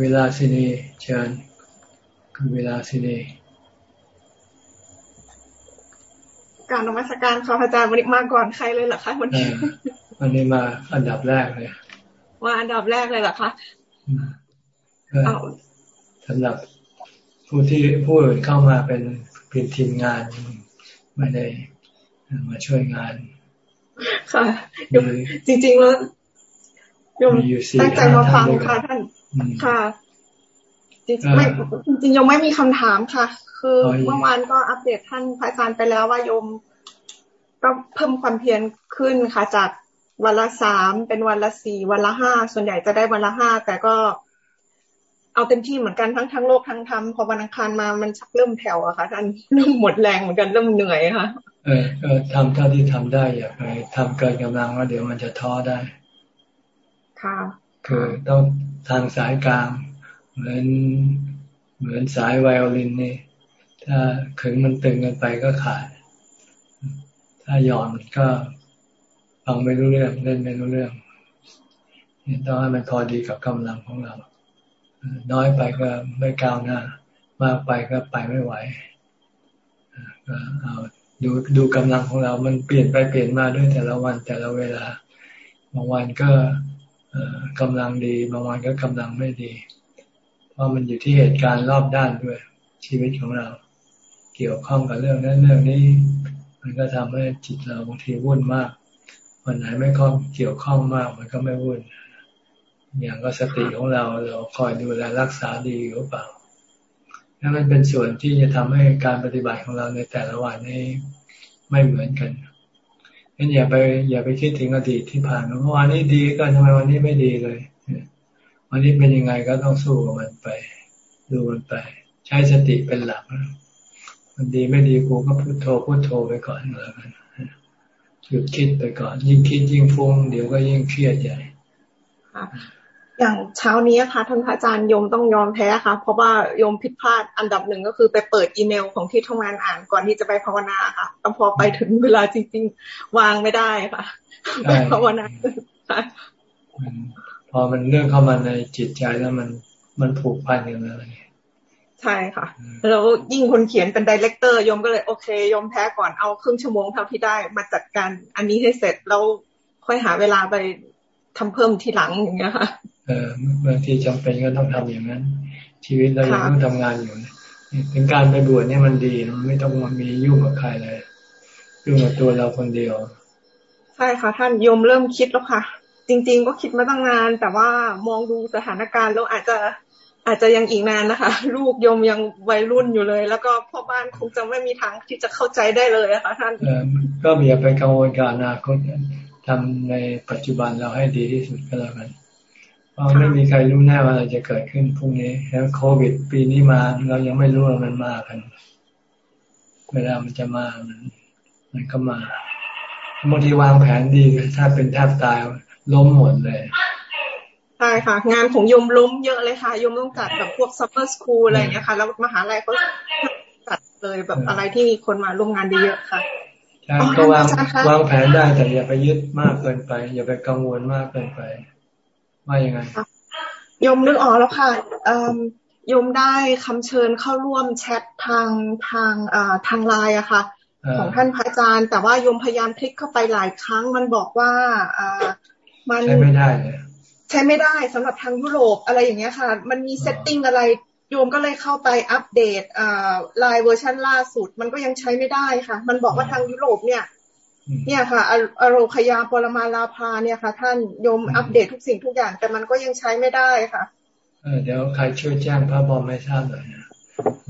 เวลาสินีเชิญคือเวลาสินีการนมัสการค่ะอาจารย์วันนี้มาก่อนใครเลยเหรอคะวันนี้วันนี้มาอันดับแรกเลยมาอันดับแรกเลยเหรอคะสำหรับผู้ที่ผู้อื่นเข้ามาเป็นเพียงทีมงานไม่ได้มาช่วยงาน ค่ะจริงๆแล้วยมตั้งใจมาฟังค่ะท่าน ค่ะจริงไม่จริงยังไม่มีคำถามค่ะ คือเมื่อวานก็อัปเดตท่านพระอาจารย์ไปแล้วว่าโยม ก็เพิ่มความเพียรขึ้นค่ะจากวันละสามเป็นวันละสี่วันละห้าส่วนใหญ่จะได้วันละห้าแต่ก็เอาเต็มที่เหมือนกันทั้งทั้งโลกทั้งทำพอวันอังคารมามันชักเริ่มแผ่วอะค่ะท่านเริ่มหมดแรงเหมือนกันเริ่มเหนื่อยค่ะ เออเออทำเท่าที่ทำได้อย่าไปทำเกินกำลังแล้วเดี๋ยวมันจะท้อได้ ค่ะ คือต้องทางสายกลาง เหมือนเหมือนสายไวโอลินนี่ ถ้าขึงมันตึงกันไปก็ขาด ถ้าหย่อนก็ฟังไม่รู้เรื่องเล่นไม่รู้เรื่องต้องให้มันพอดีกับกำลังของเรา น้อยไปก็ไม่ก้าวหน้า มากไปก็ไปไม่ไหวก็เอาดูดูกำลังของเรา มันเปลี่ยนไปเปลี่ยนมาด้วยแต่ละวันแต่ละเวลา บางวันก็ กำลังดีบางวันก็กำลังไม่ดี เพราะมันอยู่ที่เหตุการณ์รอบด้านด้วย ชีวิตของเรา เกี่ยวข้องกับเรื่องนั้นเรื่องนี้ มันก็ทำให้จิตเราบางทีวุ่นมากวันไหนไม่ข้องเกี่ยวข้องมาก มันก็ไม่วุ่นอย่างก็สติของเราเราคอยดูแลรักษาดีหรือเปล่านั่นมันเป็นส่วนที่จะทำให้การปฏิบัติของเราในแต่ละวันนี้ไม่เหมือนกัน งั้นอย่าไป อย่าไปคิดถึงอดีตที่ผ่านมาเมื่อวานนี้ดีก็ทำไมวันนี้ไม่ดีเลยวันนี้เป็นยังไงก็ต้องสู้กับมันไป ดูมันไป ใช้สติเป็นหลักมันดีไม่ดีกูก็พูดโทรพูดโทรไปก่อนแล้วกันหยุดคิดไปก่อน ยิ่งคิดยิ่งฟุ้งเดี๋ยวก็ยิ่งเครียดใหญ่ อย่างเช้านี้ค่ะท่านพระอาจารย์โยมต้องยอมแพ้ค่ะ เพราะว่าโยมผิดพลาดอันดับหนึ่งก็คือไปเปิดอีเมลของที่ทำงานอ่านก่อนที่จะไปภาวนาค่ะแต่พอไปถึงเวลาจริง ๆ วางไม่ได้ค่ะไปภาวนาพอมันเรื่องเข้ามาในจิตใจแล้วมันมันผูกพันกันเลยใช่ค่ะแล้วยิ่งคนเขียนเป็นดีเลกเตอร์ยมก็เลยโอเคยมแพ้ก่อนเอาครึ่งชั่วโมงเท่าที่ได้มาจัดการอันนี้ให้เสร็จแล้วค่อยหาเวลาไปทำเพิ่มทีหลังอย่างเงี้ยค่ะเออ บางทีจำเป็นก็ต้องทำอย่างนั้น ชีวิตเรายังต้องทำงานอยู่ถึงการไปบวชเนี่ยมันดีมันไม่ต้องมามียุ่งกับใครเลยยุ่งกับตัวเราคนเดียว ใช่ค่ะท่านโยมเริ่มคิดแล้วค่ะ จริง ๆ ก็คิดมาตั้งนาน แต่ว่ามองดูสถานการณ์แล้วอาจจะอาจจะยังอีกนานนะคะ ลูกโยมยังวัยรุ่นอยู่เลย แล้วก็พ่อบ้านคงจะไม่มีทางที่จะเข้าใจได้เลยะคะท่านก็อย่าไปกังวลกับอนาคตทำในปัจจุบันเราให้ดีที่สุดก็แล้วกันเพ ราะไม่มีใครรู้แน่ว่าอะไรจะเกิดขึ้นพรุ่งนี้แล้วโควิด ปีนี้มาเรายังไม่รู้ว่ามันมากัน เวลามันจะมามันมันก็มาบางทีวางแผนดีถ้าเป็นแทบตายล้มหมดเลยใช่ค่ะ งานของโยมล้มเยอะเลยค่ะโยมต้องจัดแบบพวก summer school อะไรอย่างเงี้ยค่ะ แล้วมหาลัยเขาจัดเลยแบบอะไรที่มีคนมาร่วมงานเยอะค่ะก็วางวางแผนได้แต่อย่าไปยึดมากเกินไป อย่าไปกังวลมากเกินไป ว่ายังไงโยมนึกออกแล้วค่ะโยมได้คำเชิญเข้าร่วมแชททางทางทางไลน์อะค่ะ ของท่านพระอาจารย์ แต่ว่าโยมพยายามคลิกเข้าไปหลายครั้ง มันบอกว่ามันใช้ไม่ได้ใช้ไม่ได้สำหรับทางยุโรปอะไรอย่างเงี้ยค่ะ มันมี setting อะไรโยมก็เลยเข้าไปอัปเดตไลน์เวอร์ชันล่าสุด มันก็ยังใช้ไม่ได้ค่ะ มันบอกว่าทางยุโรปเนี่ย เนี่ยค่ะอโรคยาปรมาลาภาเนี่ยค่ะ ท่านโยมอัปเดตทุกสิ่งทุกอย่าง แต่มันก็ยังใช้ไม่ได้ค่ะเดี๋ยวใครช่วยแจ้งพระบอมไม่ทราบหน่อยนะ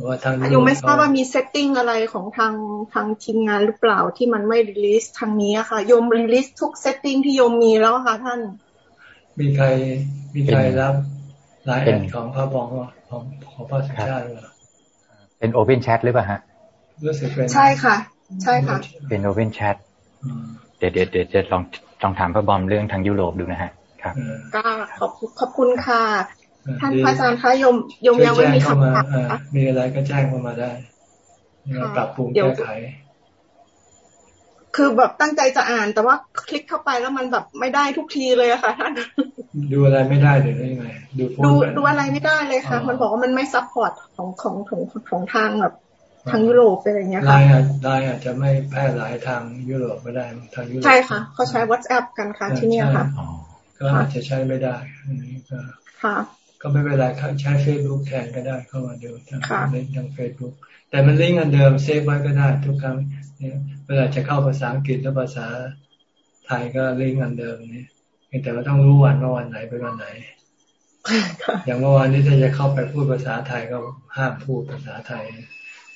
ว่าทางโยมไม่ทราบว่ามี setting อะไรของทางทางทีมงานหรือเปล่าที่มันไม่ release ทางนี้ค่ะโยม release ทุก setting ที่โยมมีแล้วค่ะท่าน มีใครมีใครรับไลน์ add ของพระบอมของของพระสุชาติหรือเป็น Open Chat หรือเปล่าฮะรู้สึกเป็นใช่ค่ะ ใช่ค่ะ เป็น Open Chat เดี๋ยวเดี๋ยวเดี๋ยวจะลองลองถามพระบอมเรื่องทางยุโรปดูนะฮะ ครับ ก็ขอบขอบคุณค่ะท่านพระอาจารย์คะโยมโยมยังไม่มีคำถามมีอะไรก็แจ้งเข้ามาได้ปรับปรุงแก้ไขคือแบบตั้งใจจะอ่าน แต่ว่าคลิกเข้าไปแล้วมันแบบไม่ได้ทุกทีเลยอะค่ะท่านดูอะไรไม่ได้หรือยังไงดูดูดูอะไรไม่ได้เลยค่ะ มันบอกว่ามันไม่ support ของของของของทางแบบ ทางยุโรปอะไรเงี้ยค่ะไลน์ไลน์อาจจะไม่แพร่หลายทางยุโรปไม่ได้ทางยุโรปใช่ค่ะ เขาใช้ WhatsApp กันค่ะที่นี่ค่ะก็อาจจะใช้ไม่ได้อันนี้ก็ค่ะ ก็ไม่เป็นไรใช้เฟซบุ๊กแทนก็ได้เข้ามาดูทางเล่นทางเฟซบุ๊กแต่มันลิงก์อันเดิม save ไว้ก็ได้ทุกครั้งเนี่ยเวลาจะเข้าภาษาอังกฤษและภาษาไทยก็ลิงก์อันเดิมนี่แต่ว่าต้องรู้วันว่าวันไหนเป็นวันไหนอย่างเมื่อวานนี้ถ้าจะเข้าไปพูดภาษาไทยก็ห้ามพูดภาษาไทย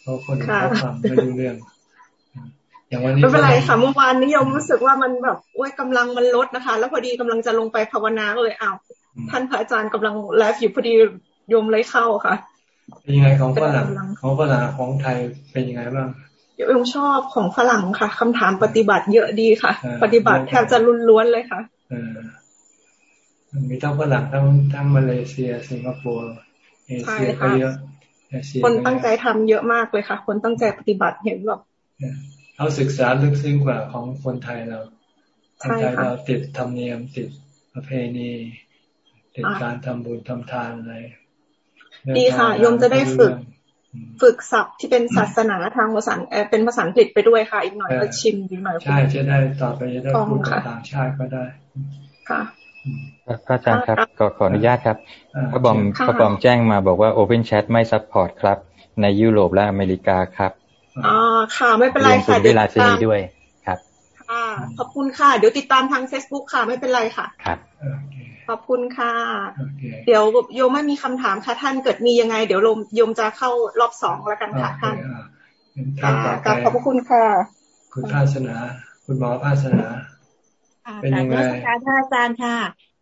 เพราะคนเขาฟังไม่รู้เรื่องอย่างวันนี้ไม่เป็นไรค่ะเมื่อวานนี้ยมรู้สึกว่ามันแบบโอ้ยกำลังมันลดนะคะ แล้วพอดีกำลังจะลงไปภาวนาเลยอ้าวท่านพระอาจารย์กำลังไลฟ์อยู่พอดีโยมเลยเข้าค่ะเป็นยังไงของฝรั่งของฝรั่งของไทยเป็นยังไงบ้างโยมชอบของฝรั่งค่ะคำถามปฏิบัติเยอะดีค่ะ ปฏิบัติแทบจะรุนล้วนเลยค่ะมีทั้งฝรั่งทั้งทั้งมาเลเซียสิงคโปร์เอเชียก็เยอะ คนตั้งใจทำเยอะมากเลยค่ะ คนตั้งใจปฏิบัติเห็นแบบเขาศึกษาลึกซึ้งกว่าของคนไทยเราคนไทยเราติดธรรมเนียมติดประเพณีติดการทำบุญทำทานอะไรดีค่ะโยมจะได้ฝึก ฝึกศัพท์ที่เป็นศาสนาทางภาษาเป็นภาษาอังกฤษไปด้วยค่ะ อีกหน่อยก็ชิมดีหน่อยใช่จะได้ต่อไปจะได้พูดกับต่างชาติก็ได้ ค่ะ พระอาจารย์ครับขอขออนุญาตครับพระบอมพระบอมแจ้งมาบอกว่า Open Chat ไม่ support ครับ ในยุโรปและอเมริกาครับอ๋อค่ะไม่เป็นไรค่ะเดี๋ยวติดตามด้วยครับค่ะขอบคุณค่ะ เดี๋ยวติดตามทาง Facebook ค่ะ ไม่เป็นไรค่ะครับขอบคุณค่ะ เดี๋ยวโยมไม่มีคำถามค่ะ ท่านเกิดมียังไง เดี๋ยวโยมจะเข้ารอบสองแล้วกันค่ะท่านค่ะขอบคุณค่ะ คุณภาสนา คุณหมอภาสนา เป็นยังไงการพระอาจารย์ค่ะ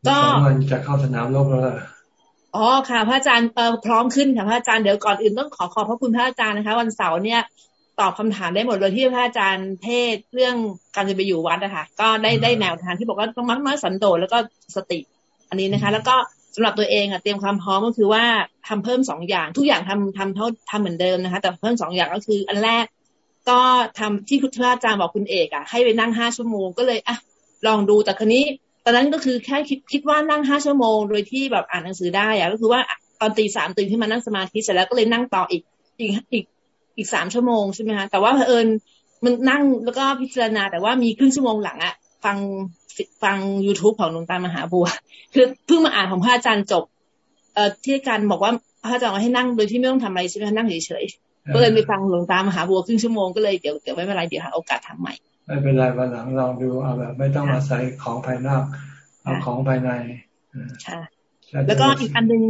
ก็มันจะเข้าสนามรบแล้วอ๋อค่ะ พระอาจารย์พร้อมขึ้นค่ะพระอาจารย์เดี๋ยวก่อนอื่นต้องขอขอบพระคุณพระอาจารย์นะคะ วันเสาร์เนี่ยตอบคำถามได้หมดเลยที่พระอาจารย์เทศเรื่องการจะไปอยู่วัดนะคะก็ได้ได้แนวทางที่บอกว่าต้องมักน้อยสันโดษแล้วก็สติ อันนี้นะคะ แล้วก็สำหรับตัวเองอะเตรียมความพร้อมก็คือว่าทำเพิ่มสองอย่าง ทุกอย่างทำทำเท่าทำเหมือนเดิมนะคะ แต่เพิ่มสองอย่างก็คือ อันแรกก็ทำที่คุณพระอาจารย์บอกคุณเอกอะให้ไปนั่งห้าชั่วโมงก็เลยอะ ลองดูแต่ครนี้ ตอนนั้นก็คือแค่คิดคิดว่านั่งห้าชั่วโมง โดยที่แบบอ่านหนังสือได้อะก็คือว่าตอนตีสามตื่นขึ้นมานั่งสมาธิเสร็จแล้วก็เลยนั่งต่ออีกอีกอีกอีกสามชั่วโมงใช่ไหมคะแต่ว่าเผอิญมันนั่งแล้วก็พิจารณาแต่ว่ามีครึ่งชั่วโมงหลังอะฟังฟัง youtube ของหลวงตามหาบัว คือเพิ่งมาอ่านของพระอาจารย์จบ เอ่อที่การบอกว่าพระอาจารย์ให้นั่งโดยที่ไม่ต้องทำอะไรใช่ไหมนั่งเฉยๆก็เลยไปฟังหลวงตามหาบัวครึ่งชั่วโมงก็เลยเดี๋ยวเดี๋ยวไม่เป็นไรเดี๋ยวหาโอกาสทำใหม่ ไม่เป็นไรวันหลังลองดูเอาแบบ ไม่ต้องอาศัยของภายนอกเอาของภายในค่ะแล้วก็อีกอันหนึ่ง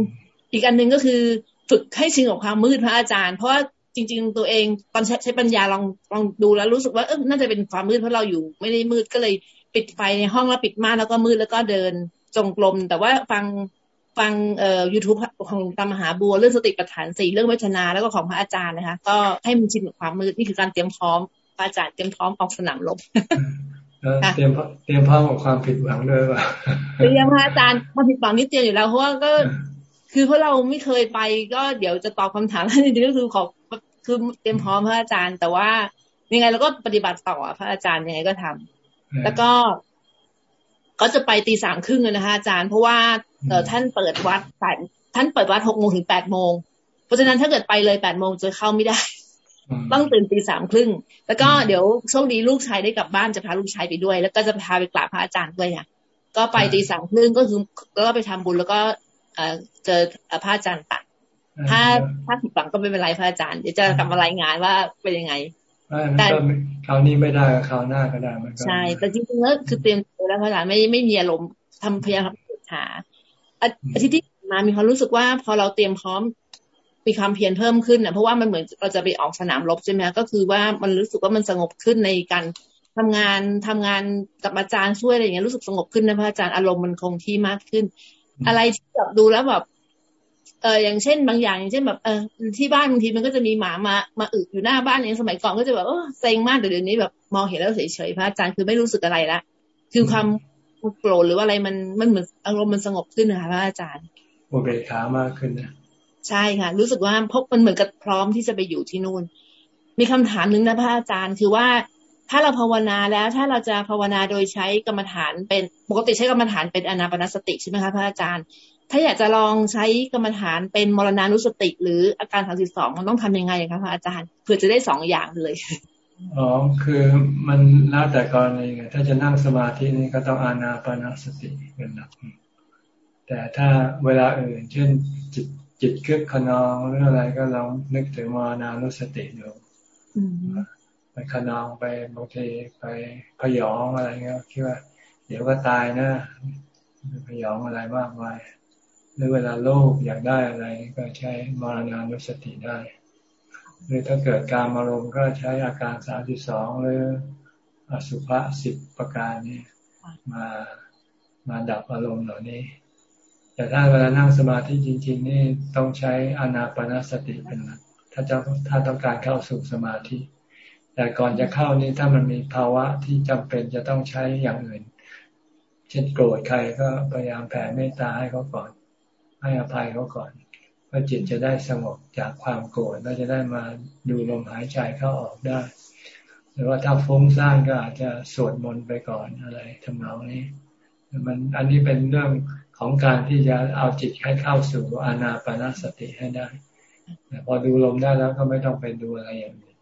อีกอันหนึ่งก็คือฝึกให้ชินกับความมืดพระอาจารย์ เพราะว่าจริง ๆ ตัวเองตอนใช้ใช้ปัญญาลองลองดูแล้วรู้สึกว่าเออน่าจะเป็นความมืดเพราะเราอยู่ ไม่ได้มืดก็เลยปิดไฟในห้องแล้วปิดม่านแล้วก็มืดแล้วก็เดินจงกรมแต่ว่าฟังฟังเอ่อยูทูบของตามหาบัวเรื่องสติปัฏฐานสี่เรื่องวิชนาแล้วก็ของพระอาจารย์นะคะ ก็ให้มันชินกับความมืดนี่คือการเตรียมพร้อมพระ อาจารย์เตรียมพร้อมออกสนามรบเตรียมเตรียมพร้อมกับความผิดหวังด้วยป่ะเตรียมพระอาจารย์ความผิดหวังนี่เตรียมอยู่แล้วเพราะว่าก็ คือเพราะเราไม่เคยไป ก็เดี๋ยวจะตอบคำถามแล้วจริงๆก็คือขอคือเตรียมพร้อมพระอาจารย์ แต่ว่ายังไงเราก็ปฏิบัติต่อพระอาจารย์ยังไงก็ทำแล้วก็ก็จะไปตีสามครึ่งเลยนะคะอาจารย์ เพราะว่าเอท่านเปิดวัดแปดท่านเปิดวัดหกโมงถึงแปดโมงเพราะฉะนั้นถ้าเกิดไปเลยแปดโมงจะเข้าไม่ได้ ต้องตื่นตีสามครึ่ง แล้วก็เดี๋ยวโชคดีลูกชายได้กลับบ้านจะพาลูกชายไปด้วย แล้วก็จะพาไปกราบพระอาจารย์ด้วยค่ะก็ไปตีสามครึ่งก็คือแล้วก็ไปทำบุญแล้วก็เจอพระอาจารย์ตัดถ้าถ้าผิดหวังก็ไม่เป็นไรพระอาจารย์เดี๋ยวจะกลับมารายงานว่าเป็นยังไงแต่คราวนี้ไม่ได้คราวหน้าก็ได้มันใช่ แต่จริงๆแล้วคือเตรียมตัวแล้วพระอาจารย์ไม่ไม่มีอารมณ์ทำพยายามหาอาทิตย์ที่มามีความรู้สึกว่าพอเราเตรียมพร้อม มีความเพียรเพิ่มขึ้นนะเพราะว่ามันเหมือนเราจะไปออกสนามรบใช่ไหมก็คือว่ามันรู้สึกว่ามันสงบขึ้นในการทำงานทำงานกับอาจารย์ช่วยอะไรอย่างเงี้ยรู้สึกสงบขึ้นนะพระอาจารย์อารมณ์มันคงที่มากขึ้น อะไรที่แบบดูแล้วแบบเอออย่างเช่น บางอย่างอย่างเช่นแบบเออที่บ้านบางทีมันก็จะมีหมามามาอึอยู่หน้าบ้านอย่างสมัยก่อนก็จะแบบเออเซ็งมากแต่เดี๋ยวนี้แบบมองเห็นแล้วเฉยๆพระอาจารย์คือไม่รู้สึกอะไรละคือความโกรธหรือว่าอะไรมันมันเหมือนอารมณ์มันสงบขึ้นนะคะพระอาจารย์อุเบกขามากขึ้นนะ ใช่ค่ะ รู้สึกว่าพบมันเหมือนกับพร้อมที่จะไปอยู่ที่นู่น มีคำถามหนึ่งนะพระอาจารย์คือว่าถ้าเราภาวนาแล้วถ้าเราจะภาวนาโดยใช้กรรมฐานเป็นปกติใช้กรรมฐานเป็นอนาปนสติใช่ไหมคะพระอาจารย์ ถ้าอยากจะลองใช้กรรมฐานเป็นมรณานุสติ หรืออาการสามสิบสองมันต้องทำยังไงคะพระอาจารย์เพื่อจะได้สองอย่างเลยอ๋อคือมันแล้วแต่กรณีไงถ้าจะนั่งสมาธินี่ก็ต้องอานาปนสติเป็นหลักแต่ถ้าเวลาอื่น เช่นจิต จิตคึกขนองหรืออะไรก็ลองนึกถึงมรณานุสติดูไปขนองไปบางทีไปพยองอะไรเงี้ยคิดว่า เดี๋ยวก็ตายนะพยองอะไรมากมายหรือเวลาโลภอยากได้อะไรก็ใช้มรณานุสติได้หรือถ้าเกิดการอารมณ์ก็ใช้อาการสามสิบสองหรืออสุภะสิบประการนี้มามาดับอารมณ์เหล่านี้ แต่ถ้าเวลานั่งสมาธิจริง ๆ นี่ต้องใช้อนาปนาสติเป็นหลักถ้าจะถ้าต้องการเข้าสู่สมาธิ แต่ก่อนจะเข้านี่ถ้ามันมีภาวะที่จำเป็นจะต้องใช้อย่างอื่น เช่นโกรธใครก็พยายามแผ่เมตตาให้เขาก่อน ให้อภัยเขาก่อนพื่อจิตจะได้สงบจากความโกรธแล้วจะได้มาดูลมหายใจเข้าออกได้ หรือว่าถ้าฟุ้งซ่านก็อาจจะสวดมนต์ไปก่อนอะไรทำนองนี้ มันอันนี้เป็นเรื่อง ของการที่จะเอาจิตให้เข้าสู่อานาปนาสติให้ได้พอดูลมได้แล้วก็ไม่ต้องไปดูอะไรอย่างนี้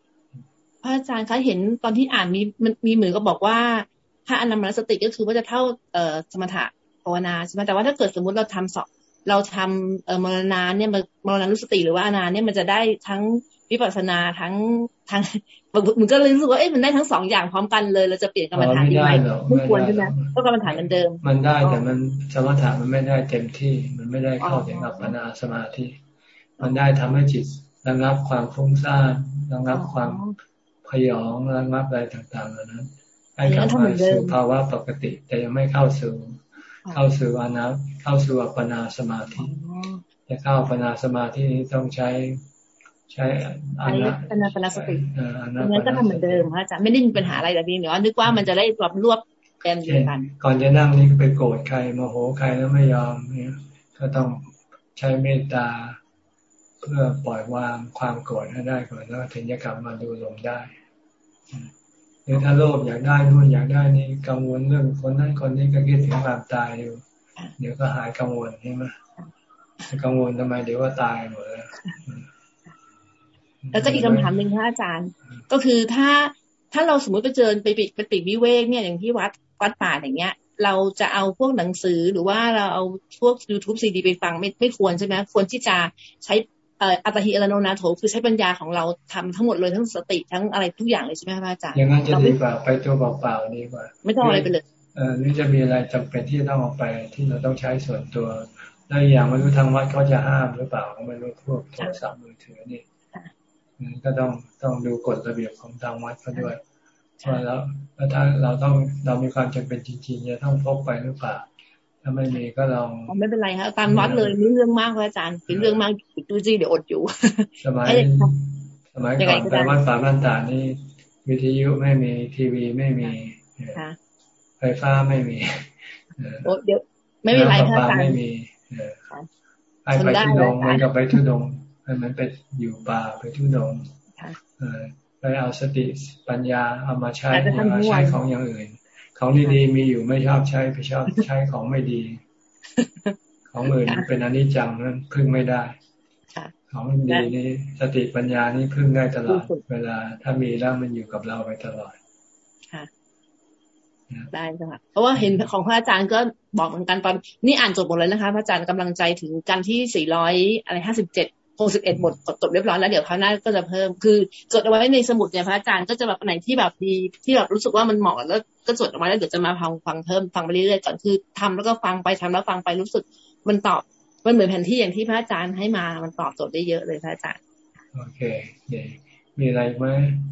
พระอาจารย์คะเห็นตอนที่อ่านมีมันมีเหมือนก็บอกว่า ถ้าอนาปนาสติก็คือว่าจะเท่าเอ่อสมถะภาวนาใช่ไหมแต่ว่าถ้าเกิดสมมติเราทำสอบเราทำเออมรณาเนี่ยมรณานุสติหรือว่าอานาเนี่ยมันจะได้ทั้ง วิปัสสนาทั้งทั้งมันก็เลยรู้สึกว่าเอ๊ะมันได้ทั้งสองอย่างพร้อมกันเลย เราจะเปลี่ยนกรรมฐานดีไหมไม่ควรใช่ไหมก็กรรมฐานเหมือนเดิม มันได้แต่มันสมถะมันไม่ได้เต็มที่มันไม่ได้เข้าถึงอัปปนาสมาธิมันได้ทำให้จิตระงับความฟุ้งซ่านระงับความพยองระงับอะไรต่างๆเหล่านั้นให้กลับมาสู่ภาวะปกติ แต่ยังไม่เข้าสู่ เข้าสู่อนาเข้าสู่อัปปนาสมาธิจะเข้าอัปปนาสมาธินี้ต้องใช้ ใช้อนาอนาปนาสติงั้นก็ทำเหมือนเดิมอาจารย์ไม่ได้มีปัญหาอะไรแต่เพียงแต่ว่านึกว่ามันจะได้รวบรวบกันเดียกัน ก่อนจะนั่งนี่ไปโกรธใครโมโหใครแล้วไม่ยอมเนี่ยก็ต้องใช้เมตตาเพื่อปล่อยวางความโกรธให้ได้ก่อนแล้วถึงจะกลับมาดูลมได้หรือถ้าโลภอยากได้นู่นอยากได้นี่กังวลเรื่องคนนั้นคนนี้ก็คิดถึงความตายอยู่ เดี๋ยวก็หายกังวลใช่ไหมกังวลทำไมเดี๋ยวก็ตายหมดเลย แล้วก็อีกคำถามหนึ่งค่ะอาจารย์ ก็คือถ้าถ้าเราสมมติไปเจอไปปิดไปปิดวิเวกเนี่ยอย่างที่วัดวัดป่าอย่างเงี้ย เราจะเอาพวกหนังสือหรือว่าเราเอาพวก YouTube ซีดีไปฟังไม่ไม่ควรใช่ไหมควรที่จะใช้อัตหิอรโนนาโถคือใช้ปัญญาของเราทำทั้งหมดเลยทั้งสติทั้งอะไรทุกอย่างเลยใช่ไหมคะอาจารย์อย่างนั้นจะดีกว่าไปตัวเปล่าๆดีกว่า ไม่ต้องอะไรไปเลยเออนี่จะมีอะไรจำเป็นที่ต้องเอาไปที่เราต้องใช้ส่วนตัวได้อย่างไม่รู้ทางวัดเขาจะห้ามหรือเปล่าก็ไม่รู้พวกโทรศัพท์มือถือนี่ ก็ต้องต้องดูกฎระเบียบของทางวัดเขาด้วยว่าแล้วแล้วถ้าเราต้องเรามีความจำเป็นจริงๆจะต้องพกไปหรือเปล่าถ้าไม่มีก็ลองไม่เป็นไรครับตามวัดเลยมีเรื่องมากเลยอาจารย์เป็นเรื่องมากดูจีเดี๋ยวอดอยู่สมัยสมัยก่อนไปวัดป่าบ้านตานี่วิทยุไม่มีทีวีไม่มีไฟฟ้าไม่มีเดี๋ยวไม่มีไรค่ะอาจารย์ไม่มีไปไปทุดงมันก็ไปทุดง มันไปอยู่ป่าไปทุดงไปเอาสติปัญญาเอามาใช้ใช้ของอย่างอื่น ของดีๆมีอยู่ไม่ชอบใช้ไปชอบใช้ของไม่ดี ของอื่นเป็นอนิจจังนั้นพึ่งไม่ได้ของดีนี่สติปัญญานี่พึ่งได้ตลอดเวลา ถ้ามีแล้วมันอยู่กับเราไปตลอดค่ะได้ค่ะเพราะว่าเห็นของพระอาจารย์ก็บอกเหมือนกันตอนนี่อ่านจบหมดเลยนะคะ พระอาจารย์กำลังใจถึงการที่สี่ร้อยอะไรห้าสิบเจ็ด หกสิบเอ็ดบทจบเรียบร้อยแล้วเดี๋ยวคราวหน้าก็จะเพิ่ม คือจดเอาไว้ในสมุดเนี่ยพระอาจารย์ก็จะแบบไหนที่แบบดีที่เรารู้สึกว่ามันเหมาะแล้วก็จดออกมาแล้วเดี๋ยวจะมาฟังฟังเพิ่มฟังไปเรื่อยๆก่อนคือทำแล้วก็ฟังไปทำแล้วฟังไปรู้สึก มันตอบมันเหมือนแผนที่อย่างที่พระอาจารย์ให้มา มันตอบโจทย์ได้เยอะเลยพระอาจารย์โอเคเดี๋ยวมีอะไรไหม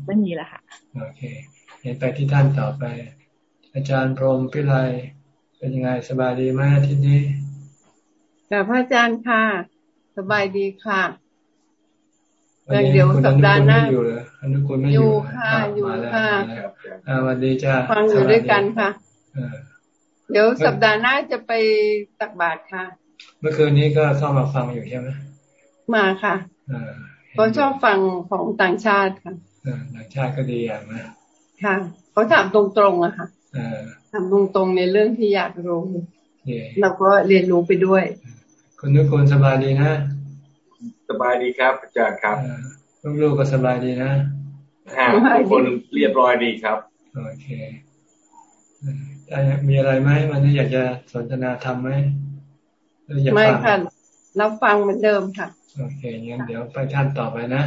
ไม่มีละค่ะโอเคเห็นไปที่ท่านต่อไป อาจารย์พรมพิไลเป็นยังไงสบายดีไหมที่นี้กับพระอาจารย์ค่ะ สบายดีค่ะเดี๋ยวสัปดาห์หน้าอยู่เลยอนุคุณไม่อยู่ค่ะอยู่ค่ะวันดีจ้าฟังอยู่ด้วยกันค่ะเดี๋ยวสัปดาห์หน้าจะไปตักบาตรค่ะ เมื่อคืนนี้ก็เข้ามาฟังอยู่ใช่ไหมมาค่ะเพราะชอบฟังของต่างชาติค่ะต่างชาติก็ดีอย่างนะค่ะเขาถามตรงๆอะค่ะถามตรงๆในเรื่องที่อยากรู้แล้วก็เรียนรู้ไปด้วย คุณทุกคนสบายดีนะ สบายดีครับอาจารย์ครับลูกๆก็สบายดีนะทุกคนเรียบร้อยดีครับ โอเคมีอะไรไหมวันนี้อยากจะสนทนาทำไหมไม่ค่ะรับฟังเหมือนเดิมค่ะ โอเคงั้นเดี๋ยวไปท่านต่อไปนะ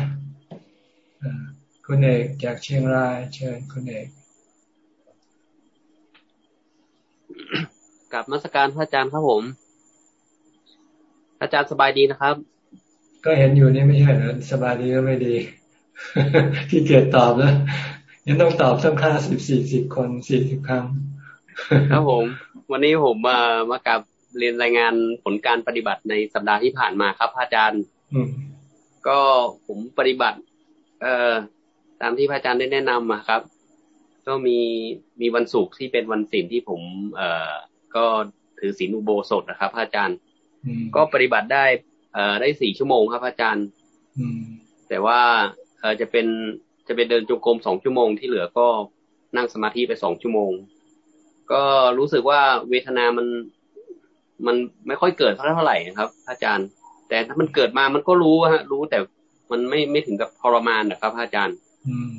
คุณเอกจากเชียงราย เชิญคุณเอกกับมาสการพระอาจารย์ครับผม อาจารย์สบายดีนะครับ ก็เห็นอยู่นี่ไม่ใช่เหรอสบายดีก็ไม่ดีที่เกียรตอบแล้วยังต้องตอบสักห้าสิบสี่สิบคนสี่สิบครั้งครับผม วันนี้ผมมามากับเรียนรายงานผลการปฏิบัติในสัปดาห์ที่ผ่านมาครับพระอาจารย์ก็ผมปฏิบัติ เอ่อตามที่พระอาจารย์ได้แนะนำมาครับ ก็มีมีวันศุกร์ที่เป็นวันศีลที่ผม เอ่อก็ถือศีลอุโบสถนะครับพระอาจารย์ ก็ปฏิบัติได้เอ่อได้สี่ชั่วโมงครับพระอาจารย์แต่ว่าเออจะเป็นจะเป็นเดินจงกรมสองชั่วโมงที่เหลือก็นั่งสมาธิไปสองชั่วโมง ก็รู้สึกว่าเวทนามันมันไม่ค่อยเกิดเท่าไหร่ครับ อาจารย์ แต่ถ้ามันเกิดมามันก็รู้ฮะ รู้แต่มันไม่ไม่ถึงกับทรมานนะครับ อาจารย์ อืม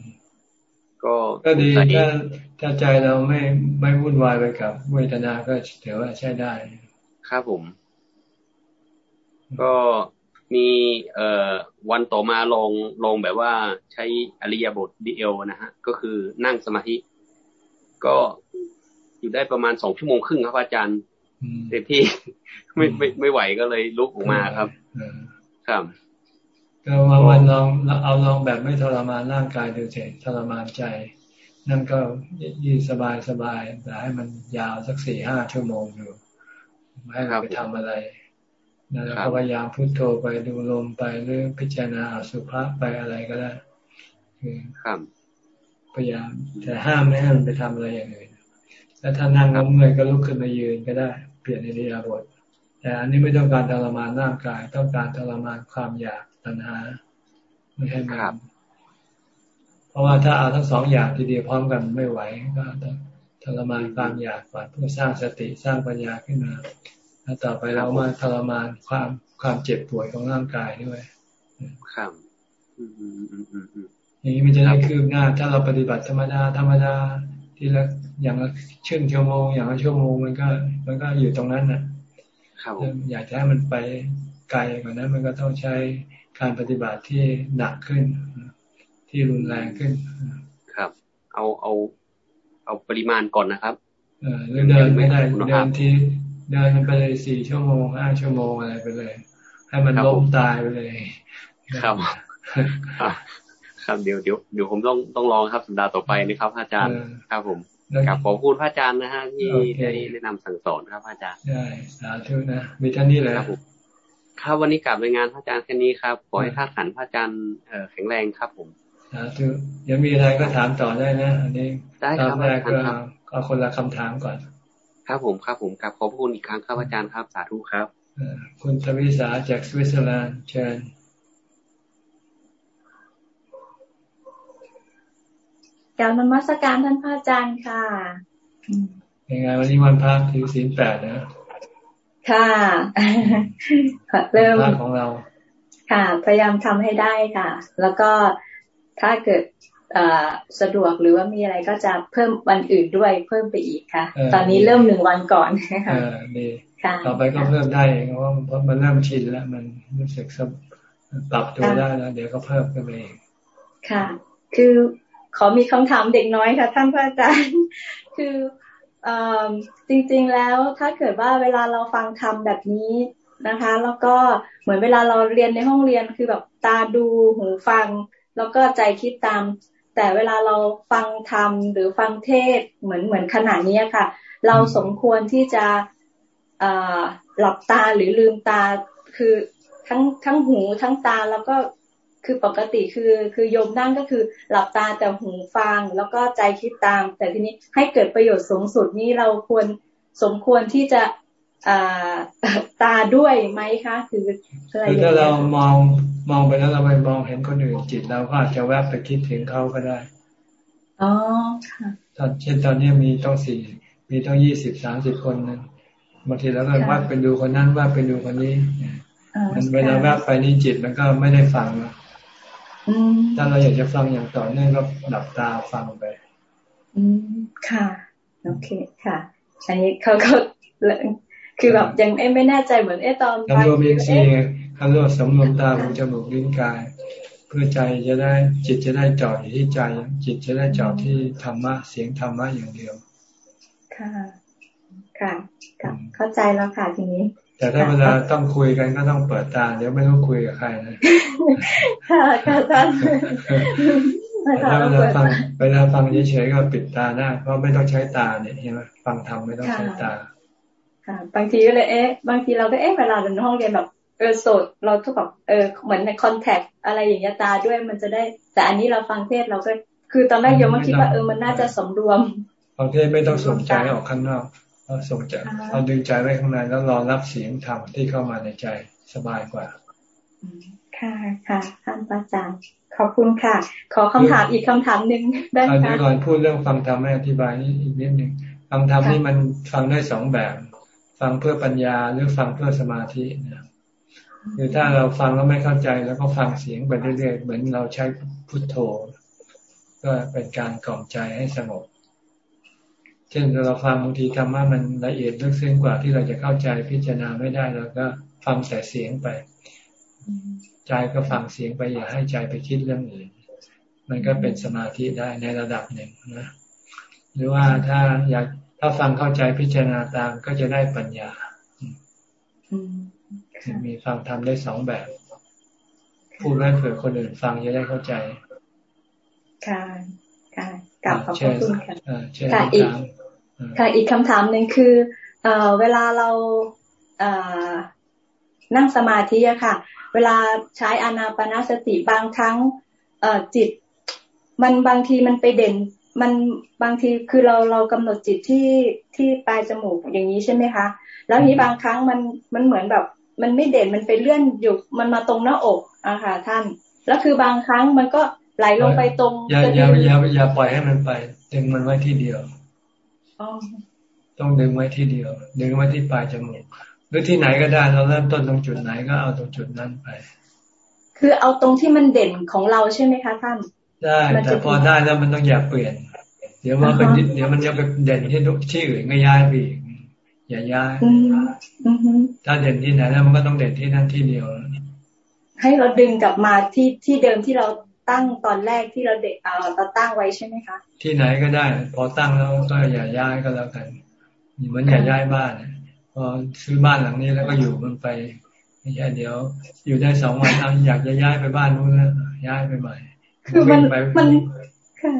ก็ก็ดีถ้าถ้าใจเราไม่ไม่วุ่นวายไปกับเวทนาก็ถือว่าใช้ได้ ครับผม ก็มีเอ่อวันต่อมาลองลองแบบว่าใช้อริยบทดีเอลนะฮะ ก็คือนั่งสมาธิ ก็อยู่ได้ประมาณสองชั่วโมงครึ่งครับอาจารย์เต็มที่ไม่ไม่ไม่ไหวก็เลยลุกออกมาครับครับก็มาวันลองเอาลองแบบไม่ทรมานร่างกายดูเฉยทรมานใจ นั่นก็ยืดสบายสบายแต่ให้มันยาวสักสี่ห้าชั่วโมงอยู่ไม่ให้ไปทำอะไร แล้วก็พยายามพุโทโธไปดูลมไปหรือพิจารณาสุภาพไปอะไรก็ได้คือพยายามแต่ห้ามไม่ให้มันไปทำอะไรอย่างอื่นแล้วถ้านั่งล้มเลยก็ลุกขึ้นมายืนก็ได้ เปลี่ยนในเรียบทแต่อันนี้ไม่ต้องการทรมานร่างกาย ต้องการทรมานความอยากตัณหา ไม่ให้มันเพราะว่าถ้าเอาทั้งสองอย่างทีเดียวพร้อมกันไม่ไหวก็ต้องทรมานความอยากก่อนเพื่อสร้างสติสร้างปัญญาขึ้นมา แล้วต่อไปเรามาทรมานความความเจ็บป่วยของร่างกายด้วยครับอย่างนี้มันจะได้คืบหน้า ถ้าเราปฏิบัติธรรมดาธรรมดาทีละอย่างละชั่วชั่วโมง อย่างละชั่วโมงมันก็ มันก็อยู่ตรงนั้นน่ะอยากจะให้มันไปไกลกว่านั้น มันก็ต้องใช้การปฏิบัติที่หนักขึ้น ที่รุนแรงขึ้นครับ เอาเอา เอาปริมาณก่อนนะครับเออเดินไม่ได้เดินที่ เดินไปเลยสี่ชั่วโมงห้าชั่วโมงอะไรไปเลย ให้มันล้มตายไปเลยครับครับเดี๋ยวเดี๋ยวเดี๋ยวผมต้องต้องลองครับสัปดาห์ต่อไปนะครับอาจารย์ครับผมกับขอบคุณพระอาจารย์นะฮะที่ได้แนะนำสั่งสอนครับอาจารย์ใช่สาธุนะมีท่านนี้เลยครับครับวันนี้กลับรายงานพระอาจารย์แค่นี้ครับขอให้ท่าขันพระอาจารย์แข็งแรงครับผมสาธุยังมีอะไรก็ถามต่อได้นะ อันนี้ได้ครับแรกก็เอาคนละคำถามก่อน ครับผมครับผมกลับขอบคุณอีกครั้งครับอาจารย์ครับสาธุครับคุณทวิสาจากสวิตเซอร์แลนด์เชิญการนมัสการท่านพระอาจารย์ค่ะยังไงวันนี้วันพระถือศีลแปดนะ ค่ะเริ่มของเรา ค่ะ พยายามทำให้ได้ค่ะ แล้วก็ถ้าเกิด สะดวกหรือว่ามีอะไรก็จะเพิ่มวันอื่นด้วยเพิ่มไปอีกค่ะ ตอนนี้เริ่มหนึ่งวันก่อนค่ะดีต่อไปก็เพิ่มได้เพราะเพราะมันเริ่มชินแล้ว มันรู้สึกปรับตัวได้แล้ว เดี๋ยวก็เพิ่มขึ้นไปเองค่ะ คือขอมีคำถามเด็กน้อยค่ะ ท่านพระอาจารย์คือจริงๆแล้วถ้าเกิดว่าเวลาเราฟังธรรมแบบนี้นะคะ แล้วก็เหมือนเวลาเราเรียนในห้องเรียนคือแบบตาดูหูฟัง แล้วก็ใจคิดตาม แต่เวลาเราฟังธรรมหรือฟังเทศเหมือนเหมือนขนาดนี้ค่ะ เราสมควรที่จะหลับตาหรือลืมตาคือทั้งทั้งหูทั้งตาแล้วก็คือปกติคือคือโยมนั่งก็คือหลับตาแต่หูฟังแล้วก็ใจคิดตาม แต่ทีนี้ให้เกิดประโยชน์สูงสุดนี้เราควรสมควรที่จะ ตาด้วยไหมคะคือคือถ้าเรามองมองไปแล้วเราไปมองเห็นคนอื่นจิตเราก็อาจจะแวบไปคิดถึงเขาก็ได้อ๋อค่ะตอนเช่นตอนนี้มีต้องสี่มีต้องยี่สิบสามสิบคนนึงบางทีแล้วก็ว่าไปดูคนนั้นว่าไปดูคนนี้มันเวลาแวบไปนี่จิตมันก็ไม่ได้ฟังถ้าเราอยากจะฟังอย่างต่อเนื่องก็หลับตาฟังไปอืมค่ะ โอเคค่ะอันนี้เขาก็ คือแบบยังไม่แน่ใจเหมือนเอ๊ะตอนไปสำรวมอินทรีย์เขาเรียกสำรวมตาหูจมูกลิ้นกาย เพื่อใจจะได้จิตจะได้จอดอยู่ที่ใจ จิตจะได้จอดที่ธรรมะเสียงธรรมะอย่างเดียวค่ะค่ะเข้าใจแล้วค่ะทีนี้ แต่ถ้าเวลาต้องคุยกันก็ต้องเปิดตาเดี๋ยวไม่ต้องคุยกับใครนะค่ะค่ะท่านถ้าเวลาฟังเวลาฟังเฉยๆก็ปิดตาได้เพราะไม่ต้องใช้ตาเนี่ยใช่ไหมฟังทำไม่ต้องใช้ตา ค่ะบางทีก็เลยเอ๊ะ บางทีเราก็เอ๊ะเวลาในห้องเรียนแบบเออสดเราทุกแบบเออเหมือนในคอนแทคอะไรอย่างเงี้ยตาด้วยมันจะได้ แต่อันนี้เราฟังเทศเราก็ คือตอนแรกโยมคิดว่าเออมันน่าจะสมรวมฟังเทศไม่ต้องสนใจออกข้างนอกเราส่งใจเราดึงใจไว้ข้างในแล้วรอรับเสียงธรรมที่เข้ามาในใจสบายกว่าค่ะค่ะท่านอาจารย์ขอบคุณค่ะ ขอคำถามอีกคำถามหนึ่งได้ไหมคะก่อนพูดเรื่องฟังธรรมให้อธิบายอีกนิดหนึ่งฟังธรรมนี่มันฟังได้สองแบบ ฟังเพื่อปัญญาหรือฟังเพื่อสมาธินะคือถ้าเราฟังแล้วไม่เข้าใจ แล้วก็ฟังเสียงไปเรื่อยๆเหมือนเราใช้พุทโธ ก็เป็นการกล่อมใจให้สงบ เช่นเราฟังบางทีธรรมะมันละเอียดลึกซึ้งกว่าที่เราจะเข้าใจพิจารณาไม่ได้เราก็ฟังแต่เสียงไป ใจก็ฟังเสียงไปอย่าให้ใจไปคิดเรื่องอื่นมันก็เป็นสมาธิได้ในระดับหนึ่งนะหรือว่าถ้าอยาก ถ้าฟังเข้าใจพิจารณาตามก็จะได้ปัญญามีฟังทำได้สองแบบ พูดไว้เผื่อคนอื่นฟังจะได้เข้าใจค่ะค่ะกลับขอบคุณค่ะค่ะอีกค่ะอีกคำถามหนึ่งคือเอ่อเวลาเราเอ่อนั่งสมาธิอะค่ะ เวลาใช้อานาปนาสติบางครั้งเอ่อจิต มันบางทีมันไปเด่น มันบางทีคือเราเรากำหนดจิตที่ที่ปลายจมูกอย่างนี้ใช่ไหมคะ แล้วนี้บางครั้งมันมันเหมือนแบบ มันไม่เด่นมันไปเลื่อนอยู่มันมาตรงหน้าอกอะค่ะท่าน แล้วคือบางครั้งมันก็ไหลลงไปตรงอย่าอย่าอย่าอย่าปล่อยให้มันไป ดึงมันไว้ที่เดียวต้องดึงไว้ที่เดียว ดึงไว้ที่ปลายจมูกหรือที่ไหนก็ได้เราเริ่มต้นตรงจุดไหนก็เอาตรงจุดนั้นไป คือเอาตรงที่มันเด่นของเราใช่ไหมคะท่าน ได้ แต่พอได้แล้วมันต้องอย่าเปลี่ยน เดี๋ยวว่าเป็นเดี๋ยวมันจะไปเด่นที่ที่อื่นก็ย้ายไปอีกอย่าย้ายถ้าเด่นที่ไหนแล้วมันก็ต้องเด่นที่นั่นที่เดียว ให้เราดึงกลับมาที่ที่เดิมที่เราตั้งตอนแรกที่เราเด็กเอ่อเราตั้งไว้ใช่ไหมคะ ที่ไหนก็ได้ พอตั้งแล้วก็อย่าย้ายก็แล้วกันเหมือนอย่าย้ายบ้านพอซื้อบ้านหลังนี้แล้วก็อยู่มันไปไม่ใช่เดี๋ยว อยู่ได้สองวันเอาอยากจะย้ายไปบ้านนู้นแล้วย้ายไปใหม่ คือมันมันค่ะ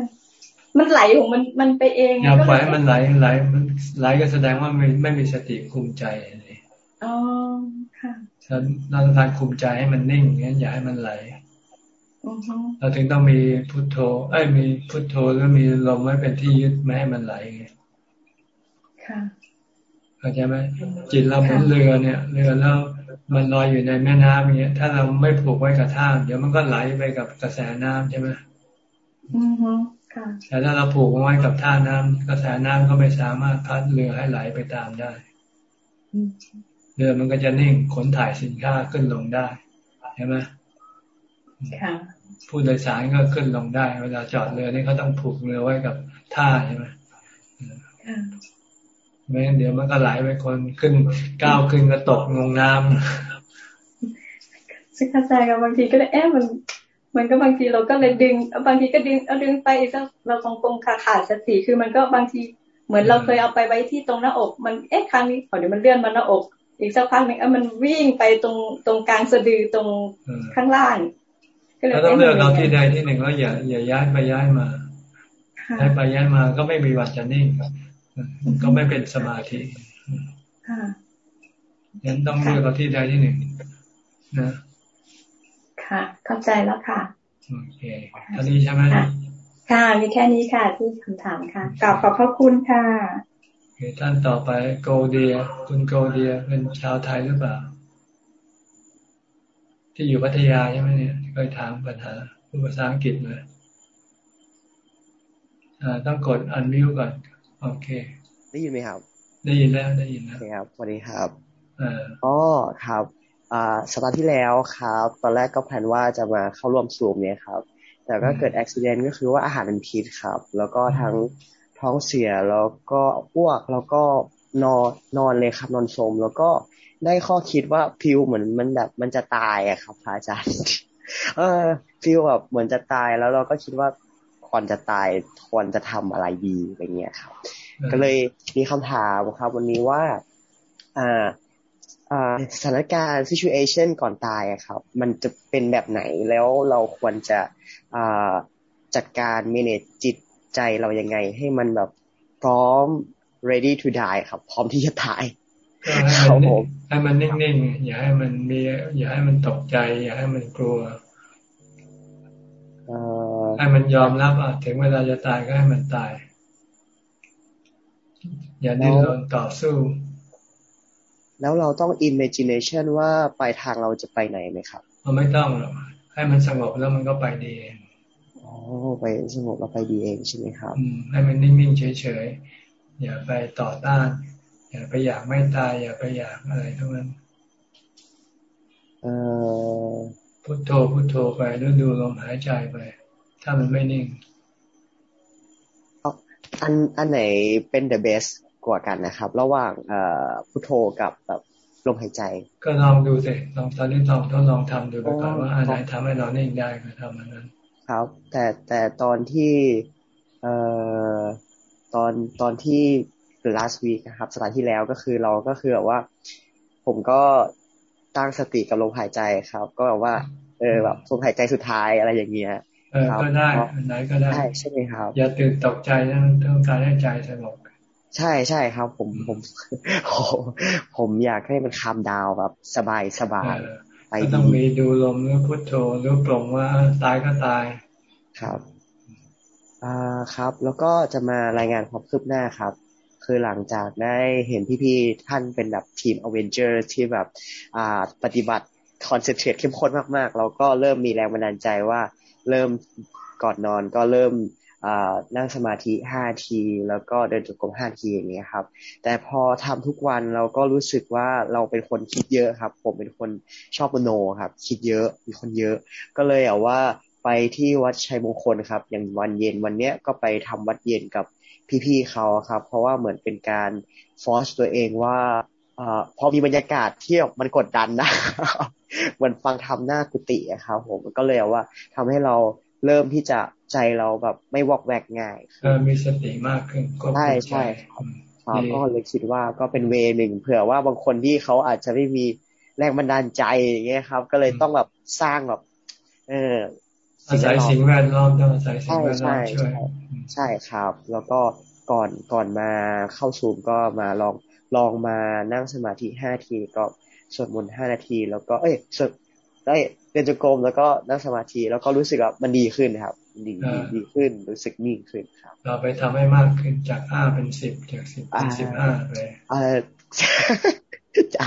มันไหลของมันมันไปเองอย่าปล่อยให้มันไหลไหลมันไหลก็แสดงว่าไม่ไม่มีสติคุมใจเลยอ๋อค่ะเราต้องการคุมใจให้มันนิ่งงั้นอย่าให้มันไหลเราถึงต้องมีพุทโธ เอ้ยมีพุทโธแล้วมีลมไว้เป็นที่ยึดไม่ให้มันไหลไงค่ะเข้าใจไหมจิตเราเหมือนเรือเนี่ยเรือแล้ว มันลอยอยู่ในแม่น้ำเนี้ย ถ้าเราไม่ผูกไว้กับท่าเดี๋ยวมันก็ไหลไปกับกระแสน้ำใช่ไหมอือฮึค่ะแต่ถ้าเราผูกไว้กับท่าน้ำกระแสน้ำก็ไม่สามารถพัดเรือให้ไหลไปตามได้เรือมันก็จะนิ่งขนถ่ายสินค้าขึ้นลงได้ใช่ไหมค่ะผู้โดยสารก็ขึ้นลงได้ เวลาจอดเรือนี่เขาต้องผูกเรือไว้กับท่าใช่ไหม ไม่งั้นเดี๋ยวมันก็ไหลไปคนขึ้นก้าวขึ้นก็ตกลงน้ำซึ่งเข้าใจกับบางทีก็เลยแอบมันมันก็บางทีเราก็เลยดึงบางทีก็ดึงเอาดึงไปอีกสักเราตรงตรงขาขาดสติคือมันก็บางทีเหมือนเราเคยเอาไปไว้ที่ตรงหน้าอก มันเอ๊ะครั้งนี้พอเดี๋ยวมันเลื่อนมาหน้าอก อีกสักพักหนึ่งเออมันวิ่งไปตรงตรงกลางสะดือตรงข้างล่างก็ต้องเลือกเราที่ใดที่หนึ่งแล้วอย่าอย่าย้ายไปย้ายมาย้ายไปย้ายมาก็ไม่มีวันจะนิ่ง ก็ไม่เป็นสมาธิยังต้องเลือกเราที่ใดที่หนึ่งนะ ค่ะ เข้าใจแล้วค่ะ โอเคท่านี้ใช่ไหมค่ะ มีแค่นี้ค่ะที่คำถามค่ะกลับขอบพระคุณค่ะท่านต่อไปโกเดีย คุณโกเดียเป็นชาวไทยหรือเปล่า ที่อยู่พัทยาใช่ไหมเนี่ยเคยถามปัญหาพูดภาษาอังกฤษเลยอ่าต้องกดอันมิวก่อน โอเค ได้ยินไหมครับ ได้ยินแล้วได้ยินแล้วครับสวัสดีครับอ่าอ๋อครับ อ่าสัปดาห์ที่แล้วครับ ตอนแรกก็แผนว่าจะมาเข้าร่วมซูมเนี่ยครับ แต่ก็เกิดอุบิเหตุก็คือว่าอาหารเป็นพิษครับ แล้วก็ทั้งท้องเสียแล้วก็อ้วกแล้วก็นอนนอนเลยครับนอนสมแล้วก็ได้ข้อคิดว่าพิวเหมือนมันแบบมันจะตายอะครับพระอาจารย์ เออฟิลแบบเหมือนจะตายแล้วเราก็คิดว่า ก่อนจะตายควรจะทำอะไรดีอะไรเงี้ยครับ ก็เลยมีคำถามครับ วันนี้ว่าอ่า อ่าสถานการณ์ situation ก่อนตายอะครับ มันจะเป็นแบบไหนแล้วเราควรจะอ่าจัดการ manage จิตใจเรายังไง ให้มันแบบพร้อม ready to die ครับ พร้อมที่จะตายครับผมให้มันนิ่งๆ อย่าให้มันมี อย่าให้มันตกใจ อย่าให้มันกลัว ให้มันยอมรับอะถึงเวลาจะตายก็ให้มันตาย อย่าดิ้นรนต่อสู้ แล้วเราต้อง imagination ว่าปลายทางเราจะไปไหนไหมครับเราไม่ต้องหรอกให้มันสงบแล้วมันก็ไปดีเองอ๋อไปสงบแล้วไปดีเองใช่ไหมครับให้มันนิ่งๆเฉยๆอย่าไปต่อต้าน อย่าไปอยากไม่ตาย อย่าไปอยากอะไรทั้งนั้น พุโทโธพุโทโธไปแล้วดูลมหายใจไป ถ้ามันไม่นิ่งอันอันไหนเป็น the best กว่ากันนะครับ ระหว่างเอ่อพุโทโธกับแบบลมหายใจ ก็ลองดูสิลองตอนนี้ลองทดลองทำดูไปก่อนว่าอันไหนทำให้เรานิ่งได้ก็ทำอันนั้น ครับ แต่แต่ตอนที่เอ่อตอนตอนที่ last week นะครับสัปดาห์ที่แล้วก็คือเราก็คือแบบว่า ผมก็ ตั้งสติกับลมหายใจครับ ก็แบบว่า เออแบบลมหายใจสุดท้ายอะไรอย่างเงี้ยเออก็ได้ไหนก็ได้ใช่ไหมครับ อย่าตื่นตกใจนะต้องการให้ใจสงบใช่ใช่ครับ ผมผมผมอยากให้มันคามดาวแบบ สบายสบายไปต้องมีดูลมหรือพุทโธหรือปลงว่าตายก็ตายครับอ่าครับ แล้วก็จะมารายงานความคืบหน้าครับ คือหลังจากได้เห็นพี่ๆท่านเป็นแบบทีมอเวนเจอร์ที่แบบอ่าปฏิบัติ concentrate เข้มข้นมากๆ เราก็เริ่มมีแรงบันดาลใจว่าเริ่มก่อนนอนก็เริ่มนั่งสมาธิห้านาที แล้วก็เดินจงกรมห้านาทีอย่างเงี้ยครับ แต่พอทำทุกวันเราก็รู้สึกว่าเราเป็นคนคิดเยอะครับ ผมเป็นคนชอบมโนครับ คิดเยอะมีคนเยอะ ก็เลยเอาว่าไปที่วัดชัยมงคลครับ อย่างวันเย็นวันเนี้ยก็ไปทำวัดเย็นกับ พี่ๆเขาครับ เพราะว่าเหมือนเป็นการฟอร์สตัวเองว่าอพอมีบรรยากาศที่มันกดดันนะเหมือนฟังทำหน้ากุฏิครับผมก็เลยว่าทำให้เราเริ่มที่จะใจเราแบบไม่วอกแวกง่ายเออมีสติมากขึ้นใช่ใช่ครับก็เลยคิดว่าก็เป็นเวหนึ่งเผื่อว่าบางคนที่เขาอาจจะไม่มีแรงบันดาลใจอย่างเงี้ยครับ ก็เลยต้องแบบสร้างแบบเออ อาศัยสิ่งแวดล้อมต้องอาศัยสิ่งแวดล้อมช่วยใช่ครับ แล้วก็ก่อนก่อนมาเข้าซูมก็มาลองลองมานั่งสมาธิห้าทีก็สวดมนต์ห้านาที แล้วก็เอ้ยสวดได้เดินจงกรมแล้วก็นั่งสมาธิแล้วก็รู้สึกว่ามันดีขึ้นครับ ดีดีขึ้นรู้สึกนิ่งขึ้นครับ เราไปทำให้มากขึ้นจากห้าเป็นสิบจากสิบเป็นสิบห้าไปอ่าจ้ะ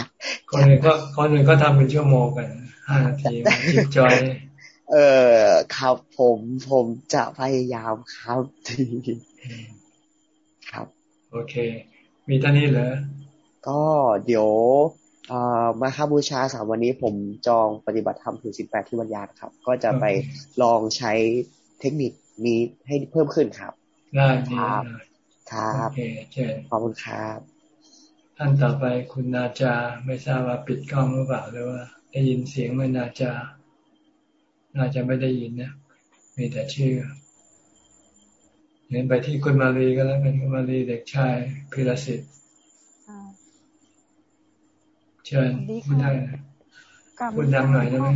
คนหนึ่งก็คนหนึ่งก็ทำเป็นชั่วโมงกันห้านาทีจิตจอย เออครับผมผมจะพยายามครับทีครับ โอเค มีท่านี้เหรอก็เดี๋ยวมาคาบูชาสามวันนี้ผมจองปฏิบัติธรรมถึงสิบแปดที่วันยานครับ ก็จะไปลองใช้เทคนิคนี้ให้เพิ่มขึ้นครับ ได้ครับครับขอบคุณครับ ท่านต่อไปคุณนาจาไม่ทราบว่าปิดกล้องหรือเปล่าหรือว่าได้ยินเสียงไม่นาจา น่าจะไม่ได้ยินนะมีแต่ชื่อเห็นไปที่คุณมารีก็แล้วเป็นคุณมารีเด็กชายพิรศิษฐ์เชิญพูดได้พูดดังหน่อยได้ไหม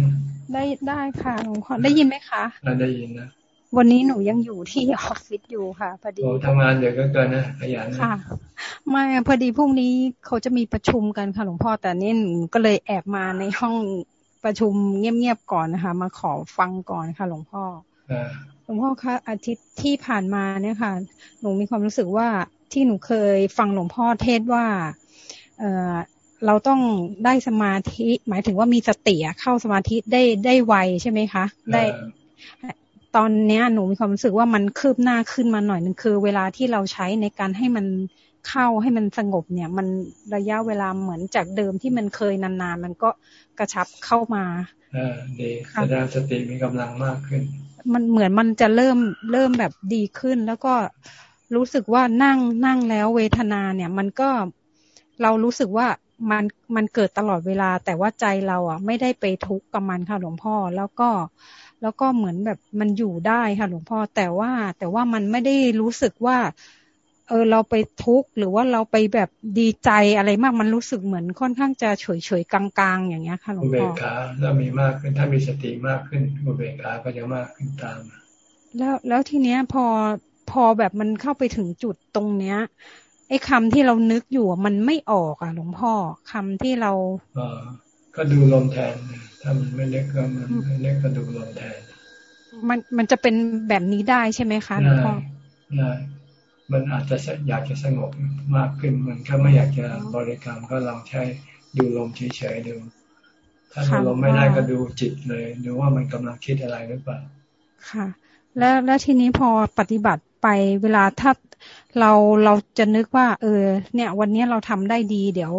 ได้ได้ค่ะหลวงพ่อได้ยินไหมคะได้ยินนะวันนี้หนูยังอยู่ที่ออฟฟิศอยู่ค่ะพอดีทำงานเดี๋ยวก็เกินนะขยันค่ะ ไม่พอดีพรุ่งนี้เขาจะมีประชุมกันค่ะหลวงพ่อแต่นี่หนูก็เลยแอบมาในห้อง ประชุมเงียบๆก่อนนะคะ มาขอฟังก่อนค่ะ หลวงพ่อหลวงพ่อคะอาทิตย์ที่ผ่านมาเนี่ยค่ะ หนูมีความรู้สึกว่าที่หนูเคยฟังหลวงพ่อเทศว่า เออเราต้องได้สมาธิ หมายถึงว่ามีสติเข้าสมาธิได้ได้ไวใช่ไหมคะ ได้ตอนเนี้ยหนูมีความรู้สึกว่ามันคืบหน้าขึ้นมาหน่อยนึงคือ เวลาที่เราใช้ในการให้มัน เข้าให้มันสงบเนี่ย มันระยะเวลาเหมือนจากเดิมที่มันเคยนานๆ มันก็กระชับเข้ามาอ่าดีแสดงสติมีกำลังมากขึ้น มันเหมือนมันจะเริ่มเริ่มแบบดีขึ้น แล้วก็รู้สึกว่านั่งนั่งแล้วเวทนาเนี่ย มันก็เรารู้สึกว่ามันมันเกิดตลอดเวลา แต่ว่าใจเราอะ ไม่ได้ไปทุกข์กับมันค่ะหลวงพ่อแล้วก็แล้วก็เหมือนแบบมันอยู่ได้ค่ะหลวงพ่อแต่ว่าแต่ว่ามันไม่ได้รู้สึกว่า เออเราไปทุกข์หรือว่าเราไปแบบดีใจอะไรมากมันรู้สึกเหมือนค่อนข้างจะเฉยเฉยกลางๆ อย่างเงี้ยค่ะหลวงพ่ออุเบกขาเรามีมากขึ้นถ้ามีสติมากขึ้นอุเบกขาก็จะมากขึ้นตาม แล้วแล้วทีเนี้ยพอพอแบบมันเข้าไปถึงจุดตรงเนี้ยไอ้คาที่เรานึกอยู่มันไม่ออกอะหลวงพ่อคำที่เราเออก็ดูลมแทนถ้ามันไม่เล็กก็มันไม่เล็กก็ดูลมแทน มันมันจะเป็นแบบนี้ได้ใช่ไหมคะหลวงพ่อได้ มันอาจจะอยากจะสงบมากขึ้น มันก็ไม่อยากจะบริกรรมก็ลองใช้ดูลมเฉยๆดู ถ้าดูลมไม่ได้ก็ดูจิตเลยดูว่ามันกำลังคิดอะไรหรือเปล่าค่ะ แล้วแล้วทีนี้พอปฏิบัติไปเวลาถ้าเราเราจะนึกว่า เออ เนี่ย วันนี้เราทำได้ดี เดี๋ยว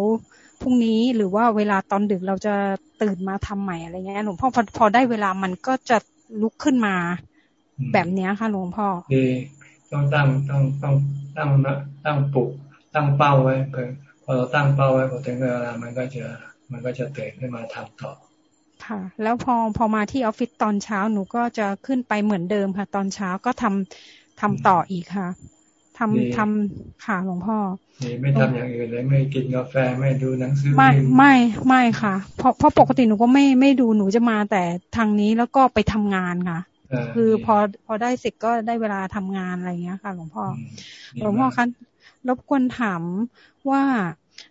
พรุ่งนี้หรือว่าเวลาตอนดึกเราจะตื่นมาทำใหม่อะไรเงี้ยหลวงพ่อพอพอได้เวลามันก็จะลุกขึ้นมา แบบเนี้ยค่ะหลวงพ่อดี ต้องตั้งต้องต้องตั้งตั้งปลุกตั้งเป้าไว้เพื่อพอเราตั้งเป้าไว้พอถึงเวลามันก็จะมันก็จะตื่นขึ้นมาทำต่อ ค่ะ แล้วพอพอมาที่ออฟฟิศตอนเช้าหนูก็จะขึ้นไปเหมือนเดิมค่ะ ตอนเช้าก็ทำทำต่ออีกค่ะทำทำค่ะหลวงพ่อไม่ทำอย่างอื่นเลยไม่กินกาแฟไม่ดูหนังสือไม่ไม่ไม่ค่ะ เพราะเพราะปกติหนูก็ไม่ไม่ดูหนูจะมาแต่ทางนี้แล้วก็ไปทำงานค่ะ คือพอพอได้เสร็จก็ได้เวลาทำงานอะไรเงี้ยค่ะ หลวงพ่อ หลวงพ่อคะรบกวนถามว่า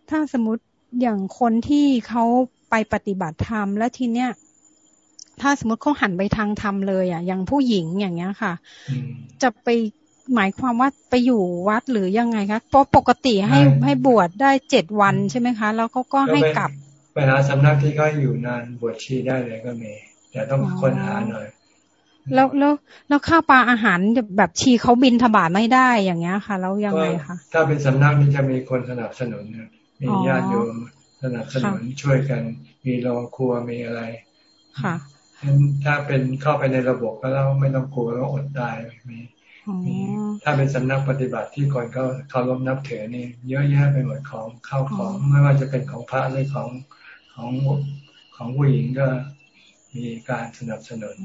ถ้าสมมติอย่างคนที่เขาไปปฏิบัติธรรมแล้วทีเนี้ยถ้าสมมติเขาหันไปทางธรรมเลยอะอย่างผู้หญิงอย่างเงี้ยค่ะ จะไปหมายความว่าไปอยู่วัดหรือยังไงคะเพราะปกติให้ให้บวชได้เจ็ดวันใช่ไหมคะ แล้วก็ก็ให้กลับไปหาสำนักที่เขาอยู่นานบวชชีได้เลยก็มีแต่ต้องค้นหาหน่อย แล้วแล้วแล้วข้าวปลาอาหารแบบชีเขาบินถบาทไม่ได้อย่างเงี้ยค่ะ แล้วยังไงคะถ้าเป็นสำนักนี้จะมีคนสนับสนุนมีญาติโยมสนับสนุนช่วยกัน มีโรงครัวมีอะไรค่ะถ้าเป็นเข้าไปในระบบก็แล้วไม่ต้องกลัวแล้วอดตายมีถ้าเป็นสำนักปฏิบัติที่คนเขาเคารพนับถือนี่เยอะแยะไปหมดของเข้าของ ไม่ว่าจะเป็นของพระหรือของของของผู้หญิงก็ มีการสนับสนุน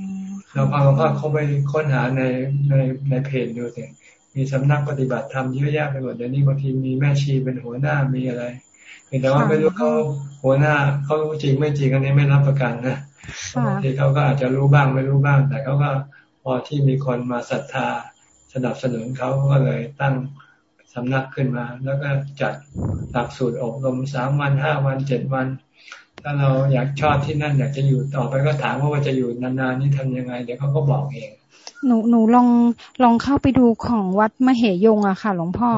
เราพอเราก็เขาไปค้นหาในในในเพจดูสิมีสำนักปฏิบัติธรรมเยอะแยะไปหมดเดี๋ยวนี้บางทีมีแม่ชีเป็นหัวหน้ามีอะไรแต่ว่าไม่รู้เขาหัวหน้าเขารู้จริงไม่จริงอันนี้ไม่รับประกันนะบางทีเขาก็อาจจะรู้บ้างไม่รู้บ้าง แต่เขาก็พอที่มีคนมาศรัทธาสนับสนุนเขาก็เลยตั้งสำนักขึ้นมา แล้วก็จัดหลักสูตรอบรมสามวันห้าวันเจ็ดวัน ถ้าเราอยากชอบที่นั่น อยากจะอยู่ต่อไปก็ถามว่าจะอยู่นานๆนี่ทำยังไง เดี๋ยวเขาก็บอกเอง หนูหนูลองลองเข้าไปดูของวัดมเหยงอะค่ะ หลวงพ่อ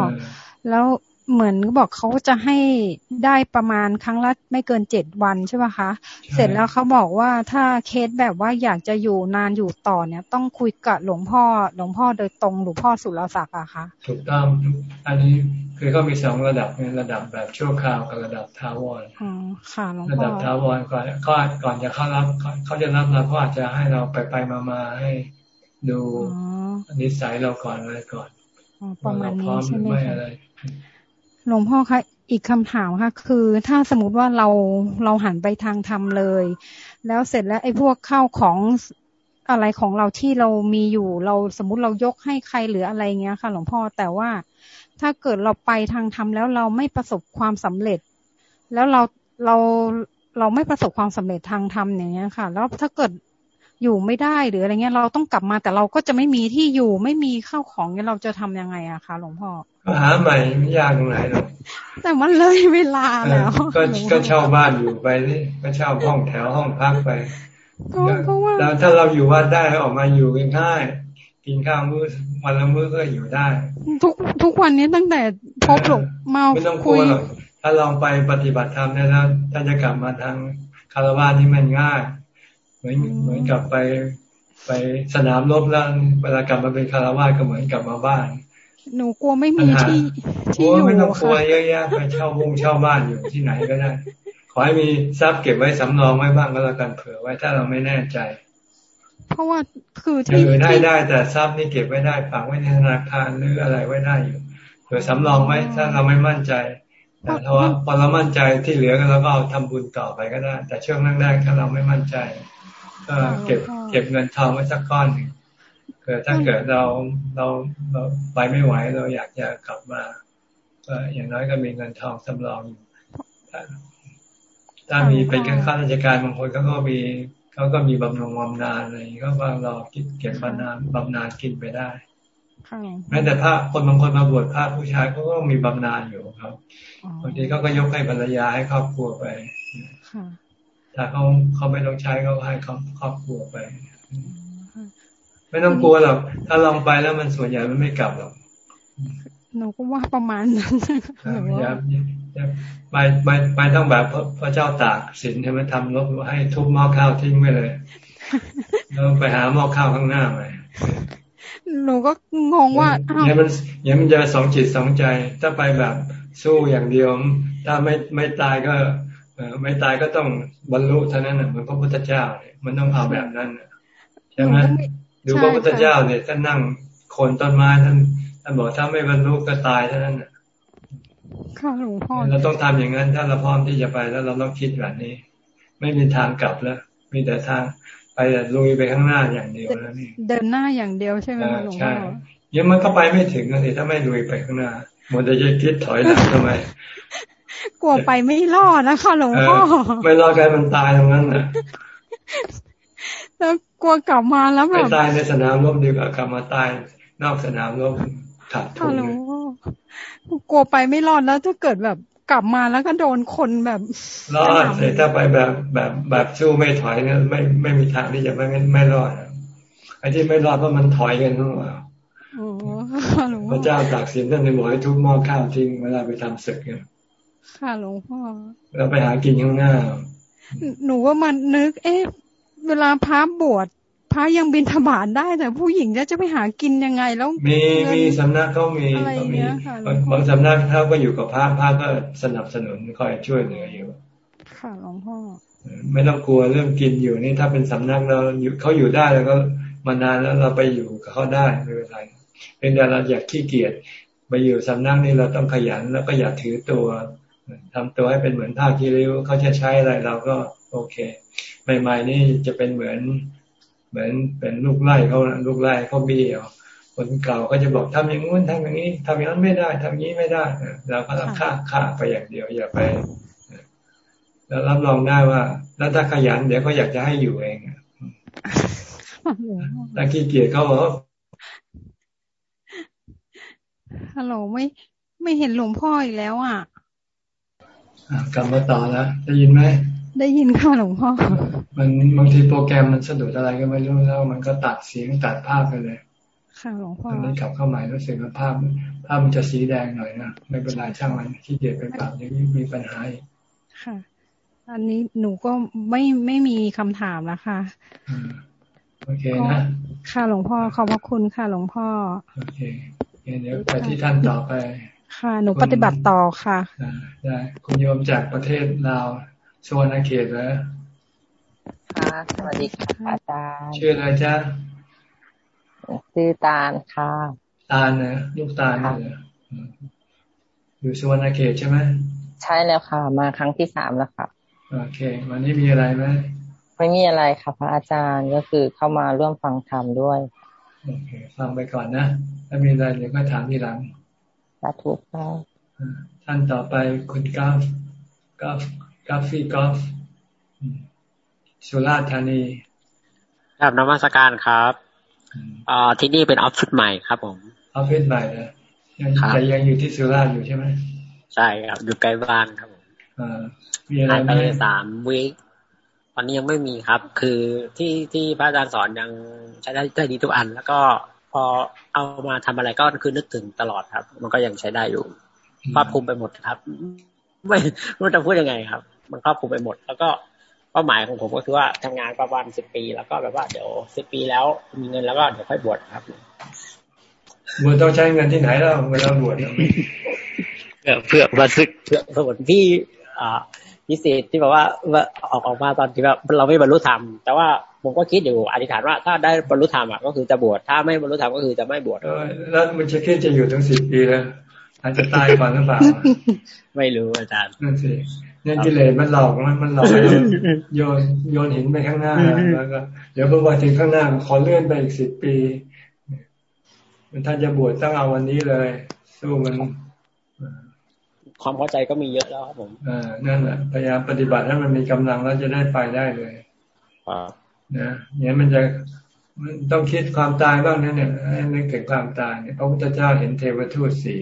แล้ว เหมือนบอกเขาจะให้ได้ประมาณครั้งละไม่เกินเจ็ดวันใช่ป่ะคะ เสร็จแล้วเขาบอกว่าถ้าเคสแบบว่าอยากจะอยู่นานอยู่ต่อเนี่ย ต้องคุยกับหลวงพ่อหลวงพ่อโดยตรงหลวงพ่อสุรศักดิ์อะคะถูกต้องอันนี้คือเขามีสองระดับเนี่ยระดับแบบชั่วคราวกับระดับทาวรอ๋อค่ะหลวงพ่อระดับทาวรก่อนเขาก่อนจะเข้ารับเขาจะรับเราเขาอาจจะให้เราไปไปมามาให้ดูนิสัยเราก่อนอะไรก่อนประมาณนี้ใช่ไหมคะ หลวงพ่อคะอีกคำถามค่ะ คือ ถ้าสมมติว่าเราเราหันไปทางธรรมเลย แล้วเสร็จแล้วไอ้พวกข้าวของอะไรของเราที่เรามีอยู่เราสมมติเรายกให้ใครหรืออะไรเงี้ยค่ะหลวงพ่อแต่ว่าถ้าเกิดเราไปทางธรรมแล้วเราไม่ประสบความสำเร็จ แล้วเราเราเราไม่ประสบความสำเร็จทางธรรมอย่างเงี้ยค่ะ แล้วถ้าเกิดอยู่ไม่ได้หรืออะไรเงี้ย เราต้องกลับมาแต่เราก็จะไม่มีที่อยู่ไม่มีข้าวของเนี่ยเราจะทำยังไงอะคะหลวงพ่อ หาใหม่ไม่ยากตรงไหนหรอกแต่มันเลยเวลาแล้วก็ก็เช่าบ้านอยู่ไปนี่ก็เช่าห้องแถวห้องพักไปก็ว่าแล้วถ้าเราอยู่วัดได้ออกมาอยู่ง่ายกินข้าวมื้อวันละมื้อก็อยู่ได้ ทุกทุกวันนี้ตั้งแต่พบหลงเมาไม่ต้องกลัวหรอกถ้าลองไปปฏิบัติธรรมได้แล้วถ้าจะกลับมาทางคารวะนี่มันง่าย เหมือนเหมือนกับไปไปสนามรบแล้วเวลากลับมาเป็นคารวาสก็เหมือนกลับมาบ้าน หนูกลัวไม่มีที่ที่อยู่ไม่ต้องกลัวเยอะแยะไปเช่าบุ้งเช่าบ้านอยู่ที่ไหนก็ได้ ขอให้มีทรัพย์เก็บไว้สำรองไว้บ้างก็แล้วกันเผื่อไว้ถ้าเราไม่แน่ใจ เพราะว่าคือที่ได้ได้แต่ทรัพย์นี่เก็บไว้ได้ฝากไว้ในธนาคารหรืออะไรไว้ได้อยู่เผื่อสำรองไว้ถ้าเราไม่มั่นใจแต่เพราะว่าพอเรามั่นใจที่เหลือก็เราก็เอาทำบุญต่อไปก็ได้ แต่ช่วงแรกๆถ้าเราไม่มั่นใจ ก็เก็บเก็บเงินทองไว้สักก้อนหนึ่ง เกิดถ้าเกิดเราเราเราไปไม่ไหวเราอยากจะกลับมาก็อย่างน้อยก็มีเงินทองสำรองอยู่ถ้ามีเป็นข้าราชการบางคนเขาก็มีเขาก็มีบำนาญบำนาญอะไรก็ว่าเราคิดเก็บบำนาญบำนาญกินไปได้แม้แต่พระคนบางคนมาบวชพระผู้ชายเขาก็มีบำนาญอยู่ครับบางทีเขาก็ยกให้ภรรยาให้ครอบครัวไปถ้าเขาเขาไม่ต้องใช้เขาให้ครอบครอบครัวไป ไม่ต้องกลัวหรอก ถ้าลองไปแล้วมันส่วนใหญ่มันไม่กลับหรอก หนูก็ว่าประมาณนั้นอย่าไปไปไปต้องแบบพระเจ้าตากสินใช่ไหมทำลบให้ทุบหม้อข้าวทิ้งไปเลยแล้วไปหาหม้อข้าวข้างหน้าไปหนูก็งงว่าอย่างมันอย่างมันจะสองจิตสองใจ ถ้าไปแบบสู้อย่างเดียว ถ้าไม่ไม่ตายก็ไม่ตายก็ต้องบรรลุเท่านั้นเหมือนพระพุทธเจ้าเนี่ยมันต้องเอาแบบนั้นใช่ไหม ดูพระพุทธเจ้าเนี่ยท่านนั่งโคนต้นไม้ท่านท่านบอกถ้าไม่บรรลุก็ตายเท่านั้นค่ะหลวงพ่อเราต้องทำอย่างนั้นถ้าเราพร้อมที่จะไปแล้วเราต้องคิดแบบนี้ ไม่มีทางกลับแล้ว มีแต่ทางไปแต่ลุยไปข้างหน้าอย่างเดียวแล้วนี่เดินหน้าอย่างเดียวใช่ไหมหลวงพ่อใช่ยังมันก็ไปไม่ถึงเลยถ้าไม่ลุยไปข้างหน้าหมดจะคิดถอยหลังทำไมกลัวไปไม่รอดนะคะหลวงพ่อไม่รอดกันมันตายตรงนั้นน่ะแล้ว กลัวกลับมาแล้วแบบตายในสนามรบดีกว่ากลับมาตายนอกสนามรบขาดทุนกลัวไปไม่รอดแล้วถ้าเกิดแบบกลับมาแล้วก็โดนคนแบบรอดแต่ถ้าไปแบบแบบแบบสู้ไม่ถอยเนี่ยไม่ไม่มีทางที่จะไม่ไม่รอดไอ้ที่ไม่รอดเพราะมันถอยกันทั้งหมดพระเจ้าตากสินท่านเลยบอกให้ทุบหม้อข้าวทิ้งเวลาไปทำศึกเนี่ยค่ะหลวงพ่อเราไปหากินข้างหน้า หนูว่ามันนึก เอ๊ะ เวลาพระบวชพระยังบินธบาตได้ แต่ผู้หญิงจะจะไปหากินยังไงแล้ว มีมีสำนักเขามีก็มีบางสำนักเขาก็อยู่กับพระพระก็สนับสนุนคอยช่วยเหลืออยู่ ค่ะหลวงพ่อ ไม่ต้องกลัวเรื่องกินอยู่นี่ถ้าเป็นสำนักเราอยู่เขาอยู่ได้แล้วก็มานานแล้วเราไปอยู่กับเขาได้ไม่เป็นไรเป็นแต่เราอยากขี้เกียจไปอยู่สำนักนี่เราต้องขยันแล้วก็อย่าถือตัวทำตัวให้เป็นเหมือนผ้าคีริ้วเขาจะใช้อะไรเราก็ โอเค ใหม่ๆนี่จะเป็นเหมือนเหมือนเป็นลูกไล่เขาลูกไล่เขาบี้เอาคนเก่าก็จะบอกทำอย่างงู้นทำอย่างนี้ทำอย่างนั้นไม่ได้ทำอย่างนี้ไม่ได้เราก็ต้องฆ่าฆ่าไปอย่างเดียวอย่าไป แล้วรับรองได้ว่า แล้วถ้าขยันเดี๋ยวเขาอยากจะให้อยู่เองถ้าขี้เกียจเขาบอกฮัลโหลไม่ไม่เห็นหลวงพ่ออีกแล้วอะกลับมาต่อแล้วได้ยินไหม ได้ยินค่ะหลวงพ่อ มันบางทีโปรแกรมมันสะดุดอะไรก็ไม่รู้แล้ว มันก็ตัดเสียงตัดภาพไปเลย ค่ะหลวงพ่อตอนนี้กลับเข้าใหม่รู้สึกว่าภาพภาพมันจะสีแดงหน่อยนะไม่เป็นไรช่างมันที่เกียจไปปรับยังมีปัญหาอีกค่ะ อันนี้หนูก็ไม่ไม่มีคำถามแล้วค่ะโอเคนะ ค่ะหลวงพ่อขอบพระคุณค่ะหลวงพ่อ โอเคเดี๋ยวไปที่ท่านต่อไป ค่ะ หนูปฏิบัติต่อค่ะ ได้ คุณโยมจากประเทศลาว สวนเขตแล้วค่ะสวัสดีค่ะอาจารย์ชื่ออะไรจ๊ะชื่อตาลค่ะตาลนะลูกตาลเนี่ยอยู่สวนเขตใช่ไหมใช่แล้วค่ะ มาครั้งที่สามแล้วค่ะโอเค วันนี้มีอะไรไหมไม่มีอะไรค่ะ พระอาจารย์ก็คือเข้ามาร่วมฟังธรรมด้วยโอเค ฟังไปก่อนนะถ้ามีอะไรเดี๋ยวก็ถามทีหลังสาธุค่ะท่านต่อไปคุณก้าฟก้าฟ ก้าฟี่ก้าฟสุราษฎร์ธานีครับนมัสการครับอ่าที่นี่เป็นออฟฟิศใหม่ครับผมออฟฟิศใหม่นะยังแต่ยังอยู่ที่สุราษฎร์อยู่ใช่ไหมใช่ครับอยู่ใกล้บ้านครับผมอ่ามีอะไรไหมสามวีคตอนนี้ยังไม่มีครับ คือที่ที่พระอาจารย์สอนยังใช้ได้ได้ดีทุกอัน แล้วก็พอเอามาทำอะไรก็คือนึกถึงตลอดครับ มันก็ยังใช้ได้อยู่ครอบคลุมไปหมดครับ ไม่ไม่จะพูดยังไงครับ มันครอบคลุมไปหมด แล้วก็พป้าหมายของผมก็คือว่าทำงานประมาณสิบปี แล้วก็แบบว่าเดี๋ยวสิบปีแล้วมีเงินแล้วก็เดี๋ยวค่อยบวชครับบวชต้องใช้เงินที่ไหนแล้วเวลาบวชเพื่อเพื่อมาซึกเพื่อสมุนที่อ่าพิเศษที่แบบว่าออกออกมาตอนที่แบบเราไม่บรรลุธรรมแต่ว่าผมก็คิดอยู่อธิษฐานว่าถ้าได้บรรลุธรรมอะก็คือจะบวชถ้าไม่บรรลุธรรมก็คือจะไม่บวชแล้วมันจะคิดจะอยู่ถึงสิบปีแล้วอาจจะตายก่อนหรือเปล่า ไม่รู้อาจารย์นั่นสิ เนี่ยกิเลสมันหลอกมันมันหลอกโยนโยนหินไปข้างหน้าแล้วก็เดี๋ยวพอมาถึงข้างหน้าขอเลื่อนไปอีกสิบปี มันถ้าจะบวชต้องเอาวันนี้เลย สู้มันความเข้าใจก็มีเยอะแล้วครับผมอ่านั่นแหละพยายามปฏิบัติให้มันมีกำลังแล้วจะได้ไปได้เลยครับนะเนี่ยมันจะมันต้องคิดความตายบ้างนะเนี่ยให้นึกถึงความตายเนี่ยพระพุทธเจ้าเห็นเทวทูตสี่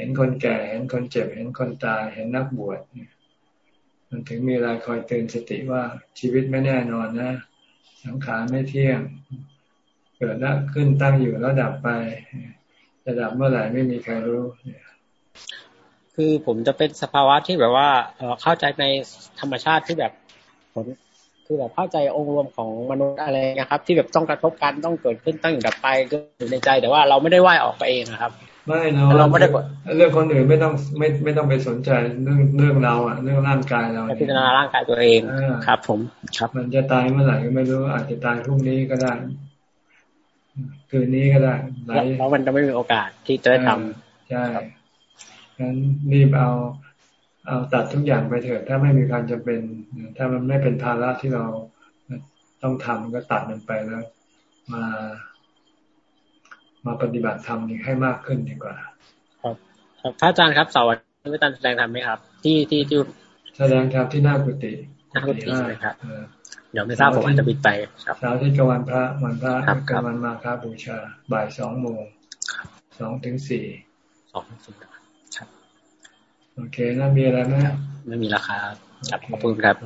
เห็นคนแก่ เห็นคนเจ็บ เห็นคนตาย เห็นนักบวชมันถึงมีอะไรคอยเตือนสติว่าชีวิตไม่แน่นอนนะ สังขารไม่เที่ยง เกิดแล้วขึ้นตั้งอยู่แล้วดับไป จะดับเมื่อไหร่ไม่มีใครรู้คือผมจะเป็นสภาวะที่แบบว่าเข้าใจในธรรมชาติที่แบบผมคือแบบเข้าใจองค์รวมของมนุษย์อะไรนะครับ ที่แบบต้องกระทบกันต้องเกิดขึ้นตั้งอยู่ดับไปอยู่ในใจ แต่ว่าเราไม่ได้ไหวออกไปเองนะครับ ไม่เนาะเราไม่ได้เรื่องคนอื่นไม่ต้องไม่ไม่ต้องไปสนใจเรื่องเรื่องเราอะ เรื่องร่างกายเราพิจารณาร่างกายตัวเองครับ ผมครับ มันจะตายเมื่อไหร่ก็ไม่รู้อาจจะตายพรุ่งนี้ก็ได้คืนนี้ก็ได้แล้วมันจะไม่มีโอกาสที่จะได้ทำใช่งั้นรีบเอาเอาตัดทุกอย่างไปเถิดถ้าไม่มีการจำเป็น ถ้ามันไม่เป็นภาระที่เราต้องทำก็ตัดมันไปแล้ว มา มาปฏิบัติธรรมนี้ให้มากขึ้นดีกว่า ครับครับพระอาจารย์ครับเสาร์นี้อาจารย์แสดงธรรมไหมครับ ที่ที่ที่แสดงธรรมที่หน้ากุฏิหน้ากุฏิใช่ไหมครับเดี๋ยวไม่ทราบผมอาจจะบิดไปครับเช้าที่กวันพระวันพระกวันมาคาบูชา บ่ายสองโมงสองถึงสี่สองถึงสี่ครับโอเคน่ามีอะไรไหมไม่มีราคาครับขอบคุณครับ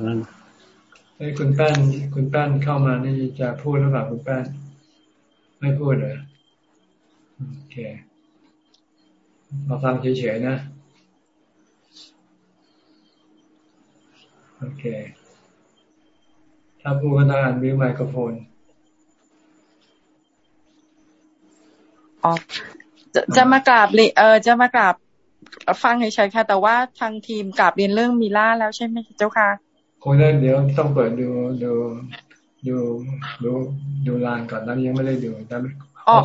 ไอ้คุณแป้นคุณแป้นเข้ามานี่จะพูดหรือเปล่าคุณแป้น ไม่พูดเลย โอเคมาฟังเฉยๆนะ โอเค ถ้าพูดก็ต้องอ่านวิวไมโครโฟนอ๋อจะจะมากราบเออจะมากราบฟังเฉยๆค่ะ แต่ว่าทางทีมกราบเรียนเรื่องมิล่าแล้วใช่ไหมเจ้าค่ะคงได้เดี๋ยวต้องเปิดดูดูดูดูดูลานก่อนแล้วยังไม่ได้ดูแต่อ๋อ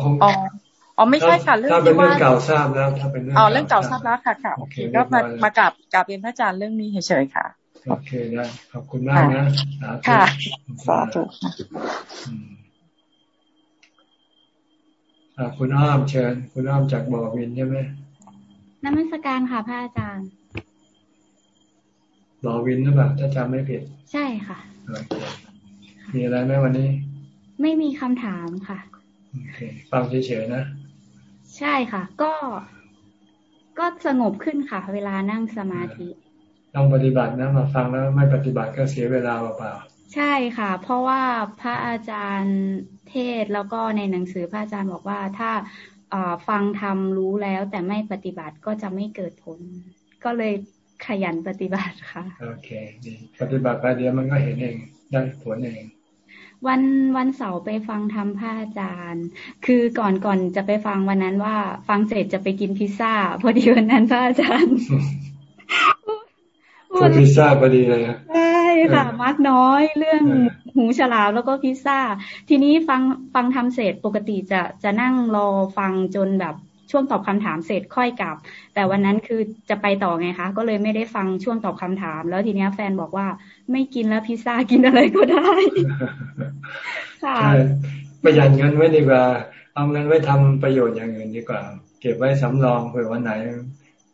อ๋ออ๋อไม่ใช่ค่ะเรื่องที่ว่าเรื่องเก่าทราบแล้วถ้าเป็นเรื่องอ๋อเรื่องเก่าทราบแล้วค่ะค่ะโอเคก็มามากราบกราบเรียนพระอาจารย์เรื่องนี้เฉยๆค่ะโอเคได้ขอบคุณมากนะค่ะสาธุค่ะคุณอ้อมเชิญ คุณอ้อมจากบ่อวินใช่ไหมนมัสการค่ะพระอาจารย์บ่อวินหรือเปล่าถ้าจำไม่ผิด ใช่ค่ะ มีอะไรไหมวันนี้ ไม่มีคำถามค่ะ โอเค ฟังเฉยๆนะ ใช่ค่ะ ก็ก็สงบขึ้นค่ะ เวลานั่งสมาธิต้องปฏิบัตินะมาฟังแล้วไม่ปฏิบัติก็เสียเวลาเปล่าใช่ค่ะ เพราะว่าพระอาจารย์เทศแล้วก็ในหนังสือพระอาจารย์บอกว่าถ้าฟังทำรู้แล้วแต่ไม่ปฏิบัติก็จะไม่เกิดผล ก็เลยขยันปฏิบัติค่ะ โอเคดีปฏิบัติไปเดียวมันก็เห็นเองได้ผลเอง วันวันเสาร์ไปฟังธรรมพระอาจารย์ คือก่อนก่อนจะไปฟังวันนั้นว่า ฟังเสร็จจะไปกินพิซซ่า พอดีวันนั้นพระอาจารย์พูดพิซซ่าพอดีเลยใช่ค่ะมากน้อยเรื่องหูฉลามแล้วก็พิซซ่า ทีนี้ฟังฟังทำเสร็จปกติจะจะนั่งรอฟังจนแบบ ช่วงตอบคำถามเสร็จค่อยกลับ แต่วันนั้นคือจะไปต่อไงคะ ก็เลยไม่ได้ฟังช่วงตอบคำถาม แล้วทีนี้แฟนบอกว่าไม่กินแล้วพิซซ่ากินอะไรก็ได้ค่ะประหยัดเงินไว้ดีกว่าเอาเงินไว้ทำประโยชน์อย่างอื่นดีกว่า เก็บไว้สำรองเผื่อวันไหน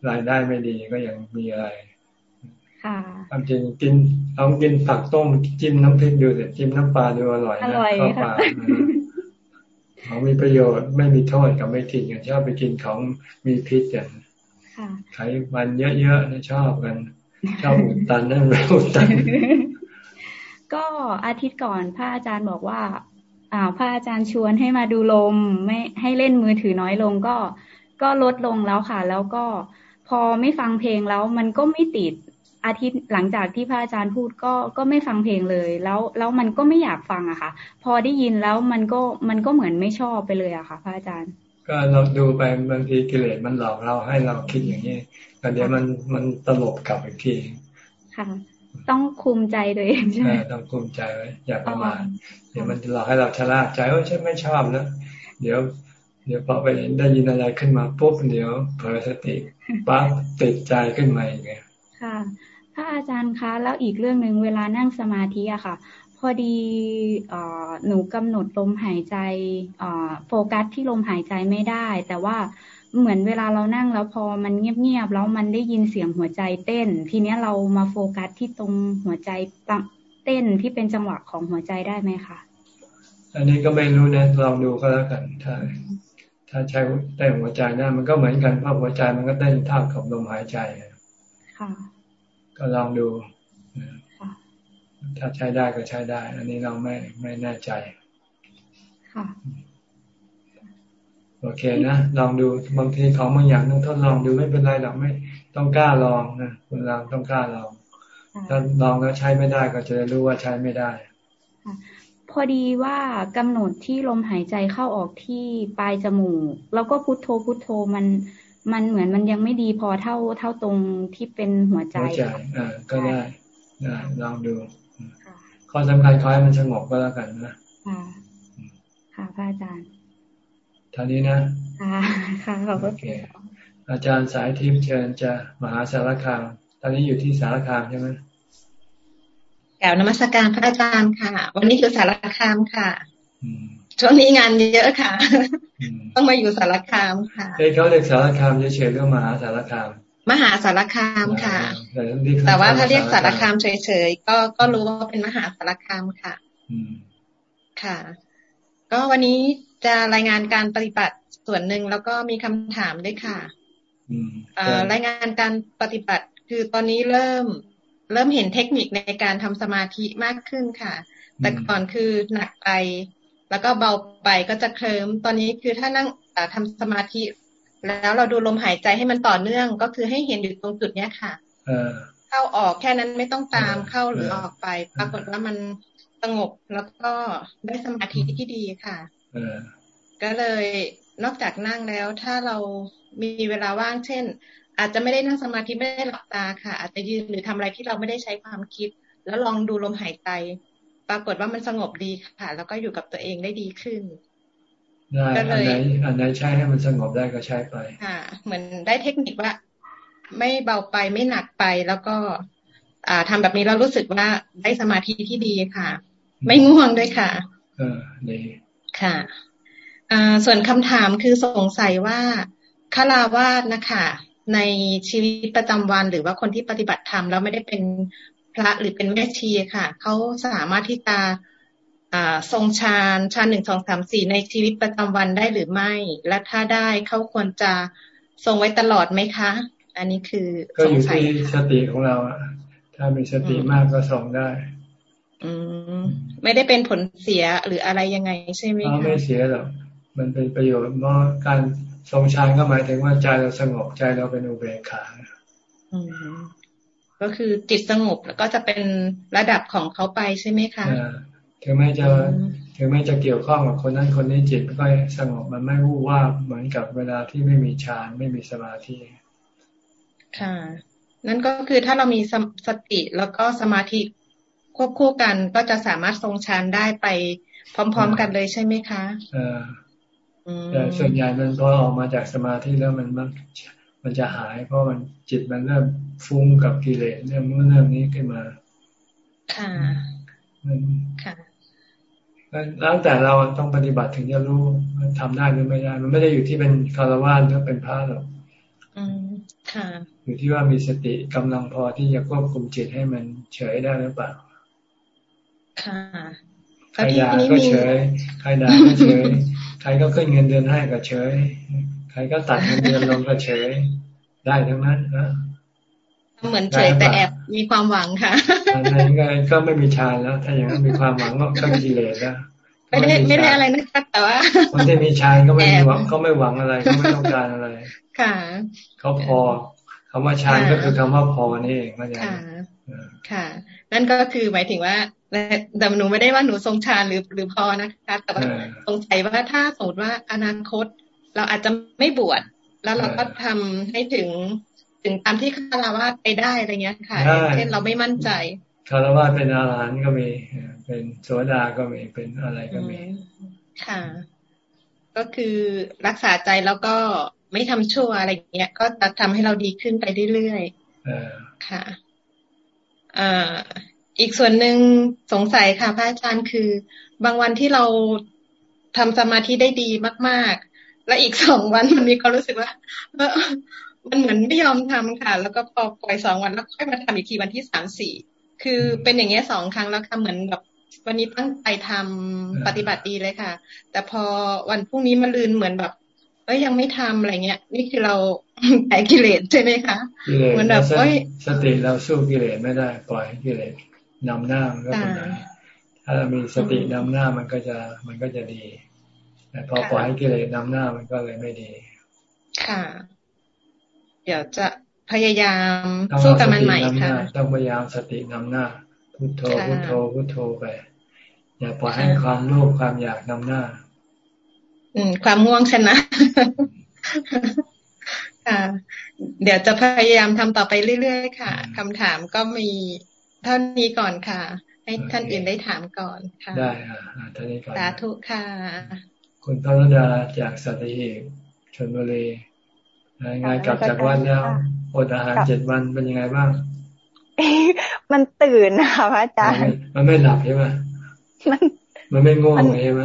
รายได้ไม่ดีก็ยังมีอะไรค่ะความจริงกินลองกินผักต้มจิ้มน้ำพริกดูสิจิ้มน้ำปลาดูอร่อยนะข้าวปลา ของมีประโยชน์ไม่มีโทษกับไม่ทิ้งกันชอบไปกินของมีพิษกันไขมันเยอะๆนะชอบกันชอบอุดตันนั่นไม่อุดตัน ก็อาทิตย์ก่อนพระอาจารย์บอกว่าอ่าพระอาจารย์ชวนให้มาดูลมไม่ให้เล่นมือถือน้อยลงก็ก็ลดลงแล้วค่ะ แล้วก็พอไม่ฟังเพลงแล้วมันก็ไม่ติด อาทิตย์หลังจากที่พระอาจารย์พูดก็ก็ไม่ฟังเพลงเลย แล้วแล้วมันก็ไม่อยากฟังอะค่ะ พอได้ยินแล้วมันก็มันก็เหมือนไม่ชอบไปเลยอะค่ะ พระอาจารย์ ก็เราดูไปบางทีกิเลสมันหลอกเราให้เราคิดอย่างนี้แต่เดี๋ยวมันมันตลบกลับอีกทีค่ะต้องคุมใจตัวเองใช่ไหมต้องคุมใจไว้อย่าประมาทเดี๋ยวมันหลอกให้เราชะล่าใจว่าฉันไม่ชอบแล้วเดี๋ยว เดี๋ยวพอไปได้ยินอะไรขึ้นมาปุ๊บเดี๋ยวเผลอสติปั๊บติดใจขึ้นมาอย่างเงี้ยค่ะ พระอาจารย์คะ แล้วอีกเรื่องหนึ่งเวลานั่งสมาธิอะค่ะ พอดีหนูกำหนดลมหายใจโฟกัสที่ลมหายใจไม่ได้ แต่ว่าเหมือนเวลาเรานั่งแล้วพอมันเงียบๆแล้วมันได้ยินเสียงหัวใจเต้น ทีนี้เรามาโฟกัสที่ตรงหัวใจเต้นที่เป็นจังหวะของหัวใจได้ไหมคะอันนี้ก็ไม่รู้นะลองดูก็แล้วกันถ้าถ้าใช้เต้นหัวใจนะมันก็เหมือนกันเพราะหัวใจมันก็เต้นเท่ากับลมหายใจค่ะ ก็ลองดูถ้าใช้ได้ก็ใช้ได้ อันนี้เราไม่ไม่แน่ใจ ค่ะ โอเคนะ ลองดูบางทีของบางอย่างต้องทดลองดูไม่เป็นไรหรอกไม่ ต้องกล้าลองนะคุณลองต้องกล้าลองถ้าลองแล้วใช้ไม่ได้ก็จะรู้ว่าใช้ไม่ได้พอดีว่ากำหนดที่ลมหายใจเข้าออกที่ปลายจมูก แล้วก็พุทโธพุทโธมัน มันเหมือนมันยังไม่ดีพอเท่าเท่าตรงที่เป็นหัวใจหัวใจอ่าก็ได้ได้ลองดูข้อสำคัญขอให้มันสงบก็แล้วกันนะค่ะค่ะพระอาจารย์ท่านี้นะค่ะค่ะขอบคุณอาจารย์สายทิพย์เชิญจะมหาสารคามตอนนี้อยู่ที่สารคามใช่ไหมแก่วนมัสการพระอาจารย์ค่ะ วันนี้อยู่สารคามค่ะ ช่วงนี้งานเยอะค่ะ ต้องมาอยู่สารคามค่ะเฮ้เขาเรียกสารคามเฉยๆเรื่องมหาสารคาม มหาสารคามค่ะ แต่ว่าถ้าเรียกสารคามเฉยๆก็ก็รู้ว่าเป็นมหาสารคามค่ะค่ะ ก็วันนี้จะรายงานการปฏิบัติส่วนหนึ่งแล้วก็มีคำถามด้วยค่ะรายงานการปฏิบัติคือตอนนี้เริ่มเริ่มเห็นเทคนิคในการทำสมาธิมากขึ้นค่ะ แต่ก่อนคือหนักไป แล้วก็เบาไปก็จะเคลิมตอนนี้คือถ้านั่งทำสมาธิ แล้วเราดูลมหายใจให้มันต่อเนื่อง ก็คือให้เห็นอยู่ตรงจุดเนี้ยค่ะเข้าออกแค่นั้นไม่ต้องตามเข้าหรือออกไป ปรากฏว่ามันสงบแล้วก็ได้สมาธิที่ดีค่ะก็เลยนอกจากนั่งแล้วถ้าเรามีเวลาว่างเช่น อาจจะไม่ได้นั่งสมาธิไม่ได้หลับตาค่ะ อาจจะยืนหรือทำอะไรที่เราไม่ได้ใช้ความคิด แล้วลองดูลมหายใจ ปรากฏว่ามันสงบดีค่ะ แล้วก็อยู่กับตัวเองได้ดีขึ้นได้อันไหนอันไหนใช้ให้มันสงบได้ก็ใช้ไปค่ะ เหมือนได้เทคนิคว่า ไม่เบาไปไม่หนักไปแล้วก็ อ่าทำแบบนี้เรารู้สึกว่าได้สมาธิที่ดีค่ะ ไม่ง่วงด้วยค่ะ เออดีค่ะอ่าส่วนคำถามคือสงสัยว่าคาราวาสนะคะในชีวิตประจำวันหรือว่าคนที่ปฏิบัติธรรมแล้วไม่ได้เป็น พระหรือเป็นแม่ชีค่ะ เขาสามารถที่จะทรงฌานฌานหนึ่งสองสามสี่ในชีวิตประจำวันได้หรือไม่ และถ้าได้เขาควรจะทรงไว้ตลอดไหมคะ อันนี้คือก็อยู่ที่สติของเราอะถ้ามีสติมากก็ทรงได้ อืมไม่ได้เป็นผลเสียหรืออะไรยังไงใช่ไหมคะไม่เสียหรอกมันเป็นประโยชน์เพราะการทรงฌานก็หมายถึงว่าใจเราสงบใจเราเป็นอุเบกขา ก็คือจิตสงบแล้วก็จะเป็นระดับของเขาไปใช่ไหมคะถึงแม้จะถึงแม้จะเกี่ยวข้องกับคนนั้นคนนี้จิตก็สงบมันไม่วู่ว่าเหมือนกับเวลาที่ไม่มีฌานไม่มีสมาธิค่ะ นั่นก็คือถ้าเรามีสติแล้วก็สมาธิควบคู่กันก็จะสามารถทรงฌานได้ไปพร้อม ๆ กันเลยใช่ไหมคะแต่ส่วนใหญ่มันพอออกมาจากสมาธิแล้วมันมัน มันจะหาย เพราะมันจิตมันเริ่มฟุ้งกับกิเลสเรื่องนู้นเรื่องนี้ขึ้นมา ค่ะมันค่ะแล้วแต่เราต้องปฏิบัติถึงจะรู้มันทำได้หรือไม่ได้ มันไม่ได้อยู่ที่เป็นคารวะหรือเป็นพระหรอกอืมค่ะอยู่ที่ว่ามีสติกำลังพอที่จะควบคุมจิตให้มันเฉยได้หรือเปล่า ค่ะใครด่าก็เฉย ใครด่าก็เฉย ใครก็ขึ้นเงินเดือนให้ก็เฉยใค รก็ตัดเงินเดือนลงก็เฉยได้ทั้งนั้นนะเหมือนเฉยแต่แอบมีความหวังค่ะอันนั้นก็ไม่มีชาแล้ว ถ้าอย่างนั้นมีความหวังก็ต้องกิเลสแล้วไม่ได้ไม่ได้อะไรนะคะแต่ว่าคนที่มีชายก็ไม่หวังเขาไม่หวังอะไรเขาไม่ต้องการอะไร ค่ะเขาพอคำว่าฌานก็คือคำว่าพอนี่เองเข้าใจค่ะ นั่นก็คือหมายถึงว่าแต่หนูไม่ได้ว่าหนูทรงฌานหรือหรือพอนะคะ แต่ว่าสงสัยว่าถ้าสมมติว่าอนาคต เราอาจจะไม่บวชแล้วเราก็ทำให้ถึงถึงตามที่คารวะไปได้อะไรเงี้ยค่ะเช่นเราไม่มั่นใจคารวะเป็นอาหารก็มี เป็นโสดาก็มีเป็นอะไรก็มี ค่ะ ก็คือรักษาใจแล้วก็ไม่ทำชั่วอะไรเงี้ย ก็จะทำให้เราดีขึ้นไปเรื่อยๆค่ะอ่าอีกส่วนหนึ่งสงสัยค่ะพระอาจารย์คือบางวันที่เราทำสมาธิได้ดีมาก ๆ และอีกสองวันมันมีความรู้สึกว่ามันเหมือนไม่ยอมทำค่ะ แล้วก็พอปล่อยสองวันแล้วค่อยมาทำอีกทีวันที่สามสี่คือเป็นอย่างเงี้ยสองครั้งแล้วค่ะเหมือนแบบวันนี้ตั้งใจทำปฏิบัติดีเลยค่ะ แต่พอวันพรุ่งนี้มาลืนเหมือนแบบเอ้ยยังไม่ทำอะไรเงี้ย นี่คือเราแพ้กิเลสใช่ไหมคะเหมือนแบบเอ้ยสติเราสู้กิเลสไม่ได้ปล่อยกิเลสนำหน้ามันก็เป็นไรถ้าเรามีสตินำหน้ามันก็จะมันก็จะดี แต่พอปล่อยให้กิเลสนำหน้ามันก็เลยไม่ดี ค่ะ เดี๋ยวจะพยายามสู้กับมันใหม่ค่ะต้องพยายามสตินำหน้า พุทโธพุทโธพุทโธไป อย่าปล่อยให้ความโลภความอยากนำหน้า อืม ความง่วงชนะค่ะ เดี๋ยวจะพยายามทำต่อไปเรื่อยๆค่ะคำถามก็มีท่านนี้ก่อนค่ะ ให้ท่านอื่นได้ถามก่อนค่ะ ได้อ่าท่านนี้ก่อนสาธุค่ะ คุณพระรดาจากสัตหีบชนบุรีรายงานกลับจากวันแล้วอดอาหารเจ็ดวันเป็นยังไงบ้างมันตื่นนะคะพระอาจารย์มันไม่หลับใช่ไหมมันมันไม่ง่วงใช่ไหม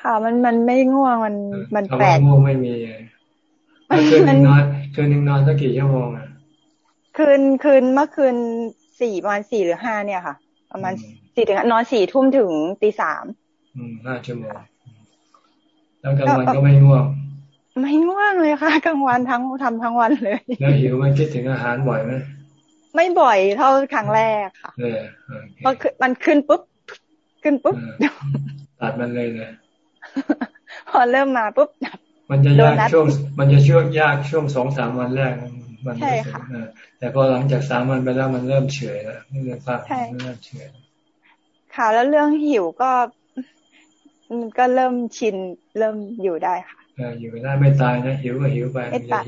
ค่ะ มันมันไม่ง่วงมันมันแปลกง่วงไม่มีคืนนึงนอนคืนนึงนอนสักกี่ชั่วโมงอะคืนคืนเมื่อคืนสี่ประมาณสี่หรือห้าเนี่ยค่ะ ประมาณสี่ถึงนอนสี่ทุ่มถึงตีสามอืมห้าชั่วโมง แล้วกลางวันก็ไม่ง่วง ไม่ง่วงเลยค่ะกลางวันทั้งทำทั้งวันเลย แล้วหิวมันคิดถึงอาหารบ่อยไหมไม่บ่อยเท่าครั้งแรกค่ะเพราะมันขึ้นปุ๊บขึ้นปุ๊บตัดมันเลยเลยพอเริ่มมาปุ๊บมันจะยากช่วงมันจะช่วงยากช่วงสองสามวันแรกมันใช่ค่ะแต่พอหลังจากสามวันไปแล้วมันเริ่มเฉยแล้วเริ่มฟังเริ่มเฉยค่ะแล้วเรื่องหิวก็ ก็เริ่มชินเริ่มอยู่ได้ค่ะอยู่ได้ไม่ตายนะหิวก็หิวไปไม่ตาย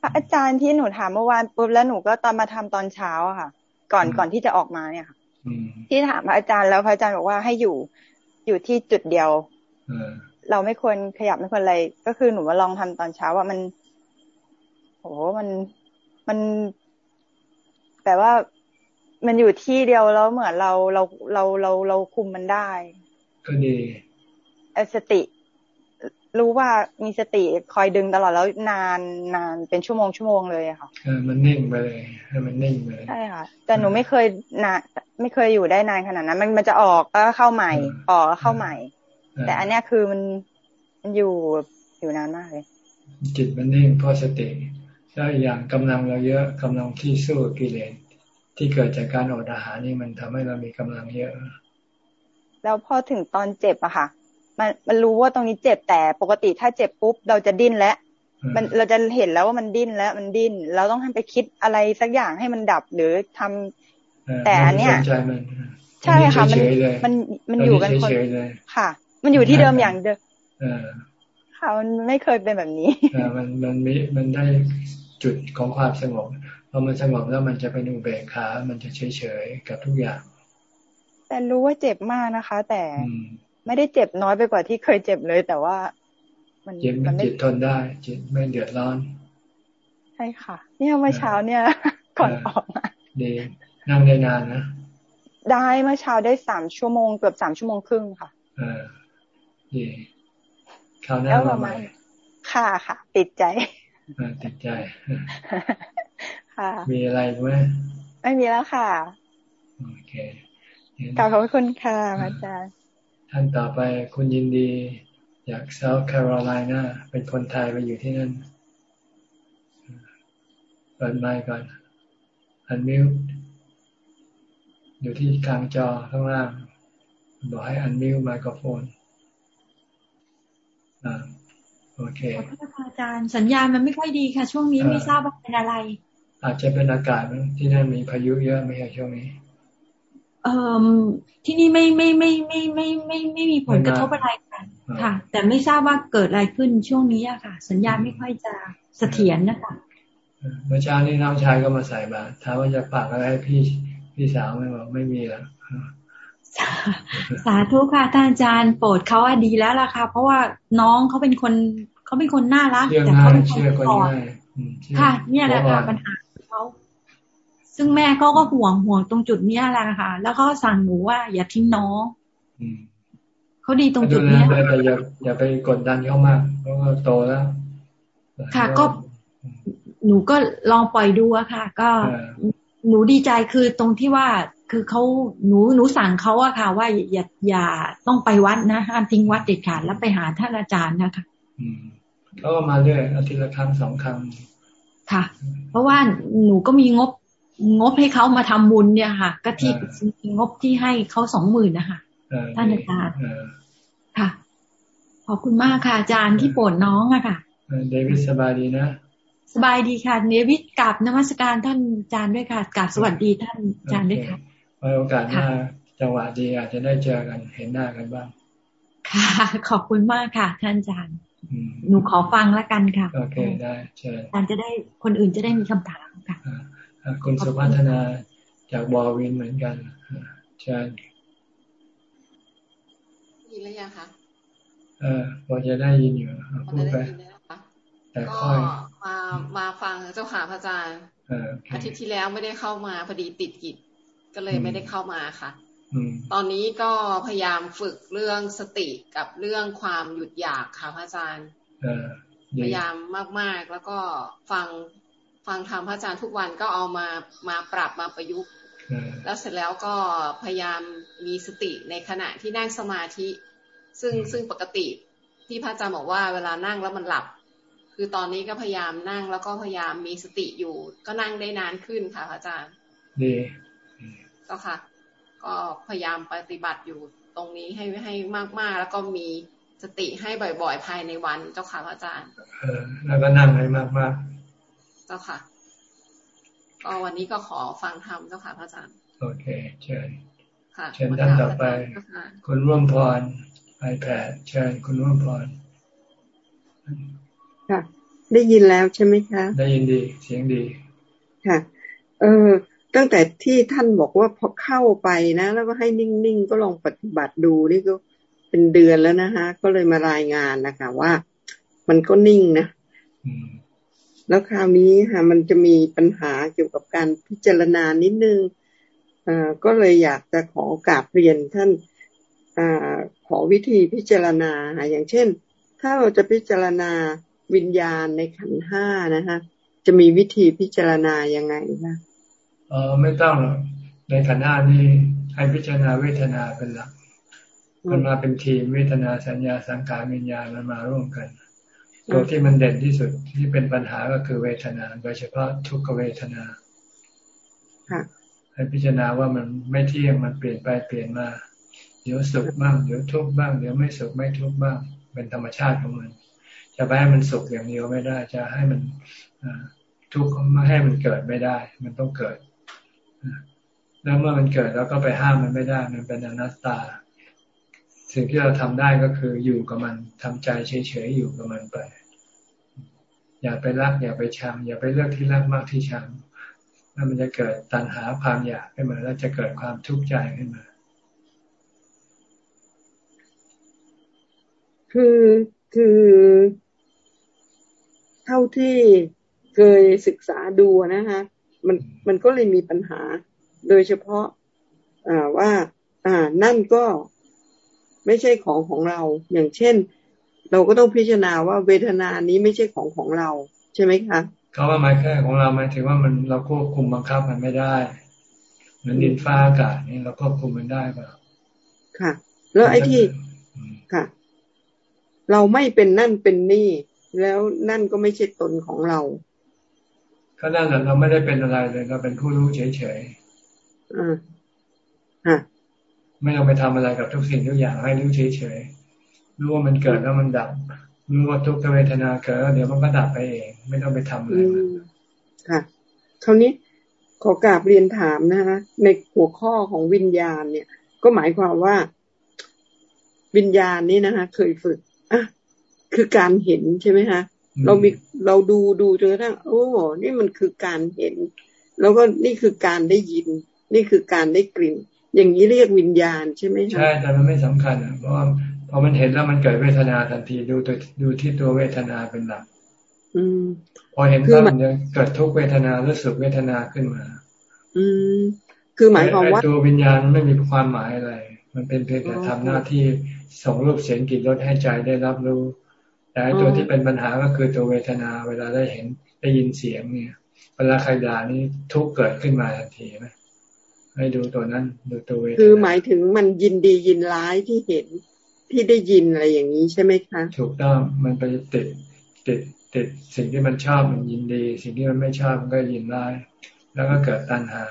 พระอาจารย์ที่หนูถามเมื่อวานปุ๊บแล้วหนูก็ตอนมาทำตอนเช้าอะค่ะ ก่อนก่อนที่จะออกมาเนี่ยค่ะที่ถามพระอาจารย์แล้วพระอาจารย์บอกว่าให้อยู่อยู่ที่จุดเดียวเราไม่ควรขยับไม่ควรอะไร ก็คือหนูมาลองทำตอนเช้าว่ามันโหมันมันแต่ว่ามันอยู่ที่เดียวแล้วเหมือนเราเราเราเราเราคุมมันได้ ก็ดีสติ รู้ว่ามีสติคอยดึงตลอดแล้วนานนานเป็นชั่วโมงชั่วโมงเลยค่ะเออมันนิ่งไปเลยให้มันนิ่งไปใช่ค่ะ แต่หนูไม่เคยนานไม่เคยอยู่ได้นานขนาดนั้น มันมันจะออกก็เข้าใหม่ ออกก็เข้าใหม่ แต่อันเนี้ยคือมันมันอยู่อยู่นานมากเลย จิตมันนิ่งเพราะสติแล้วอย่างกำลังเราเยอะกำลังที่สู้กิเลสที่เกิดจากการอดอาหารนี่มันทำให้เรามีกำลังเยอะ แล้วพอถึงตอนเจ็บอะค่ะ มันมันรู้ว่าตรงนี้เจ็บแต่ปกติถ้าเจ็บปุ๊บเราจะดิ้นแล้วมันเราจะเห็นแล้วว่ามันดิ้นแล้วมันดิ้น เราต้องทำไปคิดอะไรสักอย่างให้มันดับหรือทำแต่อันเนี้ยใช่ค่ะ มันมันมันอยู่กันคนค่ะ มันอยู่ที่เดิมอย่างเดิมค่ะมันไม่เคยเป็นแบบนี้มันมันมีมันได้จุดของความสงบพอมันสงบแล้วมันจะเป็นอุเบกขา มันจะเฉยเฉยกับทุกอย่าง แต่รู้ว่าเจ็บมากนะคะ แต่ไม่ได้เจ็บน้อยไปกว่าที่เคยเจ็บเลย แต่ว่า มันเจ็บมันจิตทนได้จิตไม่เดือดร้อน ใช่ค่ะ เนี่ยเมื่อเช้าเนี่ย ก่อนออกมาดีนั่งได้นานนะได้เมื่อเช้าได้สามชั่วโมงเกือบสามชั่วโมงครึ่งค่ะเออดีคราวหน้ามาใหม่ค่ะค่ะ ติดใจติดใจ ค่ะ มีอะไรไหมไม่มีแล้วค่ะ โอเค ขอบคุณค่ะอาจารย์ ท่านต่อไปคุณยินดี อยากเซาท์แคโรไลนาเป็นคนไทยไปอยู่ที่นั่นเปิดไมค์ก่อนอันมิวอยู่ที่กลางจอข้างล่าง บอกให้อันมิวไมโครโฟนอ่าโอเคขอบคุณอาจารย์สัญญาณมันไม่ค่อยดีค่ะ ช่วงนี้ไม่ทราบว่าเป็นอะไร อาจจะเป็นอากาศที่นั่นมีพายุเยอะไหมครับช่วงนี้เอ่อ ที่นี่ไม่ไม่ไม่ไม่ไม่ไม่ไม่มีผลกระทบอะไรค่ะค่ะ แต่ไม่ทราบว่าเกิดอะไรขึ้นช่วงนี้อะค่ะ สัญญาณไม่ค่อยจะเสถียรนะคะเมื่อเช้านี้น้องชายก็มาใส่บาตรถามว่าจะฝากอะไรให้พี่พี่สาวไม่บอกไม่มีแล้วสาธุค่ะท่านอาจารย์โปรดเขาอะดีแล้วล่ะค่ะ เพราะว่าน้องเขาเป็นคนเขาเป็นคนน่ารักแต่เขาเป็นคนอ่อนค่ะ เนี่ยแหละค่ะปัญหาเขา ซึ่งแม่ก็ก็ห่วงห่วงตรงจุดเนี้ยแหละค่ะ แล้วก็สั่งหนูว่า อย่าทิ้งน้องเขาดีตรงจุดนี้แต่อย่าอย่าไปกดดันเขามากเพราะว่าโตแล้ว ค่ะก็หนูก็ลองปล่อยดูอะค่ะ ก็หนูดีใจคือตรงที่ว่าคือเขาหนูหนูสั่งเขาอะค่ะ ว่าอย่าอย่าต้องไปวัดนะห้ามทิ้งวัดเด็ดขาดแล้วไปหาท่านอาจารย์นะคะเขาก็มาเรื่อยอาทิตย์ละครั้งสองครั้งค่ะ เพราะว่าหนูก็มีงบ งบให้เขามาทำบุญเนี่ยค่ะ ก็ที่งบที่ให้เขาสองหมื่นนะคะท่านอาจารย์ค่ะ ขอบคุณมากค่ะอาจารย์ที่โปรดน้องอะค่ะเดวิดสบายดีนะ สบายดีค่ะเนวิทกับนมัสการท่านอาจารย์ด้วยค่ะกับสวัสดีท่านอาจารย์ด้วยค่ะไว้โอกาสหน้าจังหวะดีอาจจะได้เจอกันเห็นหน้ากันบ้าง ค่ะ ขอบคุณมากค่ะ ท่านอาจารย์หนูขอฟังแล้วกันค่ะ โอเคได้เชิญอาจารย์จะได้คนอื่นจะได้มีคำถามค่ะ คุณสุพัฒนาจากบอวินเหมือนกันเชิญยินแล้วยังคะเออพอจะได้ยินอยู่พูดไปแต่ค่อยมามาฟังเจ้าขาพระอาจารย์อาทิตย์ที่แล้วไม่ได้เข้ามาพอดีติดกิจก็เลยไม่ได้เข้ามาค่ะตอนนี้ก็พยายามฝึกเรื่องสติกับเรื่องความหยุดอยากค่ะพระอาจารย์พยายามมากๆ แล้วก็ฟัง ฟังธรรมพระอาจารย์ทุกวันก็เอามามาปรับมาประยุกต์แล้วเสร็จแล้วก็พยายามมีสติในขณะที่นั่งสมาธิ ซึ่งซึ่งปกติที่พระอาจารย์บอกว่าเวลานั่งแล้วมันหลับ คือตอนนี้ก็พยายามนั่งแล้วก็พยายามมีสติอยู่ ก็นั่งได้นานขึ้นค่ะพระอาจารย์ดีก็ค่ะ ก็พยายามปฏิบัติอยู่ตรงนี้ให้ให้มากๆ แล้วก็มีสติให้บ่อยๆ ภายในวันเจ้าค่ะพระอาจารย์เออแล้วก็นั่งให้มากๆ เจ้าค่ะ ก็วันนี้ก็ขอฟังธรรมเจ้าค่ะพระอาจารย์ โอเคเชิญค่ะเชิญท่านต่อไป คุณร่วมพรไอแพดเชิญคุณร่วมพรค่ะ ได้ยินแล้วใช่ไหมคะ ได้ยินดีเสียงดี ค่ะ เออตั้งแต่ที่ท่านบอกว่าพอเข้าไปนะ แล้วก็ให้นิ่งๆก็ลองปฏิบัติดูนี่ก็เป็นเดือนแล้วนะคะก็เลยมารายงานนะคะว่า มันก็นิ่งนะ แล้วคราวนี้ค่ะมันจะมีปัญหาเกี่ยวกับการพิจารณานิดนึงอ่าก็เลยอยากจะขอกราบเรียนท่านอ่าขอวิธีพิจารณา อย่างเช่น ถ้าเราจะพิจารณาวิญญาณในขันห้านะคะจะมีวิธีพิจารณายังไงคะเออไม่ต้องในขันห้านี่ให้พิจารณาเวทนาเป็นหลัก มันมาเป็นทีมเวทนาสัญญาสังขารวิญญาณมันมาร่วมกัน ตัวที่มันเด่นที่สุดที่เป็นปัญหาก็คือเวทนา โดยเฉพาะทุกขเวทนาให้พิจารณาว่ามันไม่เที่ยงมันเปลี่ยนไปเปลี่ยนมา เดี๋ยวสุขบ้างเดี๋ยวทุกข์บ้างเดี๋ยวไม่สุขไม่ทุกข์บ้าง เป็นธรรมชาติของมัน จะไปให้มันสุขอย่างเดียวไม่ได้ จะให้มันทุกข์ไม่ให้มันเกิดไม่ได้ มันต้องเกิดแล้วเมื่อมันเกิดแล้วก็ไปห้ามมันไม่ได้ มันเป็นอนัตตา สิ่งที่เราทำได้ก็คืออยู่กับมันทำใจเฉยๆอยู่กับมันไป อย่าไปรัก อย่าไปชังอย่าไปเลือกที่รักมากที่ชังแล้วมันจะเกิดตัณหาความอยากขึ้นมาแล้วจะเกิดความทุกข์ใจขึ้นมา คือคือเท่าที่เคยศึกษาดูนะคะมันมันก็เลยมีปัญหา โดยเฉพาะอ่าว่า อ่านั่นก็ ไม่ใช่ของของเรา อย่างเช่น เราก็ต้องพิจารณาว่าเวทนานี้ไม่ใช่ของของเรา ใช่ไหมคะเขาว่าหมายแค่ของเราหมายถึงว่ามันเราควบคุมบังคับมันไม่ได้เหมือนดินฟ้าอากาศนี่เราควบคุมมันได้เปล่าค่ะ แล้วไอ้ที่ค่ะ เราไม่เป็นนั่นเป็นนี่ แล้วนั่นก็ไม่ใช่ตนของเราก็นั่นแหละเราไม่ได้เป็นอะไรเลยเราเป็นผู้รู้เฉยๆอ่าฮะ ไม่ต้องไปทำอะไรกับทุกสิ่งทุกอย่างให้รู้เฉยๆรู้ว่ามันเกิดแล้วมันดับรู้ว่าทุกขเวทนาเกิดเดี๋ยวมันก็ดับไปเอง ไม่ต้องไปทำอะไรค่ะคราวนี้ขอกราบเรียนถามนะคะในหัวข้อของวิญญาณเนี่ย ก็หมายความว่าวิญญาณนี้นะคะเคยฝึกอะคือการเห็นใช่ไหมคะเรามีเราดูดูจนกระทั่งโอ้นี่มันคือการเห็น แล้วก็นี่คือการได้ยิน นี่คือการได้กลิ่น อย่างนี้เรียกวิญญาณใช่ไหมใช่แต่มันไม่สำคัญเพราะว่าพอมันเห็นแล้วมันเกิดเวทนาทันทีดูตัวดูที่ตัวเวทนาเป็นหลัก อืม พอเห็นปั๊บมันจะเกิดทุกเวทนารู้สึกเวทนาขึ้นมา อืม คือหมายความว่าตัววิญญาณไม่มีความหมายอะไร มันเป็นเพียงแต่ทำหน้าที่ส่งรูปเสียงกลิ่นรสให้ใจได้รับรู้ แต่ตัวที่เป็นปัญหาก็คือตัวเวทนาเวลาได้เห็นได้ยินเสียงเนี่ยเวลาใครด่านี่ทุกเกิดขึ้นมาทันทีไหม ให้ดูตัวนั้นดูตัวเวทนาคือหมายถึงมันยินดียินร้ายที่เห็นที่ได้ยินอะไรอย่างนี้ใช่ไหมคะ ถูกต้องมันไปติดติดติดสิ่งที่มันชอบมันยินดี สิ่งที่มันไม่ชอบมันก็ยินร้าย แล้วก็เกิดตัณหา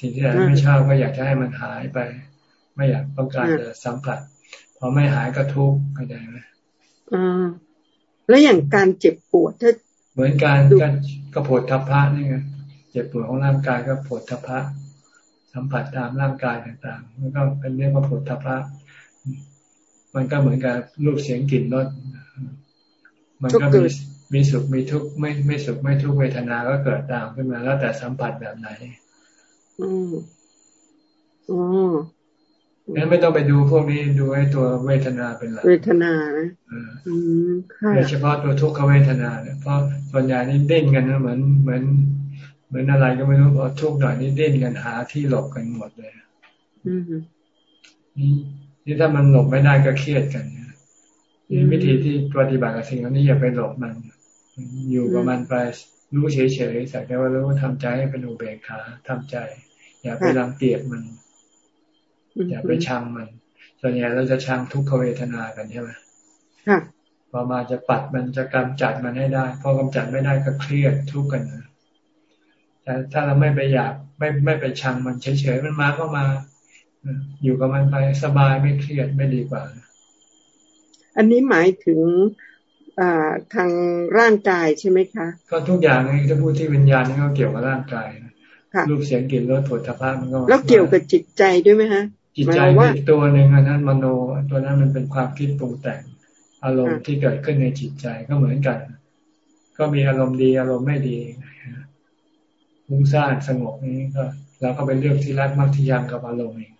สิ่งที่เราไม่ชอบก็อยากจะให้มันหายไป ไม่อยากต้องการจะสัมผัสพอไม่หายก็ทุกข์เข้าใจไหมอ่าแล้วอย่างการเจ็บปวดถ้าเหมือนการการกระโผดทัพพะนี่ไงเจ็บปวดของร่างกายก็โผดทัพพะ สัมผัสตามร่างกายต่างๆ มันก็เป็นเรื่องกระโผดทัพพะมันก็เหมือนกับรูปเสียงกลิ่นรสมันก็มีมีสุขมีทุกข์ไม่ไม่สุขไม่ทุกข์เวทนาก็เกิดตามขึ้นมาแล้วแต่สัมผัสแบบไหน อืมอ๋องั้นไม่ต้องไปดูพวกนี้ดูให้ตัวเวทนาเป็นหลักเวทนาอืมโดยเฉพาะตัวทุกขเวทนาเนี่ยเพราะส่วนใหญ่นี่เด้นกันนะเหมือนเหมือน เหมือนอะไรก็ไม่รู้พอทุกข์หน่อยนี่เด้นกันหาที่หลบกันหมดเลยอืมนี่นี่ถ้ามันหลบไม่ได้ก็เครียดกันนี่วิธีที่ปฏิบัติกับสิ่งนี้อย่าไปหลบมัน อยู่กับมันไปรู้เฉยๆสักแต่ว่ารู้ทำใจให้เป็นอุเบกขาทำใจ อย่าไปรังเกียจมัน อย่าไปชังมันส่วนใหญ่เราจะชังทุกขเวทนากันใช่ไหมพอมาจะปัดมันจะกำจัดมันให้ได้ พอกำจัดไม่ได้ก็เครียดทุกข์กันนะ แต่ถ้าเราไม่ไปอยากไม่ไม่ไปชังมันเฉยๆมันมาก็มา อยู่กับมันไปสบายไม่เครียดไม่ดีกว่า อันนี้หมายถึงทางร่างกายใช่ไหมคะ ก็ทุกอย่างนี่ถ้าพูดที่วิญญาณนี่ก็เกี่ยวกับร่างกายรูปเสียงกลิ่นรสผลทพะมันก็แล้วเกี่ยวกับจิตใจด้วยไหมฮะ จิตใจว่าตัวหนึ่งอันนั้นมโนตัวนั้นมันเป็นความคิดปรุงแต่ง อารมณ์ที่เกิดขึ้นในจิตใจก็เหมือนกัน ก็มีอารมณ์ดีอารมณ์ไม่ดี มุ่งสร้างสงบนี้ก็เราก็ไปเลือกที่รักมักที่ยังกับอารมณ์เอง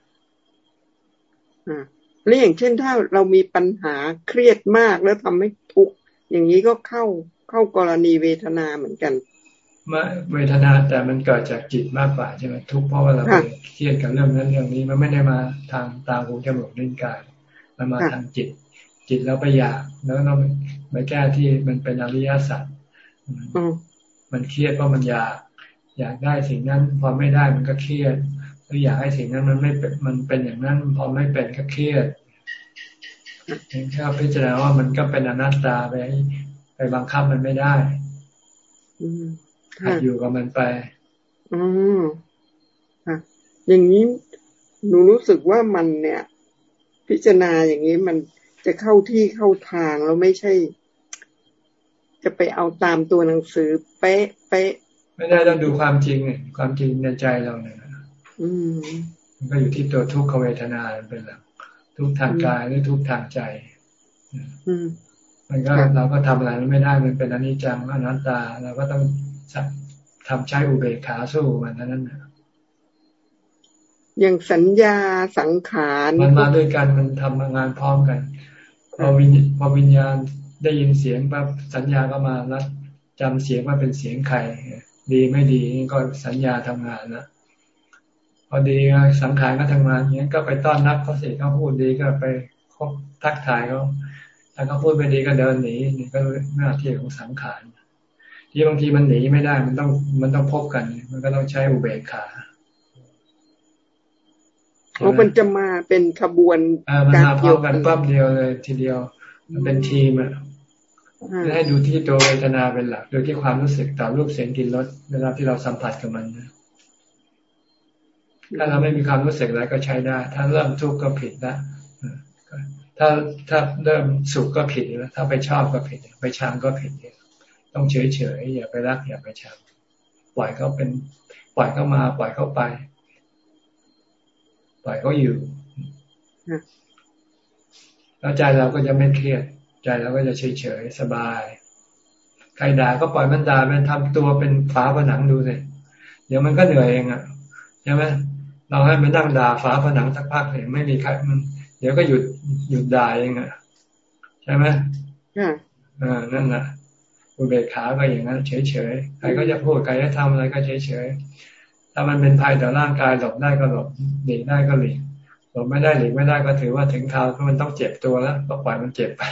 แล้วอย่างเช่นถ้าเรามีปัญหาเครียดมากแล้วทำให้ทุกข์อย่างนี้ก็เข้าเข้ากรณีเวทนาเหมือนกันมาเวทนาแต่มันเกิดจากจิตมากกว่าใช่ไหมทุกข์เพราะว่าเราเครียดกับเรื่องนั้นเรื่องนี้มันไม่ได้มาทางตาหูจมูกลิ้นกายมันมาทางจิต จิตแล้วไปอยากแล้วเราไปแก้ที่มันเป็นอริยสัจมันเครียดเพราะมันอยาก อยากได้สิ่งนั้น พอไม่ได้มันก็เครียดหรืออยากให้สิ่งนั้นมันไม่เป็นมันเป็นอย่างนั้น พอไม่เป็นก็เครียดเห็นแค่พิจารณาว่ามันก็เป็นอนัตตาไปไปบังคับมันไม่ได้หัดอยู่กับมันไปอืมค่ะอย่างนี้หนูรู้สึกว่ามันเนี่ย พิจารณาอย่างนี้มันจะเข้าที่เข้าทางแล้วไม่ใช่ จะไปเอาตามตัวหนังสือ เป๊ะเป๊ะ ไม่ได้ต้องดูความจริงเนี่ยความจริงในใจเราเนี่ยมันก็อยู่ที่ตัวทุกขเวทนาเป็นหลักทุกทางกายหรือทุกทางใจมันก็เราก็ทำอะไรไม่ได้มันเป็นอนิจจังอนัตตาเราก็ต้องทำใช้อุเบกขาสู้มันนั้นนะอย่างสัญญาสังขารมันมาด้วยกันมันทำงานพร้อมกันพอวิญพอวิญญาณได้ยินเสียงปั๊บสัญญาก็มาแล้วจำเสียงว่าเป็นเสียงใคร ดีไม่ดีก็สัญญาทำงานนะพอดีสังขารก็ทำงานอย่างนี้ก็ไปต้อนรับเขาเสียเขาพูดดีก็ไปคบทักทายเขาถ้าเขาพูดไม่ดีก็เดินหนีนี่ก็หน้าที่ของสังขารที่บางทีมันหนีไม่ได้ มันต้องมันต้องพบกัน มันก็ต้องใช้อุเบกขาเพราะมันจะมาเป็นขบวนการเดียวกันปั๊บเดียวเลย ทีเดียว มันเป็นทีมอะ ให้ดูที่ตัวเวทนาเป็นหลัก โดยที่ความรู้สึกต่อรูปเสียงกลิ่นรสเวลาที่เราสัมผัสกับมันนะถ้าเราไม่มีความรู้สึกอะไรก็ใช้ได้ ถ้าเริ่มทุกข์ก็ผิดละถ้าถ้าเริ่มสุขก็ผิดแล้วถ้าไปชอบก็ผิด ไปชังก็ผิดต้องเฉยเฉยอย่าไปรักอย่าไปชังปล่อยเขาเป็น ปล่อยเขามา ปล่อยเขาไป ปล่อยเขาอยู่แล้วใจเราก็จะไม่เครียด ใจเราก็จะเฉยเฉยสบาย ใครด่าก็ปล่อยมันด่าเป็นทำตัวเป็นฝาผนังดูสิเดี๋ยวมันก็เหนื่อยเองอะใช่ไหมเราให้มันนั่งด่าฝาผนังสักพักเลยไม่มีใครมัน เดี๋ยวก็หยุดหยุดด่าเองอะใช่ไหมอ่านั่นแหละอุเบกขาก็อย่างนั้น เฉยๆ ใครก็จะพูดใครจะทำอะไรก็เฉยๆ ถ้ามันเป็นภัยต่อร่างกายหลบได้ก็หลบหลีกได้ก็หลีกหลบไม่ได้หลีกไม่ได้ก็ถือว่าถึงคราวมันต้องเจ็บตัวแล้วก็ปล่อยมันเจ็บไป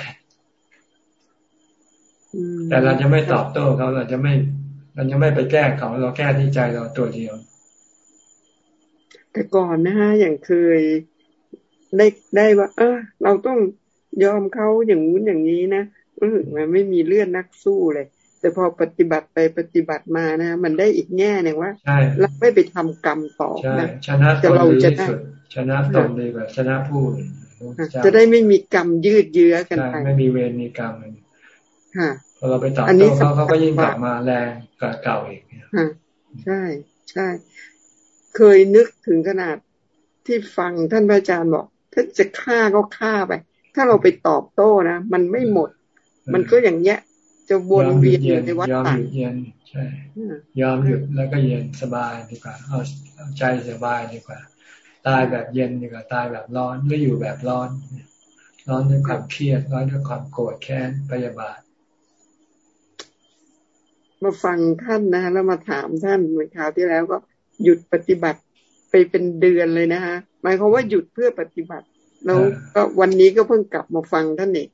แต่เราจะไม่ตอบโต้เขาเราจะไม่เราจะไม่ไปแก้เขาเราแก้ที่ใจเราตัวเดียว แต่ก่อนนะฮะอย่างเคยได้ได้ว่า เออเราต้องยอมเขาอย่างนู้นอย่างนี้นะรู้สึกมันไม่มีเลื่อนนักสู้เลย แต่พอปฏิบัติไปปฏิบัติมานะ มันได้อีกแง่หนึ่งว่าเราไม่ไปทำกรรมต่อนะชนะตนดีสุดชนะตนดีกว่าชนะผู้จะได้ไม่มีกรรมยืดเยื้อกันไปไม่มีเวรมีกรรมค่ะ พอเราไปต่อโต้เขาเขาก็ยิ่งกลับมาแรงกว่าเก่าอีกใช่ใช่ เคยนึกถึงขนาดที่ฟังท่านพระอาจารย์บอก ถ้าจะฆ่าก็ฆ่าไป ถ้าเราไปตอบโต้นะ มันไม่หมด มันก็อย่างเงี้ย จะวนเวียนอยู่ในวัฏฏะยอมหยุดเย็นใช่ยอมหยุดแล้วก็เย็นสบายดีกว่าเอาใจสบายดีกว่า ตายแบบเย็นดีกว่าตายแบบร้อนไม่อยู่แบบร้อน ร้อนด้วยความเครียดร้อนด้วยความโกรธแค้นพยาบาท มาฟังท่านนะแล้วมาถามท่านเมื่อคราวที่แล้วก็หยุดปฏิบัติไปเป็นเดือนเลยนะฮะหมายความว่าหยุดเพื่อปฏิบัติ แล้วก็วันนี้ก็เพิ่งกลับมาฟังท่านเอง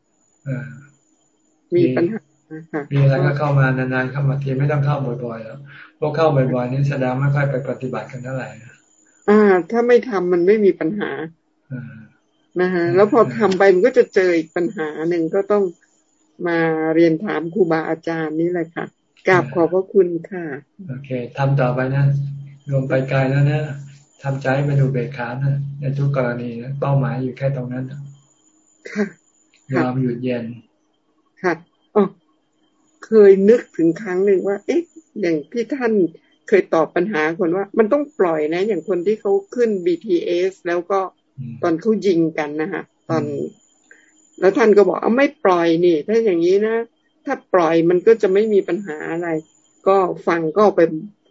มีปัญหามีอะไรก็เข้ามานานๆเข้ามาทีไม่ต้องเข้าบ่อยๆแล้วพวกเข้าบ่อยๆนี่แสดงไม่ค่อยไปปฏิบัติกันเท่าไหร่อ่า ถ้าไม่ทำมันไม่มีปัญหานะฮะแล้วพอทำไปมันก็จะเจออีกปัญหาหนึ่งก็ต้องมาเรียนถามครูบาอาจารย์นี่แหละค่ะ กราบขอบพระคุณค่ะ โอเคทำต่อไปนะ รวมไปไกลแล้วนะทำใจมาดูเบกขานะในทุกกรณีนะเป้าหมายอยู่แค่ตรงนั้นค่ะยอมหยุดเย็น ค่ะอ๋อเคยนึกถึงครั้งหนึ่งว่า เอ๊ะ อย่างที่ท่านเคยตอบปัญหาคนว่า มันต้องปล่อยนะ อย่างคนที่เขาขึ้น BTS แล้วก็ตอนเขายิงกันนะคะตอน แล้วท่านก็บอกเอาไม่ปล่อยนี่ ถ้าอย่างนี้นะ ถ้าปล่อยมันก็จะไม่มีปัญหาอะไร ก็ฟังก็ไป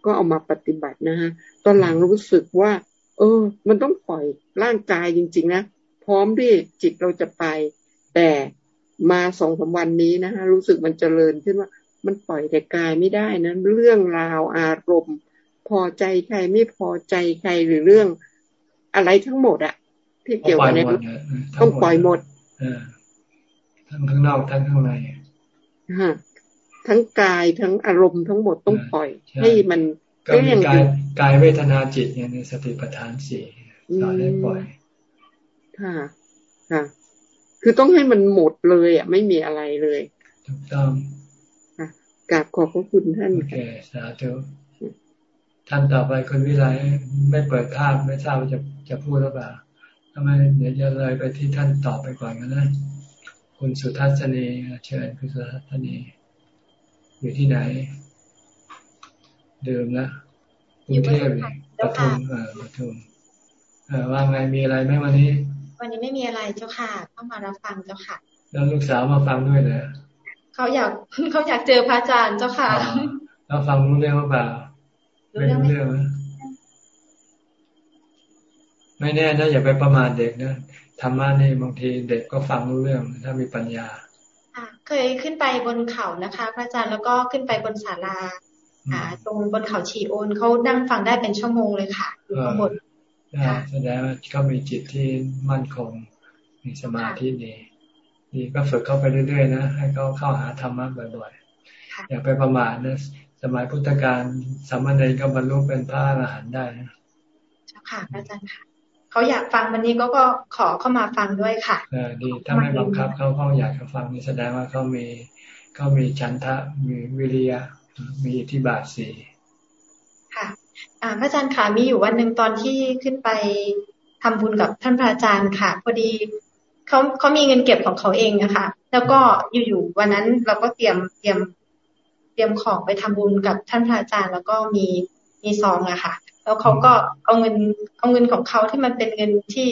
ก็เอามาปฏิบัตินะฮะตอนหลังรู้สึกว่า เออ มันต้องปล่อยร่างกายจริง ๆ นะพร้อมที่จิตเราจะไป แต่มาสองสาวันนี้นะฮะรู้สึกมันเจริญขึ้นว่า มันปล่อยแต่กายไม่ได้นะเรื่องราวอารมณ์ พอใจใครไม่พอใจใครหรือเรื่องอะไรทั้งหมดอะที่เกี่ยวกับในต้องปล่อยหมดทั้งข้างนอกทั้งข้างในฮะ ทั้งกายทั้งอารมณ์ทั้งหมดต้องปล่อย ให้มันก็มีกายกายเวทนาจิตเนี่ยในสติปัฏฐานสี่สอนให้ปล่อย ค่ะ ค่ะ คือต้องให้มันหมดเลยอะ ไม่มีอะไรเลยถูกต้องกราบขอบพระคุณท่านโอเคสาธุท่านต่อไปคนวิไลไม่เปิดภาพไม่ทราบว่าจะจะพูดหรือเปล่าทำไมเดี๋ยวจะเลยไปที่ท่านต่อไปก่อนกันนะ คุณสุทัศนีเชิญคุณสุทัศนีอยู่ที่ไหน เดิมนะกรุงเทพปทุมเออปทุมเออว่าไงมีอะไรไหมวันนี้ วันนี้ไม่มีอะไรเจ้าค่ะเข้ามารับฟังเจ้าค่ะ แล้วลูกสาวมาฟังด้วยเลยเขาอยากเขาอยากเจอพระอาจารย์เจ้าค่ะแล้วฟังรู้เรื่องหรือเปล่าไม่รู้เรื่องไม่แน่นะอย่าไปประมาทเด็กนะ ธรรมะนี่บางทีเด็กก็ฟังรู้เรื่องถ้ามีปัญญาเคยขึ้นไปบนเขานะคะพระอาจารย์แล้วก็ขึ้นไปบนศาลาอ่า ตรงบนเขาชีโอนเขานั่งฟังได้เป็นชั่วโมงเลยค่ะอยู่ข้างบนแสดงว่าเขามีจิตที่มั่นคงมีสมาธิดีดีก็ฝึกเข้าไปเรื่อยๆนะให้เขาเข้าหาธรรมะบ่อยๆอย่าไปประมาทนะสมัยพุทธกาลสามเณรก็บรรลุเป็นพระอรหันต์ได้นะเจ้าค่ะอาจารย์ค่ะ เขาอยากฟังวันนี้ก็ก็ขอเข้ามาฟังด้วยค่ะเออดีถ้าไม่บังคับเขาเขาอยากจะฟังนี่แสดงว่าเขามีเขามีฉันทะมีวิริยะมีอิทธิบาทสี่ค่ะอ่าพระอาจารย์ค่ะมีอยู่วันหนึ่งตอนที่ขึ้นไปทำบุญกับท่านพระอาจารย์ค่ะ พอดีเขาเขามีเงินเก็บของเขาเองนะคะแล้วก็อยู่ๆวันนั้นเราก็เตรียมเตรียมเตรียมของไปทำบุญกับท่านพระอาจารย์ แล้วก็มีมีซองอะค่ะ แล้วเขาก็เอาเงินเอาเงินของเขาที่มันเป็นเงินที่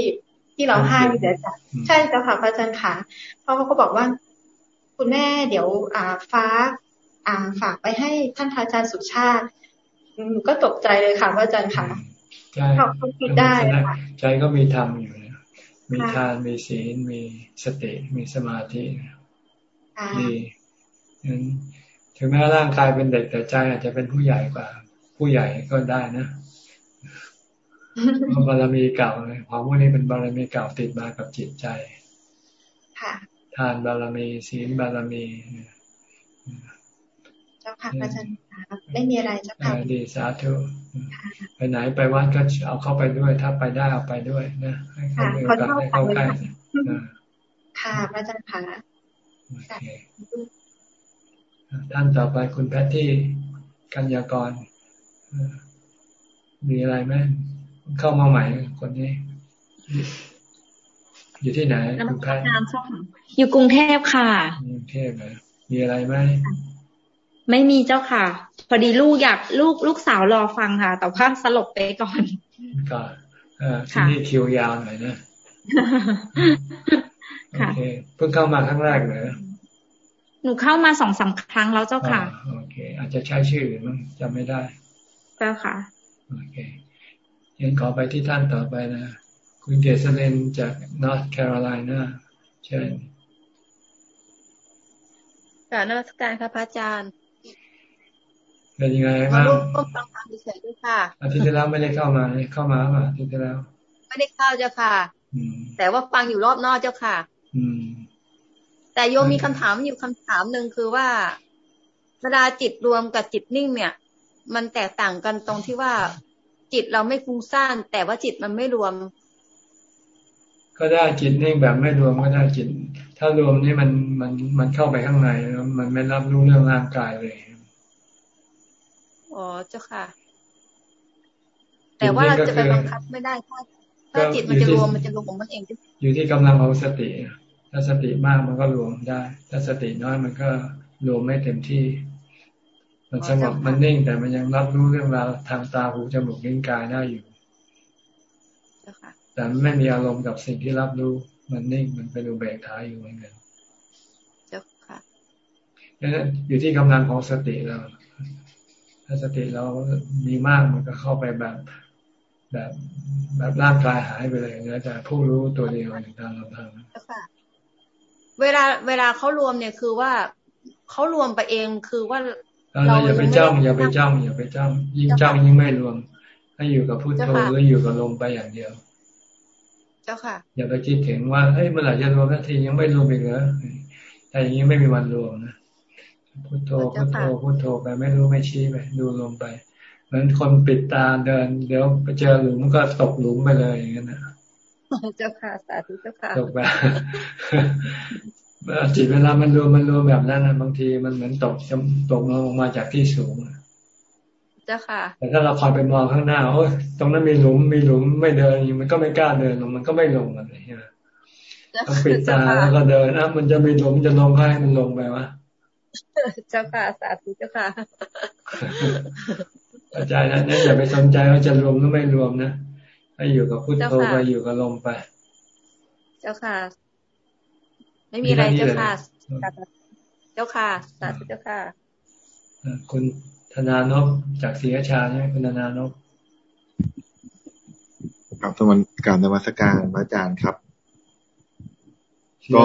ที่เราให้เดี๋ยวจะใช่จ้ะค่ะพระอาจารย์ค่ะเพราะเขาก็บอกว่า คุณแม่เดี๋ยว อ่าฟ้า อ่าฝากไปให้ท่านพระอาจารย์สุชาติหนูก็ตกใจเลยค่ะพระอาจารย์ค่ะใช่เขาคิดได้ใจก็มีธรรมอยู่มีทานมีศีลมีสติมีสมาธิดีนั้นถึงแม้ร่างกายเป็นเด็กแต่ใจอาจจะเป็นผู้ใหญ่กว่า ผู้ใหญ่ก็ได้นะเพราะ บารมีเก่าเลยความว่านี้เป็นบารมีเก่าติดมากับจิตใจทานบารมีศีลบารมี เจ้าค่ะอาจารย์ไม่มีอะไรเจ้าค่ะดีสาธุไปไหนไปวัดก็เอาเข้าไปด้วย ถ้าไปได้เอาไปด้วยนะให้เขาไปกันให้เข้าใกล้ค่ะพระอาจารย์ค่ะท่านต่อไปคุณแพทที่กัญญากรมีอะไรไหม เข้ามาใหม่คนนี้ อยู่ที่ไหนคุณแพทอยู่กรุงเทพค่ะกรุงเทพนะมีอะไรไหมไม่มีเจ้าค่ะ พอดีลูกอยากลูกลูกสาวรอฟังค่ะ แต่ว่าสลบไปก่อนก่อนที่นี่คิวยาวหน่อยนะโอเคเพิ่งเข้ามาครั้งแรกเลยหนูเข้ามาสองสาครั้งแล้วเจ้าค่ะโอเค อาจจะใช้ชื่อมั้งจำไม่ได้ เจ้าค่ะโอเค ยังขอไปที่ท่านต่อไปนะ คุณเกษเลนจากนอร์ทแคโรไลนาเชิญกราบนมัสการค่ะพระอาจารย์ เป็นยังไงบ้างร่วมฟังธรรมเฉยๆด้วยค่ะ อาทิตย์ที่แล้วไม่ได้เข้ามาเข้ามาป่ะอาทิตย์ที่แล้ว ไม่ได้เข้าเจ้าค่ะ แต่ว่าฟังอยู่รอบนอกเจ้าค่ะ อืม แต่โยมมีคำถามอยู่คำถามหนึ่งคือว่า เวลาจิตรวมกับจิตนิ่งเนี่ย มันแตกต่างกันตรงที่ว่า จิตเราไม่ฟุ้งซ่านแต่ว่าจิตมันไม่รวม ก็ได้จิตนิ่งแบบไม่รวมก็ได้จิต ถ้ารวมนี่มันมันมันเข้าไปข้างในมันไม่รับรู้เรื่องร่างกายเลยอ๋อเจ้าค่ะ แต่ว่าเราจะไปบังคับไม่ได้ถ้าถ้าจิตมันจะรวมมันจะรวมของมันเองอยู่ที่กำลังของสติถ้าสติมากมันก็รวมได้ ถ้าสติน้อยมันก็รวมไม่เต็มที่ มันสงบมันนิ่งแต่มันยังรับรู้เรื่องราวทางตาหูจมูกลิ้นกายได้อยู่แต่ไม่มีอารมณ์กับสิ่งที่รับรู้ มันนิ่งมันเป็นอุเบกขาอยู่เหมือนกันเจ้าค่ะอยู่ที่กำลังของสติเรา ถ้าสติเรามีมากมันก็เข้าไปแบบแบบแบบร่างกายหายไปเลยนะแต่ผู้รู้ตัวเดียวอย่างตามลำพังเวลาเวลาเขารวมเนี่ยคือว่าเขารวมไปเองคือว่า เราอย่าไปจ้องอย่าไปจ้องอย่าไปจ้องยิ่งจ้องยิ่งไม่รวม ให้อยู่กับพุทโธหรืออยู่กับลมไปอย่างเดียว เจ้าค่ะ อย่าไปคิดถึงว่าเฮ้ยเมื่อไหร่จะรวมทันทียังไม่รวมอีกเหรอแต่อย่างนี้ไม่มีวันรวมนะพุทโธพุทโธพุทโธไปไม่รู้ไม่ชี้ไปดูลงไป เหมือนคนปิดตาเดิน เดี๋ยวไปเจอหลุมก็ตกหลุมไปเลยอย่างนั้นนะเจ้าค่ะสาธุเจ้าค่ะตกไป จิตเวลามันรวมมันรวมแบบนั้นนะบางทีมันเหมือนตกตกลงมาจากที่สูงเจ้าค่ะ แต่ถ้าเราคอยไปมองข้างหน้าโอ้ยตรงนั้นมีหลุมมีหลุมไม่เดินมันก็ไม่กล้าเดินลงมันก็ไม่ลงอะไรอย่างเงี้ยต้องปิดตาแล้วก็เดินอะมันจะมีหลุมจะลงให้มันลงไปวะเจ้าค่ะสาธุเจ้าค่ะอาจารย์นะเนี่ยอย่าไปสนใจว่าจะรวมหรือไม่รวมนะให้อยู่กับพุทโธไปอยู่กับลมไป เจ้าค่ะ ไม่มีอะไรเจ้าค่ะเจ้าค่ะสาธุเจ้าค่ะคุณธนานพจากศรีราชาใช่ไหมคุณธนานพกับสมันกับนมัสการพระอาจารย์ครับก็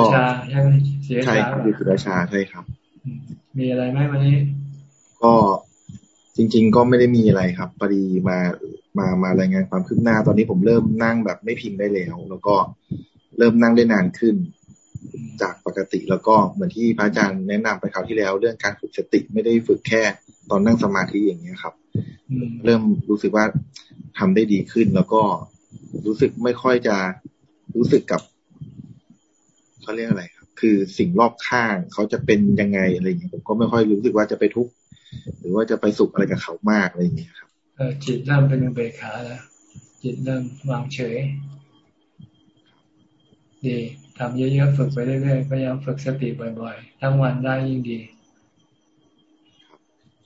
ใช่ไหมใช่ครับอยู่ศรีราชาใช่ครับ มีอะไรไหมวันนี้ ก็จริง ๆ ก็ไม่ได้มีอะไรครับพอดีมามามารายงานความคืบหน้า ตอนนี้ผมเริ่มนั่งแบบไม่พิงได้แล้ว แล้วก็เริ่มนั่งได้นานขึ้น จากปกติแล้วก็เหมือนที่พระอาจารย์แนะนำไปคราวที่แล้ว เรื่องการฝึกสติไม่ได้ฝึกแค่ตอนนั่งสมาธิอย่างเงี้ยครับเริ่มรู้สึกว่าทำได้ดีขึ้นแล้วก็รู้สึกไม่ค่อยจะรู้สึกกับเขาเรียกอะไรครับ คือสิ่งรอบข้างเขาจะเป็นยังไงอะไรอย่างเงี้ยผมก็ไม่ค่อยรู้สึกว่าจะไปทุกข์หรือว่าจะไปสุขอะไรกับเขามากอะไรอย่างเงี้ยครับเออจิตเริ่มเป็นอุเบกขาแล้วจิตเริ่มวางเฉย ดี ทำเยอะๆฝึกไปเรื่อยๆพยายามฝึกสติบ่อยๆ ทั้งวันได้ยิ่งดี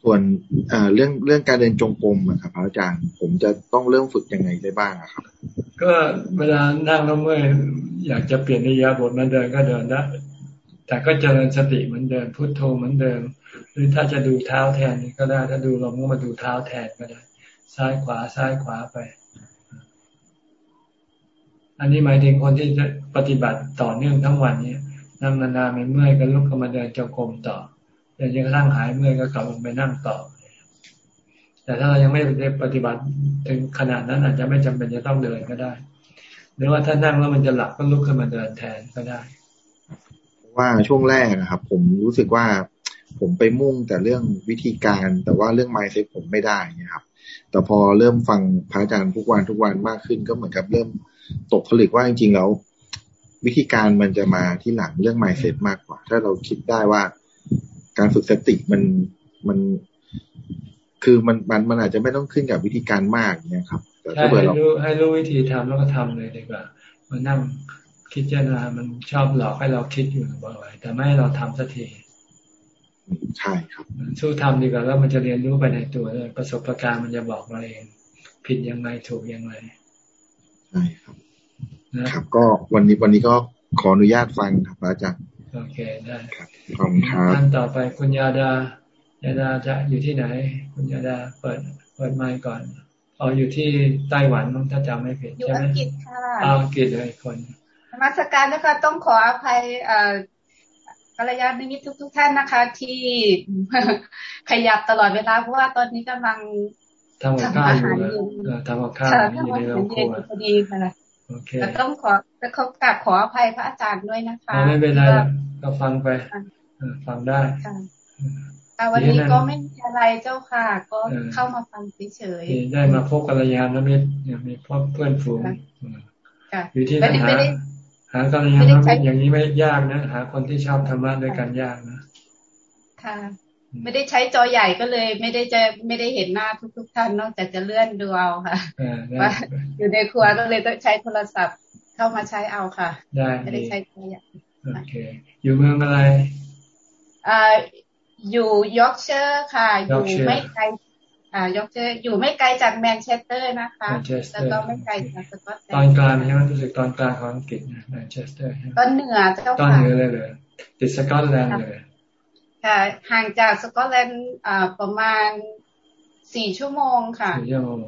ส่วนเรื่องเรื่องการเดินจงกรมครับพระอาจารย์ ผมจะต้องเริ่มฝึกยังไงได้บ้างครับ ก็เวลานั่งแล้วเมื่ออยากจะเปลี่ยนนิยาบทมาเดินก็เดินได้แต่ก็เจริญสติเหมือนเดิมพุโทโธเหมือนเดิม หรือถ้าจะดูเท้าแทนก็ได้ถ้าดูลมก็มาดูเท้าแทนก็ได้ ซ้ายขวาซ้ายขวาไป อันนี้หมายถึงคนที่จะปฏิบัติต่อเนื่องทั้งวันเนี่ยนั่งนานๆไม่เมื่อยก็ลุกขึ้นมาเดินจงกรมต่อเดินจนกระทั่งหายเมื่อยก็กลับลงไปนั่งต่อ แต่ถ้าเรายังไม่ได้ปฏิบัติถึงขนาดนั้นอาจจะไม่จำเป็นจะต้องเดินก็ได้ หรือว่าถ้านั่งแล้วมันจะหลับก็ลุกขึ้นมาเดินแทนก็ได้ ว่าช่วงแรกนะครับ ผมรู้สึกว่าผมไปมุ่งแต่เรื่องวิธีการ แต่ว่าเรื่องไมซ์เซ็ตผมไม่ได้นะครับ แต่พอเริ่มฟังพระอาจารย์ทุกวันทุกวันมากขึ้นก็เหมือนกับเริ่ม ตกผลึกว่าจริงๆแล้ววิธีการมันจะมาที่หลังเรื่อง mindset มากกว่า ถ้าเราคิดได้ว่าการฝึกสติมันมันคือมันมันมันอาจจะไม่ต้องขึ้นกับวิธีการมากเนี่ยครับแต่ถ้าเกิดเราให้รู้วิธีทำแล้วก็ทำเลยดีกว่ามานั่งคิดเจนามันชอบหลอกให้เราคิดอยู่บ่อยๆแต่ไม่ให้เราทำสักทีใช่ครับสู้ทำดีกว่าแล้วมันจะเรียนรู้ไปในตัวเลยประสบการณ์มันจะบอกเราเอง ผิดยังไงถูกยังไงใช่ครับนะครับ ก็วันนี้วันนี้ก็ขออนุญาตฟังครับอาจารย์โอเคได้ครับขอบคุณครับท่านต่อไปคุณยาดายาดาจะอยู่ที่ไหน คุณยาดาเปิดเปิดไมค์ก่อนอ๋ออยู่ที่ไต้หวันน้องถ้าจำไม่ผิดใช่ไหมอยู่อังกฤษค่ะอังกฤษเลยคนมาสการนะคะต้องขออภัยเอ่อกัลยาณมิตรทุกทุกท่านนะคะ ที่ขยับตลอดเวลาเพราะว่าตอนนี้กำลัง ทำกับข้าวอยู่ทำกับข้าวอยู่ในโรงครัวพอดีค่ะแต่ต้องขอแต่เขากลับขออภัยพระอาจารย์ด้วยนะคะไม่เป็นไรก็ฟังไปฟังได้แต่วันนี้ก็ไม่มีอะไรเจ้าค่ะ ก็เข้ามาฟังเฉยๆได้มาพบกัลยาณมิตรมีพบเพื่อนฝูงอยู่ที่นั่นหาหากัลยาณมิตรอย่างนี้ไม่ยากนะหาคนที่ชอบธรรมะด้วยกันยากนะค่ะ ไม่ได้ใช้จอใหญ่ก็เลย ไม่ได้จะไม่ได้เห็นหน้าทุกทุกท่านนอกจากจะเลื่อนดูเอาค่ะว่าอยู่ในครัวก็เลยต้องใช้โทรศัพท์เข้ามาใช้เอาค่ะได้ไม่ได้ใช้จอใหญ่โอเค อยู่เมืองอะไรอ่าอยู่ยอร์กเชอร์ค่ะ อยู่ไม่ไกลอ่ายอร์กเชอร์อยู่ไม่ไกลจากแมนเชสเตอร์นะคะแล้วก็ไม่ไกลจากสกอตแลนด์ตอนกลางใช่ไหมรู้สึกตอนกลางของอังกฤษนะแมนเชสเตอร์ตอนเหนือเจ้าค่ะตอนเหนือเลยเลยติดสกอตแลนด์เลย ค่ะห่างจากสกอตแลนด์ประมาณสี่ชั่วโมงค่ะสี่ชั่วโมง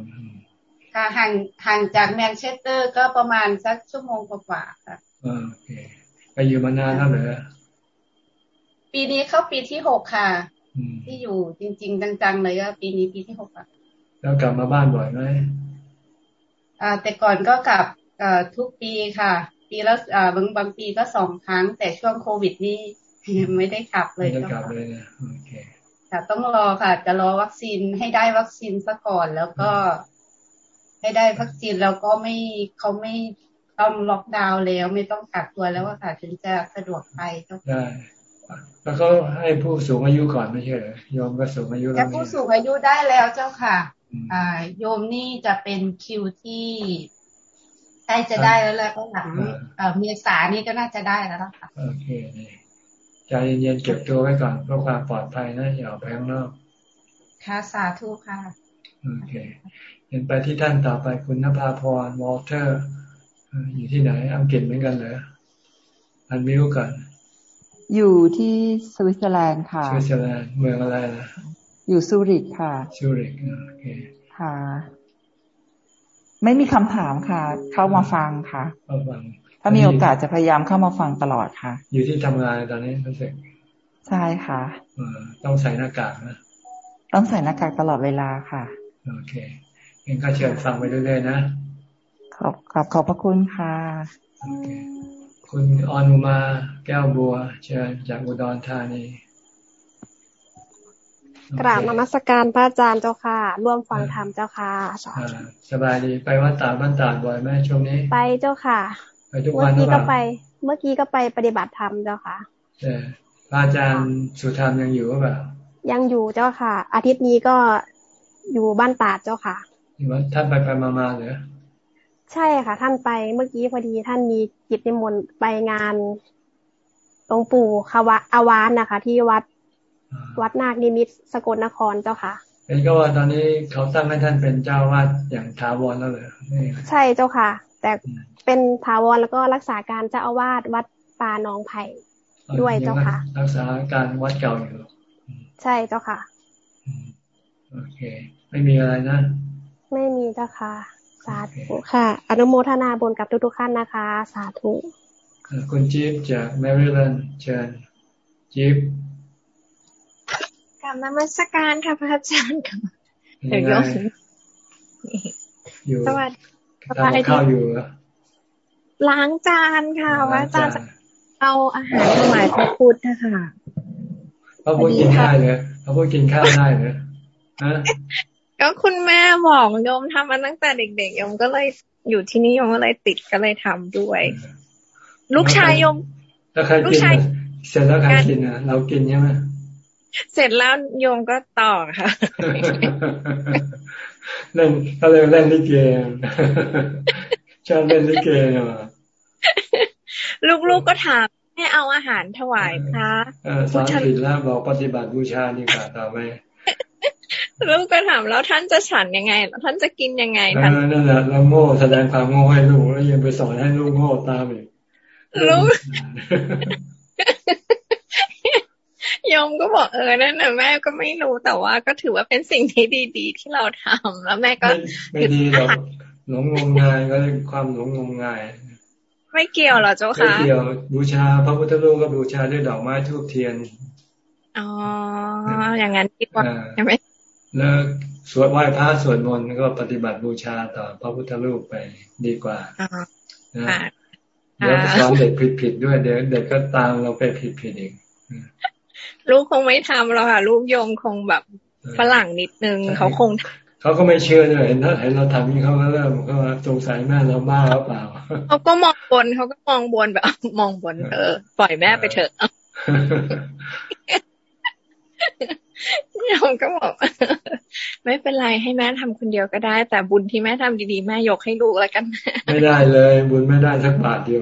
ค่ะห่างห่างจากแมนเชสเตอร์ก็ประมาณสักชั่วโมงกว่าค่ะโอเคไปอยู่มานานแล้วเหรอปีนี้เข้าปีที่หกค่ะ ที่อยู่จริง ๆ จังๆเลยก็ปีนี้ปีที่หกค่ะแล้วกลับมาบ้านบ่อยไหมอ่า แต่ก่อนก็กลับอ่ทุกปีค่ะ ปีแล้วอ่าบางบางปีก็สองครั้ง แต่ช่วงโควิดนี่ ไม่ได้ขับเลยไม่ได้ขับเลยนะโอเคค่ะต้องรอค่ะ จะรอวัคซีนให้ได้วัคซีนซะก่อนแล้วก็ ให้ได้วัคซีนแล้วก็ไม่เขาไม่ต้องล็อกดาวน์แล้ว ไม่ต้องกักตัวแล้วค่ะ ถึงจะสะดวกไปได้แล้วก็ให้ผู้สูงอายุก่อนไม่ใช่เหรอโยมก็สูงอายุแล้วผู้สูงอายุได้แล้วเจ้าค่ะ อ่า โยมนี่จะเป็นคิวที่ใกล้จะได้แล้วแหละก็หลังเอ่อเมษานี่ก็น่าจะได้แล้วค่ะโอเคนี่ ใจเย็นๆเก็บตัวไว้ก่อนเพื่อความปลอดภัยนะอย่าออกไปข้างนอก ค่ะสาธุค่ะโอเคเห็นไปที่ท่านต่อไปคุณนภาพรวอลเตอร์อยู่ที่ไหน อังกฤษเหมือนกันเหรออันมิวก่อนอยู่ที่สวิตเซอร์แลนด์ค่ะสวิตเซอร์แลนด์เมืองอะไรนะอยู่ซูริกค่ะซูริกโอเคค่ะ ไม่มีคำถามค่ะ เข้ามาฟังค่ะเข้าฟัง ถ้ามีโอกาสจะพยายามเข้ามาฟังตลอดค่ะ อยู่ที่ทำงานตอนนี้รู้สึกใช่ค่ะต้องใส่หน้ากากนะต้องใส่หน้ากากตลอดเวลาค่ะ โอเคงั้นก็เชิญฟังไปเรื่อยๆนะ ขอบขอบขอบพระคุณค่ะโอเคคุณออนุมาแก้วบัว เชิญจากอุดรธานีกราบนมัสการพระอาจารย์เจ้าค่ะ ร่วมฟังธรรมเจ้าค่ะสบายดีไปวัดตาบ้านตาดบ่อยไหมช่วงนี้ ไปเจ้าค่ะ ไปทุกวันเมื่อกี้ก็ไป เมื่อกี้ก็ไปปฏิบัติธรรมเจ้าค่ะพระอาจารย์สุธรรมยังอยู่หรือเปล่ายังอยู่เจ้าค่ะ อาทิตย์นี้ก็อยู่บ้านตาดเจ้าค่ะอยู่ว่าท่านไปไปมามาเหรอใช่ค่ะ ท่านไปเมื่อกี้พอดีท่านมีกิจนิมนต์ไปงานหลวงปู่คาวะอาวานนะคะ ที่วัดวัดนาคนิมิตสกลนครเจ้าค่ะเห็นก็ว่าตอนนี้เขาตั้งให้ท่านเป็นเจ้าวาดอย่างถาวรแล้วเลยใช่เจ้าค่ะ แต่เป็นถาวรแล้วก็รักษาการเจ้าอาวาสวัดป่าหนองไผ่ด้วยเจ้าค่ะ รักษาการวัดเก่าอยู่ ใช่เจ้าค่ะโอเค ไม่มีอะไรนะ ไม่มีเจ้าค่ะ สาธุค่ะ อนุโมทนาบุญกับทุกๆท่านนะคะ สาธุคุณจิ๊บจากแมริแลนด์เชิญจิ๊บกับนมัสการค่ะพระอาจารย์ค่ะเดี๋ยวอยู่สวัสดี ข้าวอยู่ล้างจานค่ะพระอาจารย์เอาอาหารถวายพระพุทธค่ะพระพุทธกินได้เลยพระพุทธกินข้าวได้เลยก็คุณแม่บอกโยมทำมาตั้งแต่เด็กๆโยมก็เลยอยู่ที่นี่โยมก็เลยติดก็เลยทำด้วย ลูกชายโยมลูกชายเสร็จแล้วใครกินอะเรากินใช่ไหมเสร็จแล้วโยมก็ต่อค่ะ เล่นก็เลยเล่นลิเกชอบเล่นลิเกเนาะลูกๆก็ถามให้เอาอาหารถวายพระสอนผิดแล้วบอกปฏิบัติบูชาดีกว่าต่อไปลูกก็ถามแล้วท่านจะฉันยังไง ท่านจะกินยังไงท่านนั่นแหละเราโง่แสดงความโง่ให้ลูกแล้วยังไปสอนให้ลูกโง่ตามอีกลูก ยมก็บอกเออนั่นนะแม่ก็ไม่รู้แต่ว่า ก็ถือว่าเป็นสิ่งที่ดี ๆ ที่เราทำแล้วแม่ก็ไม่ดีหรอกหลงงมงายก็เรียกความหลงงมงาย ไม่เกี่ยวหรอเจ้าค่ะไม่เกี่ยวบูชาพระพุทธรูปก็บูชาด้วยดอกไม้ทูบเทียนอ๋ออย่างนั้นดีกว่าใช่ไหมแล้วสวดไหว้พระสวดมนต์ก็ปฏิบัติบูชาต่อพระพุทธรูปไปดีกว่านะเดี๋ยวสอนเด็กผิดๆด้วยเดี๋ยวเด็กก็ตามเราไปผิดๆอีก ลูกคงไม่ทำหรอกค่ะลูกโยมคงแบบฝรั่งนิดนึงเขาคงเขาก็ไม่เชื่อเลยเห็นถ้าเห็นเราทำนี้เขาก็เริ่มเขาสงสัยแม่เราบ้าหรือเปล่าเขาก็มองบนเขาก็มองบนแบบมองบนเออปล่อยแม่ไปเถอะโยมก็บอกไม่เป็นไรให้แม่ทำคนเดียวก็ได้ แต่บุญที่แม่ทำดีๆ แม่ยกให้ลูกแล้วกัน ไม่ได้เลย บุญไม่ได้สักบาทเดียว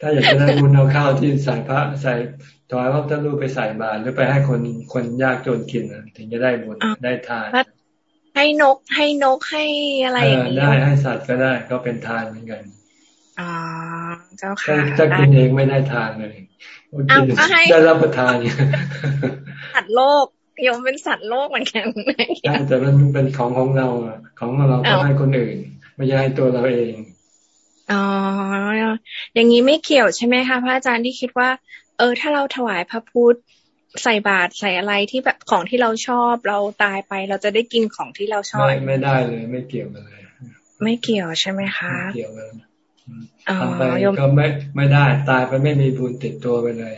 ถ้าอยากจะได้บุญเอาข้าวที่ใส่พระใส่ ถวายพระพุทธรูปไปใส่บาตรหรือไปให้คนคนยากจนกินถึงจะได้บุญได้ทาน ให้นกให้นกให้อะไรอย่างนี้ได้ให้สัตว์ก็ได้ก็เป็นทานเหมือนกันอ๋อเจ้าค่ะจะกินเองไม่ได้ทานเลยกินได้รับประทานสัตว์โลกยมเป็นสัตว์โลกเหมือนกันใช่แต่มันเป็นของของเราของเราต้องให้คนอื่น ไม่ใช่ให้ตัวเราเองอ๋ออย่างนี้ไม่เกี่ยวใช่ไหมคะพระอาจารย์ที่คิดว่า เออ ถ้าเราถวายพระพุทธใส่บาตรใส่อะไรที่แบบของที่เราชอบเราตายไปเราจะได้กินของที่เราชอบไม่ไม่ได้เลย ไม่เกี่ยวกันเลย ไม่เกี่ยวใช่ไหมคะไม่เกี่ยวเลยทำไปก็ไม่ไม่ได้ตายไปไม่มีบุญติดตัวไปเลย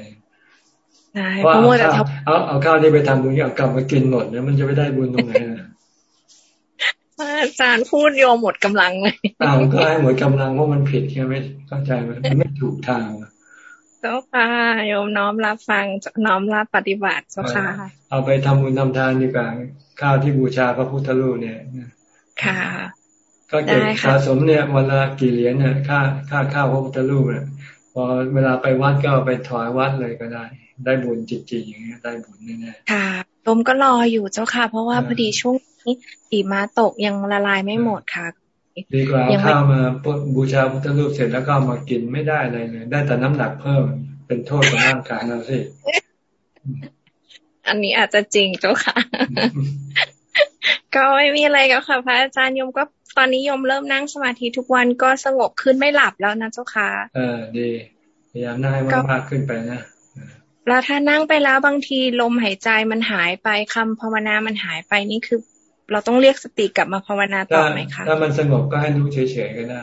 เพราะเอาข้าวเอาเอาข้าวที่ไปทำบุญเอากลับมากินหมดเนี่ยมันจะไม่ได้บุญตรงไหนอาจารย์พูดโยมหมดกำลังเลยอ้าวก็ให้หมดกำลังเพราะมันผิดใช่ไหมเข้าใจไหมมันไม่ถูกทาง เจ้าค่ะโยมน้อมรับฟังน้อมรับปฏิบัติเจ้าค่ะ เอาไปทำบุญทำทานดีกว่าข้าวที่บูชาพระพุทธรูปเนี่ยค่ะ ก็เก็บสะสมเนี่ยวันละกี่เหรียญเนี่ยค่าค่าข้าวพระพุทธรูปเนี่ยพอเวลาไปวัดก็ไปถอยวัดเลยก็ได้ ได้บุญจริงๆอย่างเงี้ยได้บุญแน่ๆค่ะโยมก็รออยู่เจ้าค่ะ เพราะว่าพอดีช่วงนี้ปีมาตกยังละลายไม่หมดค่ะ ดีกว่าข้าวมาบูชาพุทธรูปเสร็จแล้วก็มากินไม่ได้อะไรเลย ได้แต่น้ำหนักเพิ่มเป็นโทษกับร่างกายเราสิ อันนี้อาจจะจริงเจ้าค่ะ ก็ไม่มีอะไรก็ค่ะพระอาจารย์ยมก็ตอนนี้ยมเริ่มนั่งสมาธิทุกวันก็สงบขึ้นไม่หลับแล้วนะเจ้าค่ะ เออดีพยายามนั่งให้มากขึ้นไปนะแล้วถ้านั่งไปแล้วบางทีลมหายใจมันหายไปคำภาวนามันหายไปนี่คือ เราต้องเรียกสติกลับมาภาวนาต่อไหมคะถ้ามันสงบก็ให้รู้เฉยๆก็ได้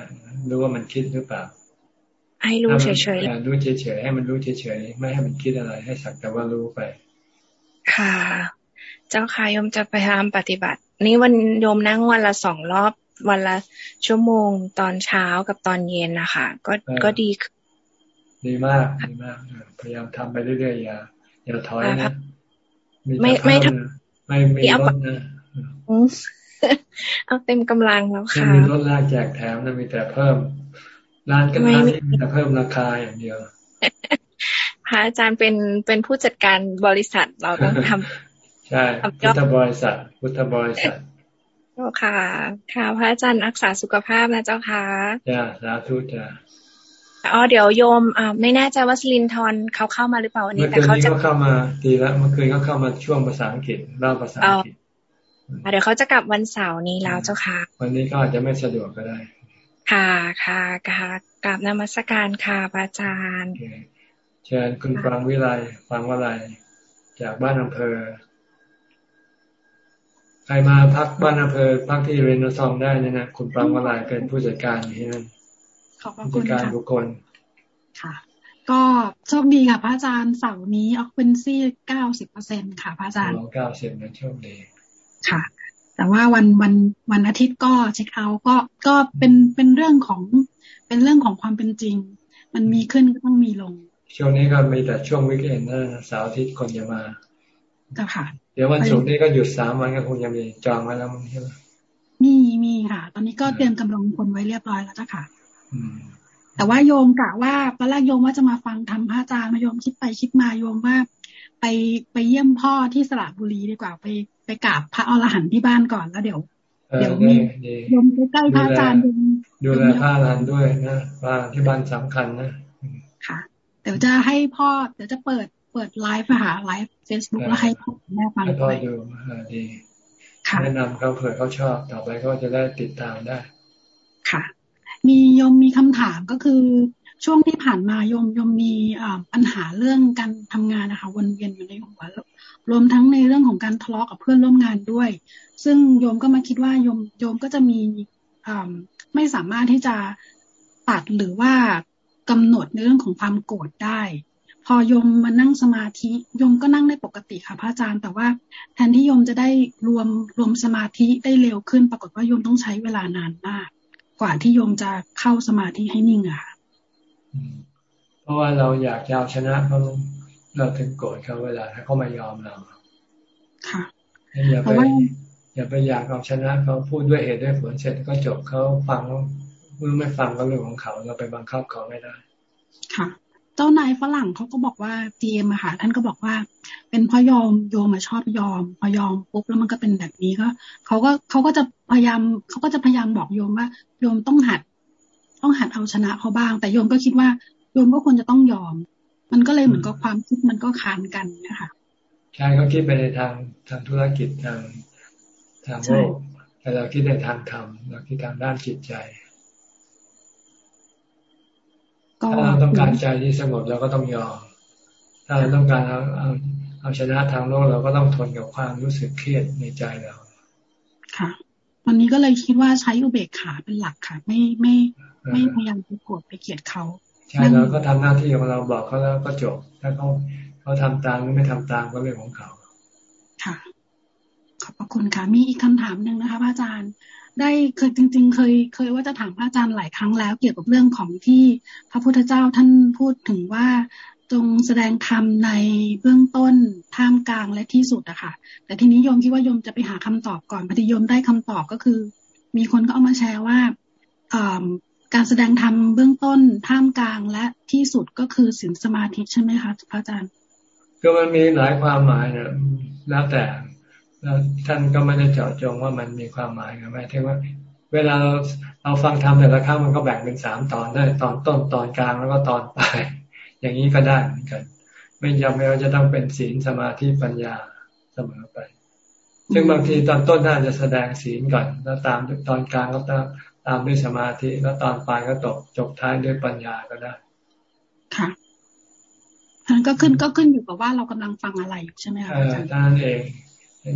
รู้ว่ามันคิดหรือเปล่า ให้รู้เฉยๆรู้เฉยๆให้มันรู้เฉยๆไม่ให้มันคิดอะไร ให้สักแต่ว่ารู้ไป ค่ะ เจ้าค่ะโยมจะพยายามปฏิบัติ นี่วันโยมนั่งวันละสองรอบ วันละชั่วโมงตอนเช้ากับตอนเย็นนะคะก็ก็ดีดีมากดีมากพยายามทำไปเรื่อยๆอย่าอย่าถอยนะไม่ไม่ทำไม่มีรถนะ เอาเต็มกำลังแล้วค่ะมีรถแรกแจกแถมนะมีแต่เพิ่มร้านก็ร้านมีแต่เพิ่มราคาอย่างเดียวพระอาจารย์เป็นเป็นผู้จัดการบริษัทเราต้องทำใช่พุทธบริษัทพุทธบริษัทเจ้าค่ะ ค่ะ พระอาจารย์รักษาสุขภาพนะเจ้าค่ะจ้าสาธุจ้าอ๋อเดี๋ยวโยมอ่าไม่แน่ใจว่าสลินทอนเขาเข้ามาหรือเปล่าวันนี้แต่เขาจะเข้ามาดีแล้วเมื่อคืนเขาเข้ามาช่วงภาษาอังกฤษเล่าภาษาอังกฤษ เดี๋ยวเขาจะกลับวันเสาร์นี้แล้วเจ้าค่ะ วันนี้ก็อาจจะไม่สะดวกก็ได้ ค่ะค่ะค่ะกลับนมัสการค่ะอาจารย์เชิญคุณฟังวิไลฟังวไลจากบ้านอำเภอ ใครมาพักบ้านอำเภอพักที่เรนซองได้นี่นะคุณฟังวไลเป็นผู้จัดการอยู่ที่นั่นขอบคุณค่ะบุคคลค่ะ ก็โชคดีค่ะพระอาจารย์เสาร์นี้ออกเป็นซี่เก้าสิบเปอร์เซ็นค่ะพระอาจารย์เก้าสิบนะโชคดี ค่ะ แต่ว่าวันวันวันอาทิตย์ก็เช็คเอาท์ก็ก็เป็นเป็นเรื่องของเป็นเรื่องของความเป็นจริง มันมีขึ้นก็ต้องมีลง ช่วงนี้ก็มีแต่ช่วงวิกเอนนะเสาร์อาทิตย์คนจะมาเจ้าค่ะ เดี๋ยววันศุกร์นี้ก็หยุดสามวันก็คงจะมีจองไว้แล้วมั้งใช่ไหมมีมีค่ะ ตอนนี้ก็เตรียมกำลังคนไว้เรียบร้อยแล้วเจ้าค่ะแต่ว่าโยมกะว่าตอนแรกโยมว่าจะมาฟังทำพระอาจารย์มาโยมคิดไปคิดมาโยมว่า ไปไปเยี่ยมพ่อที่สระบุรีดีกว่าไป ไปกราบพระอรหันต์ที่บ้านก่อนแล้วเดี๋ยว เดี๋ยวมีโยมใกล้พระอาจารย์ดูแลพระอรหันต์ด้วยนะพระที่บ้านสำคัญนะค่ะ เดี๋ยวจะให้พ่อ เดี๋ยวจะเปิดเปิดไลฟ์หาไลฟ์เฟซบุ๊กแล้วให้พ่อแม่ฟังด้วยให้พ่อดูดีแนะนำเขาเผื่อเขาชอบต่อไปเขาจะได้ติดตามได้ ค่ะ มีโยมมีคำถามก็คือช่วงที่ผ่านมายมยมมีปัญหาเรื่องการทำงานนะคะวนเวียนอยู่ในหัว รวมทั้งในเรื่องของการทะเลาะกับเพื่อนร่วมงานด้วย ซึ่งโยมก็มาคิดว่าโยมโยมก็จะมีไม่สามารถที่จะตัดหรือว่ากำหนดในเรื่องของความโกรธได้ พอยมมานั่งสมาธิยมก็นั่งได้ปกติค่ะพระอาจารย์ แต่ว่าแทนที่ยมจะได้รวมรวมสมาธิได้เร็วขึ้น ปรากฏว่ายมต้องใช้เวลานานมาก กว่าที่โยมจะเข้าสมาธิให้นิ่งอะค่ะเพราะว่าเราอยากจะเอาชนะเขา เราถึงโกรธเขาเวลาถ้าเขาไม่ยอมเรา ค่ะอย่าไปอย่าไปอยากเอาชนะเขาพูดด้วยเหตุด้วยผลเสร็จก็จบเขาฟังเมื่อไม่ฟังก็เรื่องของเขา เราไปบังคับเขาไม่ได้ ค่ะ เจ้านายฝรั่งเขาก็บอกว่าจีเอ็มอะค่ะท่านก็บอกว่า เป็นเพราะยอมโยมมาชอบยอม พอยอมปุ๊บแล้วมันก็เป็นแบบนี้ก็เขาก็เขาก็จะพยายามเขาก็จะพยายามบอกโยมว่า โยมต้องหัด ต้องหัดเอาชนะเขาบ้าง แต่โยมก็คิดว่าโยมก็ควรจะต้องยอม มันก็เลยเหมือนกับความคิดมันก็คานกันนะคะใช่เขาคิดไปในทางทางธุรกิจทางทางโลกแต่เราคิดในทางธรรมเราคิดทางด้านจิตใจถ้าเราต้องการใจที่สงบเราก็ต้องยอม ถ้าเราต้องการเอาเอาเอาชนะทางโลกเราก็ต้องทนกับความรู้สึกเครียดในใจเรา ค่ะวันนี้ก็เลยคิดว่าใช้อุเบกขาเป็นหลักค่ะ ไม่ไม่ไม่พยายามไปโกรธไปเกลียดเขา ใช่เราก็ทำหน้าที่ของเราบอกเขาแล้วก็จบ ถ้าเขาเขาทำตามหรือไม่ทำตามก็เรื่องของเขา ค่ะ ขอบพระคุณค่ะ มีอีกคำถามหนึ่งนะคะพระอาจารย์ ได้เคยจริง ๆ เคยเคยว่าจะถามพระอาจารย์หลายครั้งแล้ว เกี่ยวกับเรื่องของที่พระพุทธเจ้าท่านพูดถึงว่าจงแสดงธรรมในเบื้องต้นท่ามกลางและที่สุดอะค่ะ แต่ทีนี้โยมคิดว่าโยมจะไปหาคำตอบก่อนพอดีโยมได้คำตอบก็คือ มีคนก็เอามาแชร์ว่า การแสดงธรรมเบื้องต้นท่ามกลางและที่สุดก็คือศีลสมาธิใช่ไหมคะพระอาจารย์ ก็มันมีหลายความหมายนะแล้วแต่แล้วท่านก็ไม่ได้เจาะจงว่ามันมีความหมายกันไหมถึงว่า เวลาเราเราฟังธรรมแต่ละครั้งมันก็แบ่งเป็นสามตอนได้ตอนต้นตอนกลางแล้วก็ตอนปลายอย่างนี้ก็ได้เหมือนกัน ไม่จำเป็นว่าจะต้องเป็นศีลสมาธิปัญญาเสมอไป ซึ่งบางทีตอนต้นท่าจะแสดงศีลก่อนแล้วตามตอนกลางก็ตาม ตามด้วยสมาธิแล้วตอนปลายก็ตกจบท้ายด้วยปัญญาก็ได้ ค่ะท่านก็ขึ้นก็ขึ้นอยู่กับว่าเรากำลังฟังอะไรใช่ไหมคะอาจารย์ท่านเอง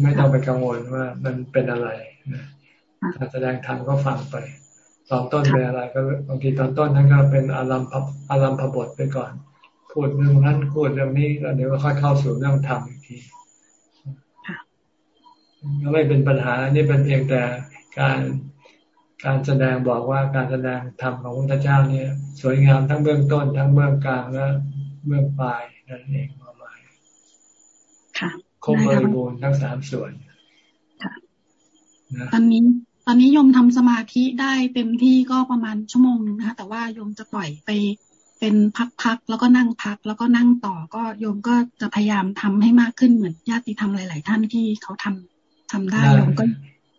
ไม่ต้องไปกังวลว่ามันเป็นอะไรนะการแสดงธรรมก็ฟังไป ตอนต้นเป็นอะไรก็บางทีตอนต้นนั้นก็เป็นอารมณ์อารมณ์พบทไปก่อน พูดเรื่องนั้นพูดเรื่องนี้แล้วเดี๋ยวก็ค่อยเข้าสู่เรื่องธรรมอีกทีก็ไม่เป็นปัญหานี่เป็นเพียงแต่การ การแสดงบอกว่าการแสดงธรรมของพระเจ้าเนี่ย สวยงามทั้งเบื้องต้น ทั้งเบื้องกลางและเบื้องปลายนั่นเองความหมายครบบริบูรณ์ทั้งสามส่วนตอนนี้ตอนนี้โยมทำสมาธิได้เต็มที่ก็ประมาณชั่วโมงนะคะแต่ว่าโยมจะปล่อยไปเป็นพักๆแล้วก็นั่งพักแล้วก็นั่งต่อก็โยมก็จะพยายามทำให้มากขึ้นเหมือนญาติธรรมหลาย ๆ ท่านที่เขาทำทำได้โยมก็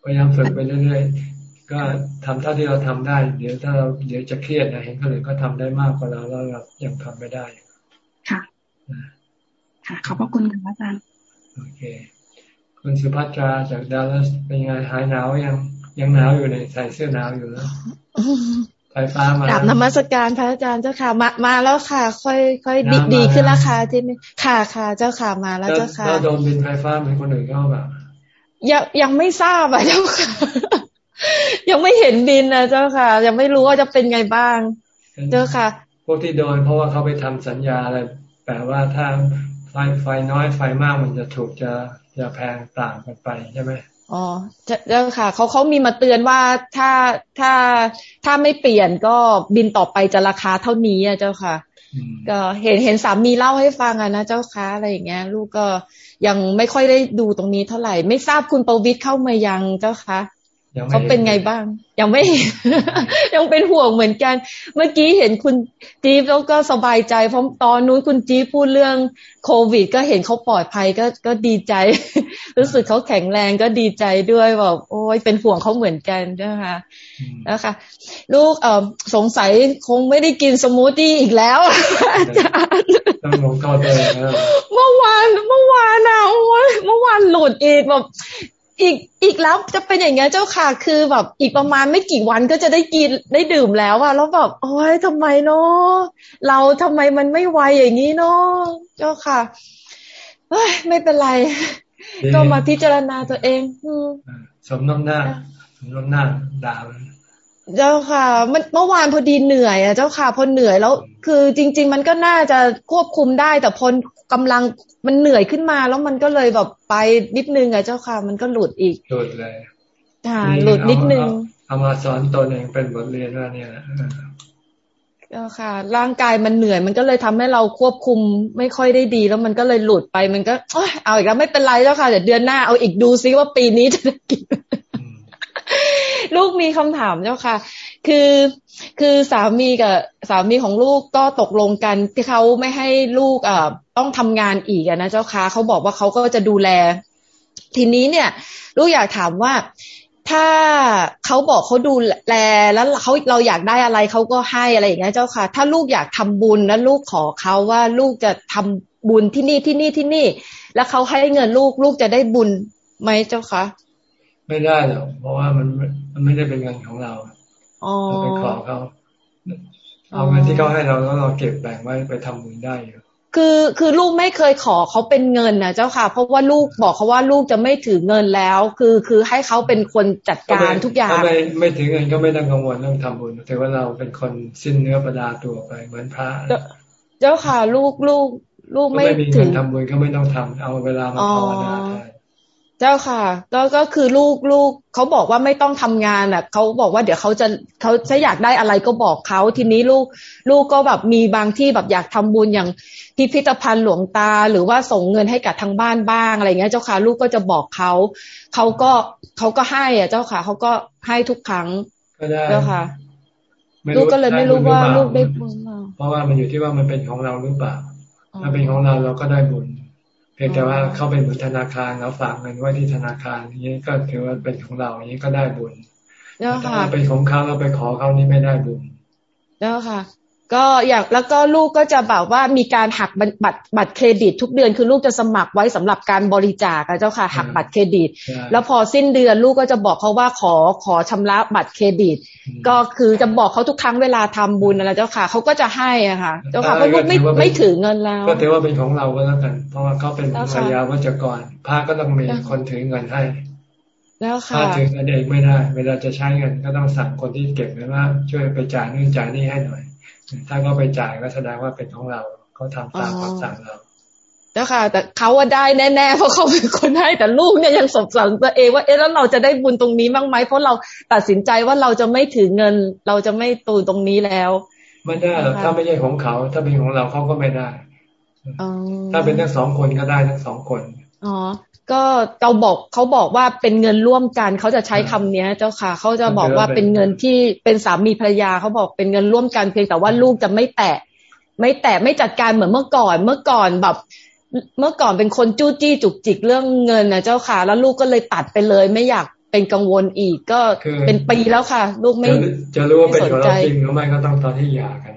พยายามฝึกไปเรื่อยๆ ก็ทำเท่าที่เราทำได้ เดี๋ยวถ้าเราเดี๋ยวจะเครียดนะเห็นคนอื่นก็ทำได้มากกว่าเราแล้วเรายังทำไม่ได้ ค่ะค่ะขอบพระคุณค่ะอาจารย์โอเค คุณสุภัตราจากดัลลัสเป็นไงหายหนาวยังยังหนาวอยู่ในใส่เสื้อหนาวอยู่แล้วไฟฟ้ามากราบนมัสการพระอาจารย์เจ้าค่ะมามาแล้วค่ะ ค่อยค่อยดีดีขึ้นราคาที่นี่ค่ะค่ะเจ้าค่ะมาแล้วเจ้าค่ะถ้าโดนบินไฟฟ้าเหมือนคนอื่นก็แบบยังยังไม่ทราบอะเจ้าค่ะ ยังไม่เห็นบินนะเจ้าค่ะ ยังไม่รู้ว่าจะเป็นไงบ้าง เจ้าค่ะ พวกที่โดนเพราะว่าเขาไปทำสัญญาอะไรแปลว่าถ้าไฟไฟน้อยไฟมากมันจะถูกจะจะแพงต่างกันไปใช่ไหมอ๋อเจ้าค่ะเขาเขามีมาเตือนว่าถ้าถ้าถ้าไม่เปลี่ยนก็บินต่อไปจะราคาเท่านี้อะเจ้าค่ะ ก็เห็นเห็นสามีเล่าให้ฟังอะนะเจ้าค่ะอะไรอย่างเงี้ย ลูกก็ยังไม่ค่อยได้ดูตรงนี้เท่าไหร่ ไม่ทราบคุณประวิทย์เข้ามายังเจ้าค่ะ เขาเป็นไงบ้าง ยังไม่ยังเป็นห่วงเหมือนกัน เมื่อกี้เห็นคุณจี๊บแล้วก็สบายใจเพราะตอนนู้นคุณจี๊บพูดเรื่องโควิด ก็เห็นเขาปลอดภัยก็ก็ดีใจ รู้สึกเขาแข็งแรงก็ดีใจด้วยบอกโอ้ยเป็นห่วงเขาเหมือนกันนะคะนะคะลูกเออสงสัยคงไม่ได้กินสมูทตี้อีกแล้วอาจารย์ต้องลงกอเเมื่อวานเมื่อวานอะโอ้ยเมื่อวานหลุดอีกแบบ อีกอีกแล้วจะเป็นอย่างเงี้ยเจ้าค่ะ คือแบบอีกประมาณไม่กี่วันก็จะได้กินได้ดื่มแล้วอะแล้วแบบโอ้ยทำไมเนาะเราทำไมมันไม่ไวอย่างนี้เนาะเจ้าค่ะเฮ้ยไม่เป็นไรก็มาพิจารณาตัวเองสมน้ำหน้าสมน้ำหน้าดาวเจ้าค่ะ มันเมื่อวานพอดีเหนื่อยอะเจ้าค่ะพอเหนื่อยแล้ว คือจริง ๆ มันก็น่าจะควบคุมได้แต่พอ กำลังมันเหนื่อยขึ้นมาแล้วมันก็เลยแบบไปนิดนึงอะเจ้าค่ะ มันก็หลุดอีกหลุดเลยค่ะหลุดนิดนึงเอามาสอนตัวเองเป็นบทเรียนว่าเนี่ยเจ้าค่ะ ร่างกายมันเหนื่อย มันก็เลยทำให้เราควบคุมไม่ค่อยได้ดี แล้วมันก็เลยหลุดไปมันก็เอาอีกแล้วไม่เป็นไรเจ้าค่ะเดี๋ยวเดือนหน้าเอาอีกดูซิว่าปีนี้จะได้กิน ลูกมีคำถามเจ้าค่ะ คือคือสามีกับสามีของลูกก็ตกลงกันที่เขาไม่ให้ลูกอ่าต้องทำงานอีกนะเจ้าค่ะเขาบอกว่าเขาก็จะดูแล ทีนี้เนี่ย ลูกอยากถามว่าถ้าเขาบอกเขาดูแลแล้วเขาเราอยากได้อะไรเขาก็ให้อะไรอย่างเงี้ยเจ้าค่ะ ถ้าลูกอยากทำบุญแล้วลูกขอเขาว่าลูกจะทำบุญที่นี่ที่นี่ที่นี่ แล้วเขาให้เงินลูกลูกจะได้บุญไหมเจ้าคะ ไม่ได้หรอกเพราะว่ามันมันไม่ได้เป็นเงินของเราเราไปขอเขาเอาเงินที่เขาให้เราแล้วเราเก็บแบ่งไว้ไปทำบุญได้อยู่คือคือลูกไม่เคยขอเขาเป็นเงินนะเจ้าค่ะ เพราะว่าลูกบอกเขาว่าลูกจะไม่ถือเงินแล้ว คือคือให้เขาเป็นคนจัดการทุกอย่างถ้าไม่ไม่ถือเงินก็ไม่ต้องกังวลเรื่องทำบุญแต่ว่าเราเป็นคนสิ้นเนื้อประดาตัวไปเหมือนพระเจ้าค่ะ ลูกลูกลูกไม่ถือทำบุญก็ไม่ต้องทำเอาเวลามาภาวนาแทน เจ้าค่ะ ก็ก็คือลูกลูกเขาบอกว่าไม่ต้องทำงานอะเขาบอกว่าเดี๋ยวเขาจะเขาจะอยากได้อะไรก็บอกเขาทีนี้ลูกลูกก็แบบมีบางที่แบบอยากทำบุญอย่างพิพิธภัณฑ์หลวงตา หรือว่าส่งเงินให้กับทางบ้านบ้างอะไรเงี้ยเจ้าค่ะ ลูกก็จะบอกเขาเขาก็เขาก็ให้อะเจ้าค่ะเขาก็ให้ทุกครั้งเจ้าค่ะลูกก็เลยไม่รู้ว่าลูกได้บุญเพราะว่ามันอยู่ที่ว่ามันเป็นของเราหรือเปล่าถ้าเป็นของเราเราก็ได้บุญ พียงแต่ว่าเข้าไปเหมือนธนาคารแล้วฝากเงินไว้ที่ธนาคารนี้ก็ถือว่าเป็นของเราอย่างนี้ก็ได้บุญถ้าเป็นของเขาเราไปขอเขานี่ไม่ได้บุญแล้วค่ะ ก็อย่างแล้วก็ลูกก็จะแบบว่ามีการหักบัตรบัตรเครดิต ทุกเดือนคือลูกจะสมัครไว้สำหรับการบริจาคเจ้าค่ะหักบัตรเครดิต แล้วพอสิ้นเดือนลูกก็จะบอกเขาว่าขอขอชำระบัตรเครดิต ก็คือจะบอกเขาทุกครั้งเวลาทำบุญนะเจ้าค่ะเขาก็จะให้อะค่ะ เจ้าค่ะเพราะลูกไม่ไม่ถือเงินแล้วก็ถือว่าเป็นของเราก็แล้วกัน เพราะว่าเขาเป็นภรรยาวัจกรพระก็ต้องมีคนถือเงินให้แล้วค่ะถ้าถือเงินเองไม่ได้ เวลาจะใช้เงินก็ต้องสั่งคนที่เก็บเงินว่าช่วยไปจ่ายนู่นจ่ายนี่ให้หน่อย ถ้าเขาไปจ่ายก็แสดงว่าเป็นของเราเขาทำตามคำสั่งเราเจ้าค่ะ แต่เขาว่าได้แน่ๆเพราะเขาเป็นคนให้แต่ลูกเนี่ยยังสงสัยตัวเองว่าเอ๊ะแล้วเราจะได้บุญตรงนี้บ้างไหมเพราะเราตัดสินใจว่าเราจะไม่ถือเงิน เราจะไม่ตูนตรงนี้แล้วไม่ได้ถ้าไม่ใช่ของเขา ถ้าเป็นของเราเขาก็ไม่ได้ถ้าเป็นทั้งสองคนก็ได้ทั้งสองคนอ๋อ ก็เราบอกเขาบอกว่าเป็นเงินร่วมกันเขาจะใช้คำเนี้ย เจ้าค่ะเขาจะบอกว่าเป็นเงินที่เป็นสามีภรรยาเขาบอกเป็นเงินร่วมกันเพียงแต่ว่าลูกจะไม่แตะ ไม่แตะไม่จัดการเหมือนเมื่อก่อน เมื่อก่อนแบบ เมื่อก่อนเป็นคนจู้จี้จุกจิกเรื่องเงินนะเจ้าค่ะ แล้วลูกก็เลยตัดไปเลย ไม่อยากเป็นกังวลอีกก็เป็นปีแล้วค่ะ ลูกไม่จะรู้ว่าเป็นของเราจริงหรือไม่ก็ต้องตอนที่หย่ากัน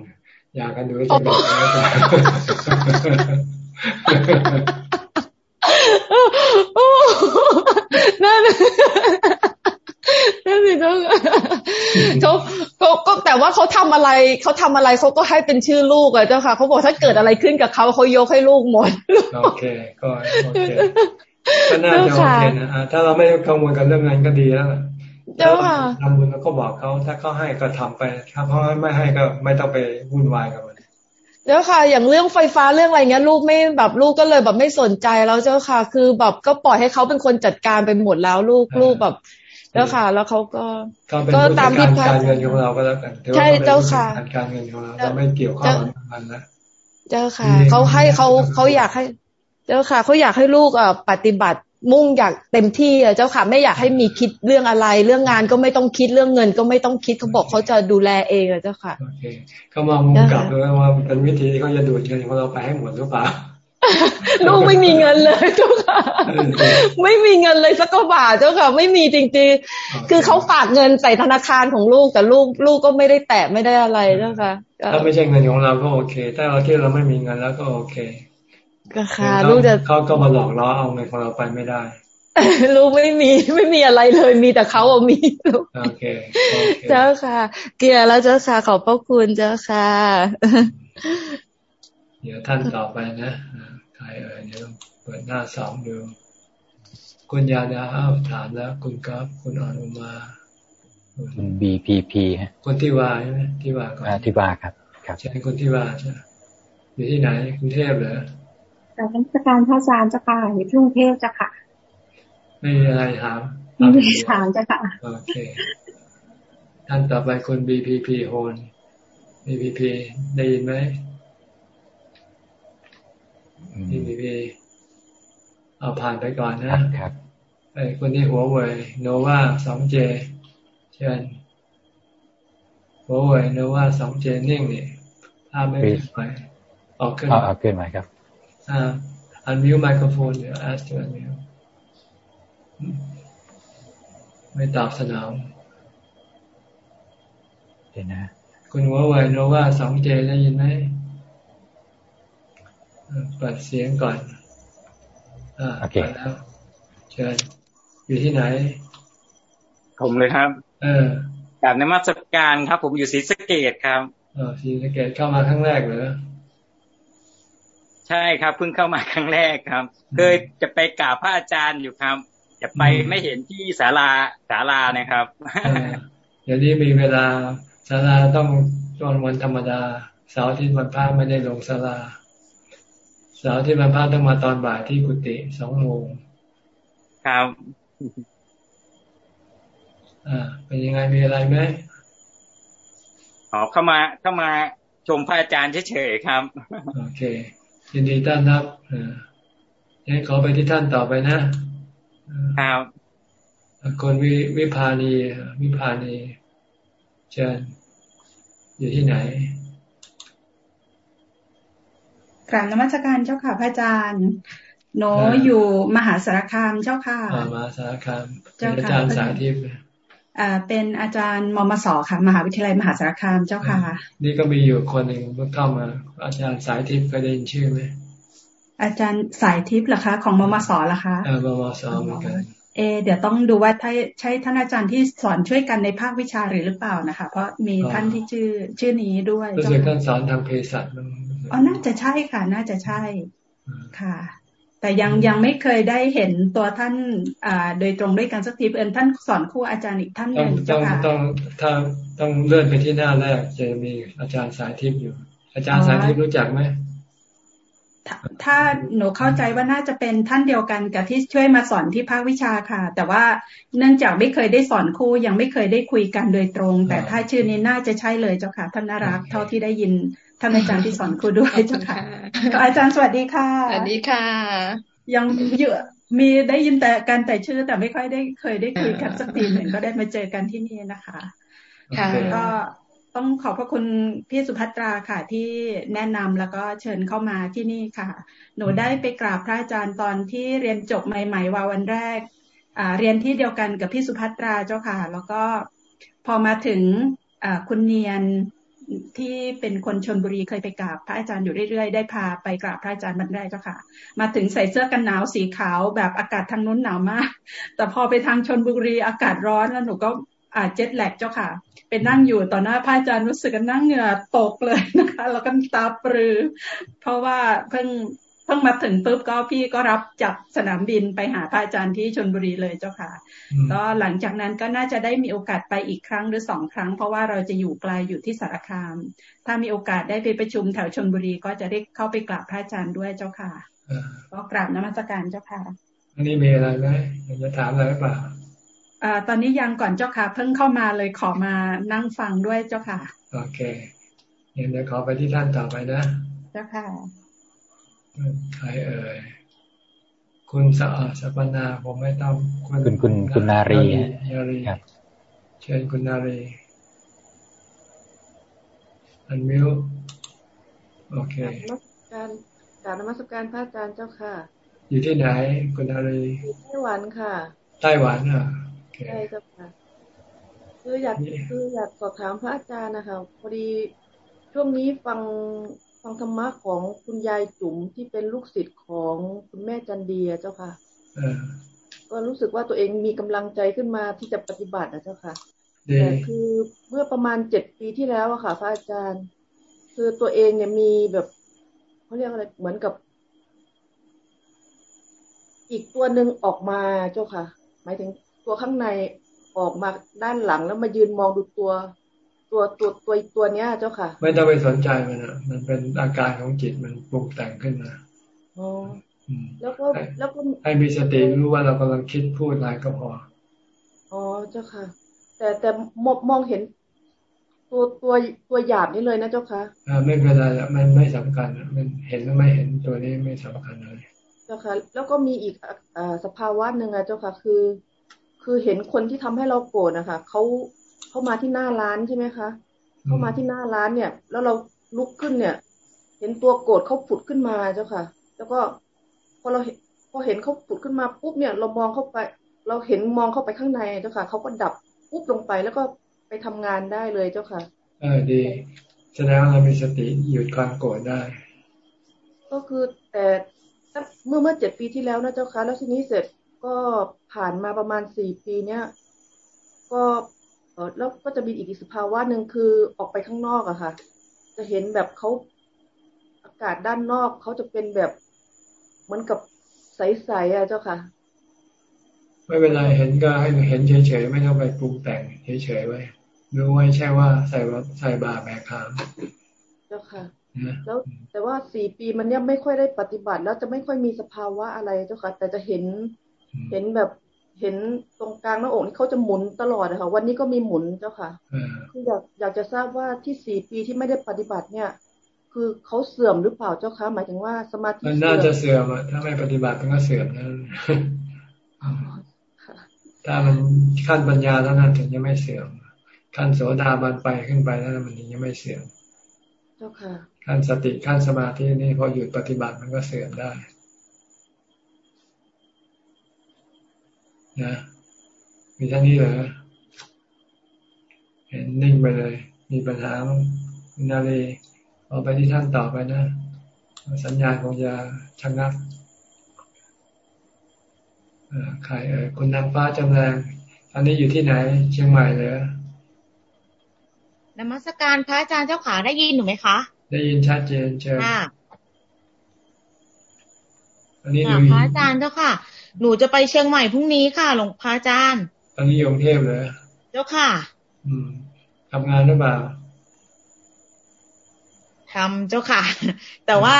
หย่ากันดูจะบอก นั่นนั่นสิเขาเขาเขาก็แต่ว่าเขาทำอะไรเขาทำอะไรเขาก็ให้เป็นชื่อลูกอะเจ้าค่ะเขาบอกถ้าเกิดอะไรขึ้นกับเขาเขายกให้ลูกหมดโอเคก็โอเคก็น่าจะโอเคนะถ้าเราไม่กังวลกับเรื่องนั้นก็ดีแล้วเจ้าค่ะทำบุญแล้วก็บอกเขาถ้าเขาให้ก็ทำไป ถ้าเขาไม่ให้ก็ไม่ต้องไปวุ่นวายกับมัน เจ้าค่ะ อย่างเรื่องไฟฟ้าเรื่องอะไรเงี้ยลูกไม่แบบลูกก็เลยแบบไม่สนใจแล้วเจ้าค่ะ คือแบบก็ปล่อยให้เขาเป็นคนจัดการไปหมดแล้วลูกลูกแบบเจ้าค่ะ แล้วเขาก็ก็ตามที่การเงินของเราก็แล้วกันใช่เจ้าค่ะการเงินของเราเราไม่เกี่ยวข้องกับมันนะเจ้าค่ะเขาให้เขาเขาอยากให้ เจ้าค่ะเขาอยากให้ลูกอะปฏิบัติ มุ่งอยากเต็มที่อะเจ้าค่ะไม่อยากให้มีคิดเรื่องอะไร เรื่องงานก็ไม่ต้องคิดเรื่องเงิน ก็ไม่ต้องคิดเขาบอกเขาจะดูแลเองอะเจ้าค่ะโอเคเขามองมุมกลับด้วยว่าเป็นวิธีที่เขาจะดูดเงินของเราไปให้หมดหรือเปล่าลูกไม่มีเงินเลยเจ้าค่ะ ไม่มีเงินเลยสักบาทเจ้าค่ะ ไม่มีจริงๆ คือเขาฝากเงินใส่ธนาคารของลูกแต่ลูกลูกก็ไม่ได้แตะไม่ได้อะไรเจ้าค่ะถ้าไม่ใช่เงินของเราก็โอเค ถ้าเราที่เราไม่มีเงินแล้วก็โอเค ก็ค่ะลูกจะเขาก็มาหลอกล้อเอาเงินของเราไปไม่ได้ลูกไม่มีไม่มีอะไรเลย มีแต่เขาเอามีลูกโอเคเจ้าค่ะ เกียร์แล้วเจ้าค่ะขอบพระคุณเจ้าค่ะ เดี๋ยวท่านต่อไปนะใครเอ่ยเดี๋ยวเปิดหน้าสองดูคุณยาดาอ้าวถามแล้ว คุณกับคุณอนุมาคุณบีพีพีฮะคนที่ว่าใช่ไหมที่ว่าก่อนที่ว่าครับ ครับใช่คนที่ว่าใช่อยู่ที่ไหนกรุงเทพเหรอจา กราชการพระอาจารย์จะค่ะอยู่ที่กรุงเทพจ้ะค่ะไม่มีอะไรถามไม่มีถามจ้ะค่ะโอเคท่านต่อไปคุณบีพีพีโฮนบีพีพีได้ยินไหมบีพีพีเอาผ่านไปก่อนนะครับไอ้คนที่หัวเว่ยโนวาสองเจเชิญหัวเว่ยโนวาสองเจนิ่งนี่ภาพไม่เปนไปออกขึ้นออกขึ้นไหมครับอ่าอันมิวไมโครโฟนเดี๋ยวแอสตัวมิวไม่ตอบสนองเดี๋ยวนะ คุณหัวไวโนว่าสองเจได้ยินไหมเปิดเสียงก่อนอ่าโอเคแล้วเชิญอยู่ที่ไหน ผมเลยครับ เออจากในมาสการครับ ผมอยู่ศรีสะเกดครับเออศรีสะเกดเข้ามาครั้งแรกเหรอ ใช่ครับเพิ่งเข้ามาครั้งแรกครับ เคยจะไปกราบพระอาจารย์อยู่ครับ จะไปไม่เห็นที่ศาลาศาลานะครับเดี๋ยวนี้มีเวลาศาลาต้องตอนวันธรรมดาเสาร์ที่วันพระไม่ได้ลงศาลาเสาร์ที่วันพระต้องมาตอนบ่ายที่กุฏิสองโมงครับอ่าเป็นยังไงมีอะไรไหมอ๋อเข้ามาเข้ามาชมพระอาจารย์เฉยๆครับ โอเค ยินดีต้อนรับอ่างั้นขอไปที่ท่านต่อไปนะครับคนวิวิพานีวิพานีเชิญอยู่ที่ไหนกราบนมัสการเจ้าค่ะพระอาจารย์หนูอยู่มหาสารคามเจ้าค่ะมหาสารคามเจ้าค่ะอาจารย์สายทิพย์อ่า เป็นอาจารย์มมสค่ะ มหาวิทยาลัยมหาสารคามเจ้าค่ะ นี่ก็มีอยู่คนหนึ่งเมื่อเข้ามา อาจารย์สายทิพย์เคยได้ยินชื่อไหมอาจารย์สายทิพย์เหรอคะ ของมมสเหรอคะเออมมสเหมือนกันเอเดี๋ยวต้องดูว่าถ้าใช่ท่านอาจารย์ที่สอนช่วยกันในภาควิชาหรือหรือเปล่านะคะ เพราะมีท่านที่ชื่อชื่อนี้ด้วยรู้สึกท่านสอนทางเภสัชอ๋อน่าจะใช่ค่ะ น่าจะใช่ค่ะ แต่ยังยังไม่เคยได้เห็นตัวท่านอ่าโดยตรงด้วยกันสักทีเอิญท่านสอนคู่อาจารย์อีกท่านหนึ่งจ้าค่ะต้องถ้าต้องเลื่อนไปที่หน้าแรกจะมีอาจารย์สายทิพย์อยู่ อาจารย์สายทิพย์รู้จักไหมถ้าหนูเข้าใจว่าน่าจะเป็นท่านเดียวกันกับที่ช่วยมาสอนที่ภาควิชาค่ะ แต่ว่าเนื่องจากไม่เคยได้สอนคู่ยังไม่เคยได้คุยกันโดยตรง แต่ถ้าชื่อนี้น่าจะใช่เลยเจ้าค่ะท่านน่ารักเท่าที่ได้ยิน ท่านอาจารย์ที่สอนครูด้วยเจ้าค่ะอาจารย์สวัสดีค่ะสวัสดีค่ะ ยังเยอะมีได้ยินแต่กันแต่ชื่อแต่ไม่ค่อยได้เคยได้คุยกันสักทีหนึ่งก็ได้มาเจอกันที่นี่นะคะค่ะก็ต้องขอบพระคุณพี่สุภัตราค่ะที่แนะนำแล้วก็เชิญเข้ามาที่นี่ค่ะ หนูได้ไปกราบพระอาจารย์ตอนที่เรียนจบใหม่ ๆ ว่าวันแรกอ่าเรียนที่เดียวกันกับพี่สุภัตราเจ้าค่ะ แล้วก็พอมาถึงอ่าคุณเนียน ที่เป็นคนชนบุรีเคยไปกราบพระอาจารย์อยู่เรื่อยๆ ได้พาไปกราบพระอาจารย์บันไดเจ้าค่ะ มาถึงใส่เสื้อกันหนาวสีขาวแบบอากาศทางนู้นหนาวมาก แต่พอไปทางชนบุรีอากาศร้อนแล้วหนูก็อาเจ็ดแลกเจ้าค่ะ เป็นนั่งอยู่ต่อหน้าพระอาจารย์รู้สึกนั่งเหงื่อตกเลยนะคะ แล้วก็ตาปรือ เพราะว่าเพิ่ง พิ่งมาถึงปุ๊บก็พี่ก็รับจากสนามบินไปหาพระอาจารย์ที่ชนบุรีเลยเจ้าค่ะ ก็หลังจากนั้นก็น่าจะได้มีโอกาสไปอีกครั้งหรือสองครั้ง เพราะว่าเราจะอยู่ไกลอยู่ที่สารคาม ถ้ามีโอกาสได้ไปประชุมแถวชนบุรีก็จะได้เข้าไปกราบพระอาจารย์ด้วยเจ้าค่ะก็กราบนมัสการเจ้าค่ะอันนี้มีอะไรไหมอยากจะถามอะไรหรือเปล่าอ่าตอนนี้ยังก่อนเจ้าค่ะ เพิ่งเข้ามาเลยขอมานั่งฟังด้วยเจ้าค่ะ โอเคเดี๋ยวขอไปที่ท่านต่อไปนะ เจ้าค่ะ ใครเอ่ยคุณสะอาดสัปนาผมไม่ต้องคุณคุณคุณนารีนารีครับ เชิญคุณนารีอันมิวโอเคการกราบนมัสการพระอาจารย์เจ้าค่ะ อยู่ที่ไหนคุณนารีไต้หวันค่ะไต้หวันอะใช่เจ้าค่ะคืออยากคืออยากสอบถามพระอาจารย์นะคะพอดีช่วงนี้ฟัง ฟังธรรมะของคุณยายจุ๋มที่เป็นลูกศิษย์ของคุณแม่จันเดียเจ้าค่ะก็รู้สึกว่าตัวเองมีกำลังใจขึ้นมาที่จะปฏิบัตินะเจ้าค่ะแต่คือเมื่อประมาณเจ็ดปีที่แล้วอะค่ะพระอาจารย์ คือตัวเองเนี่ยมีแบบเขาเรียกอะไรเหมือนกับ อีกตัวหนึ่งออกมาเจ้าค่ะ หมายถึงตัวข้างในออกมาด้านหลังแล้วมายืนมองดูตัว ตัวตัวตัวตัวเนี้ยเจ้าค่ะ ไม่ต้องไปสนใจมันอะมันเป็นอาการของจิตมันปรุงแต่งขึ้นมาอ๋อแล้วก็แล้วก็ให้มีสติรู้ว่าเรากำลังคิดพูดอะไรก็พออ๋อเจ้าค่ะ แต่แต่มองมองเห็น ตัวตัวตัวหยาบนี่เลยนะเจ้าค่ะอ่าไม่เป็นไรละมันไม่สำคัญมันเห็นหรือไม่เห็นตัวนี้ไม่สำคัญเลยเจ้าค่ะ แล้วก็มีอีกอ่าสภาวะหนึ่งอะเจ้าค่ะ คือ คือเห็นคนที่ทำให้เราโกรธนะคะเขา เข้ามาที่หน้าร้านใช่ไหมคะเข้ามาที่หน้าร้านเนี่ย แล้วเราลุกขึ้นเนี่ย เห็นตัวโกรธเขาผุดขึ้นมาเจ้าค่ะ แล้วก็พอเราพอเห็นเขาผุดขึ้นมาปุ๊บเนี่ย เรามองเข้าไป เราเห็นมองเข้าไปข้างในเจ้าค่ะเขาก็ดับปุ๊บลงไปแล้วก็ไปทำงานได้เลยเจ้าค่ะ เออดี แสดงว่าเรามีสติหยุดความโกรธได้ ก็คือแต่เมื่อเมื่อเจ็ดปีที่แล้วนะเจ้าค่ะ แล้วทีนี้เสร็จก็ผ่านมาประมาณสี่ปีเนี้ยก็ เออแล้วก็จะมีอีกสภาวะหนึ่งคือออกไปข้างนอกอะค่ะ จะเห็นแบบเขาอากาศด้านนอกเขาจะเป็นแบบเหมือนกับใสๆอะเจ้าค่ะ ไม่เป็นไรเห็นก็ให้เห็นเฉยๆไม่ต้องไปปรุงแต่งเฉยๆไว้รู้ไว้ใช่ว่าใส่ว่าใส่บาแบกขามเจ้าค่ะแล้วแต่ว่าสี่ปีมันเนี่ยไม่ค่อยได้ปฏิบัติ แล้วจะไม่ค่อยมีสภาวะอะไรเจ้าค่ะ แต่จะเห็นเห็นแบบ เห็นตรงกลางหน้าอกนี่เขาจะหมุนตลอดนะคะวันนี้ก็มีหมุนเจ้าค่ะคืออยากอยากจะทราบว่าที่สี่ปีที่ไม่ได้ปฏิบัติเนี่ย คือเขาเสื่อมหรือเปล่าเจ้าคะหมายถึงว่าสมาธิมันน่าจะเสื่อมอะถ้าไม่ปฏิบัติมันก็เสื่อมนั่นถ้ามันขั้นปัญญาแล้วนั้นถึงจะไม่เสื่อมขั้นโสดาบันไปขึ้นไปแล้วมันถึงจะไม่เสื่อมเจ้าค่ะขั้นสติขั้นสมาธินี่พอหยุดปฏิบัติมันก็เสื่อมได้ นะมีท่านี้เหรอเห็นนิ่งไปเลย มีปัญหานาลีเอาไปที่ท่านต่อไปนะสัญญาณคงจะชะงักใครเออคุณนางฟ้าจำแรงอันนี้อยู่ที่ไหน เชียงใหม่เลยนมัสการพระอาจารย์เจ้าขาได้ยินหนูไหมคะ ได้ยินชัดเจนเชิญอันนี้พระอาจารย์เจ้าค่ะ หนูจะไปเชียงใหม่พรุ่งนี้ค่ะ หลวงพ่ออาจารย์ตอนนี้อยู่กรุงเทพเลย เจ้าค่ะ อืมทำงานหรือเปล่าทำเจ้าค่ะ แต่ว่า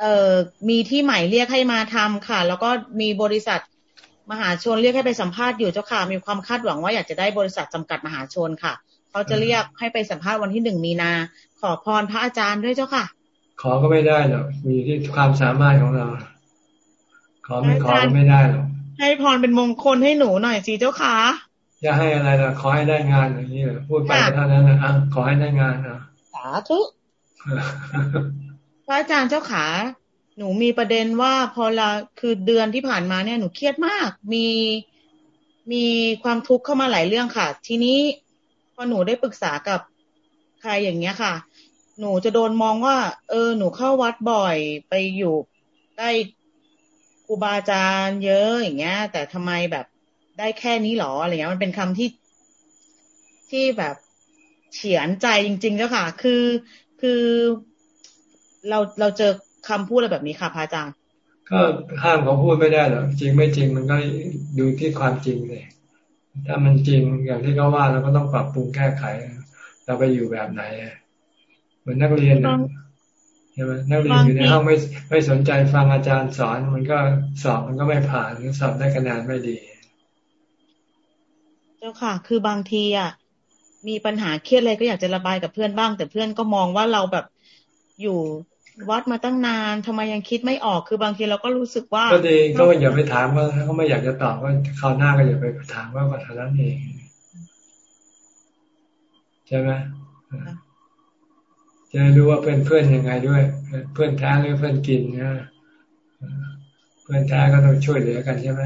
เอ่อมีที่ใหม่เรียกให้มาทำค่ะ แล้วก็มีบริษัทมหาชนเรียกให้ไปสัมภาษณ์อยู่เจ้าค่ะ มีความคาดหวังว่าอยากจะได้บริษัทจำกัดมหาชนค่ะ เขาจะเรียกให้ไปสัมภาษณ์วันที่หนึ่งมีนา ขอพรพระอาจารย์ด้วยเจ้าค่ะ ขอก็ไม่ได้หรอกมีที่ความสามารถของเรา ขอไม่ขอก็ไม่ได้หรอกให้พรเป็นมงคลให้หนูหน่อยสิเจ้าค่ะจะให้อะไรล่ะขอให้ได้งานอย่างนี้พูดไปเท่านั้นนะอะขอให้ได้งานอะสาธุพระอาจารย์เจ้าขาหนูมีประเด็นว่าพอละคือเดือนที่ผ่านมาเนี่ยหนูเครียดมาก มีมีความทุกข์เข้ามาหลายเรื่องค่ะ ทีนี้พอหนูได้ปรึกษากับใครอย่างเงี้ยค่ะ หนูจะโดนมองว่า เออ หนูเข้าวัดบ่อยไปอยู่ใกล้ ครูบาอาจารย์เยอะอย่างเงี้ย แต่ทำไมแบบได้แค่นี้หรออะไรเงี้ยมันเป็นคำที่ที่แบบเฉียนใจจริงๆเจ้าค่ะ คือคือเราเราเจอคำพูดอะไรแบบนี้ค่ะพระอาจารย์ก็ห้ามเขาพูดไม่ได้หรอกจริงไม่จริงมันก็ดูที่ความจริงเลยถ้ามันจริงอย่างที่เขาว่าเราก็ต้องปรับปรุงแก้ไข เราไปอยู่แบบไหนเหมือนนักเรียน ใช่ไหมนักเรียนอยู่ในห้องไม่ไม่สนใจฟังอาจารย์สอน มันก็สอบมันก็ไม่ผ่านหรือสอบได้คะแนนไม่ดี เจ้าค่ะ คือบางทีอะมีปัญหาเครียดอะไรก็อยากจะระบายกับเพื่อนบ้าง แต่เพื่อนก็มองว่าเราแบบอยู่วัดมาตั้งนานทำไมยังคิดไม่ออก คือบางทีเราก็รู้สึกว่า ก็ดีก็อย่าไปถามว่าเขาไม่อยากจะตอบก็คราวหน้าก็อย่าไปถามว่าก็เท่านั้นเองใช่ไหม จะรู้ว่าเป็นเพื่อนยังไงด้วย เพื่อนแท้หรือเพื่อนกินนะเพื่อนแท้ก็ต้องช่วยเหลือกันใช่ไหม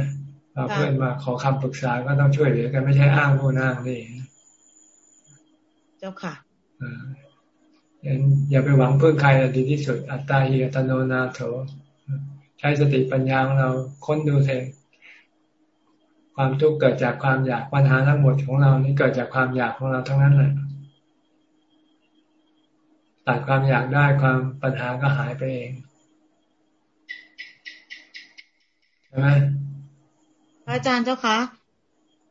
เราเพื่อนมาขอคำปรึกษาก็ต้องช่วยเหลือกันไม่ใช่อ้างผู้อ้างนี่เจ้าค่ะอย่าไปหวังพึ่งใครดีที่สุด อัตตาหิอัตโนนาโถใช้สติปัญญาของเราค้นดูเองความทุกข์เกิดจากความอยากปัญหาทั้งหมดของเรานี่เกิดจากความอยากของเราทั้งนั้นแหละ ตัดความอยากได้ความปัญหาก็หายไปเองใช่ไหมอาจารย์เจ้าคะ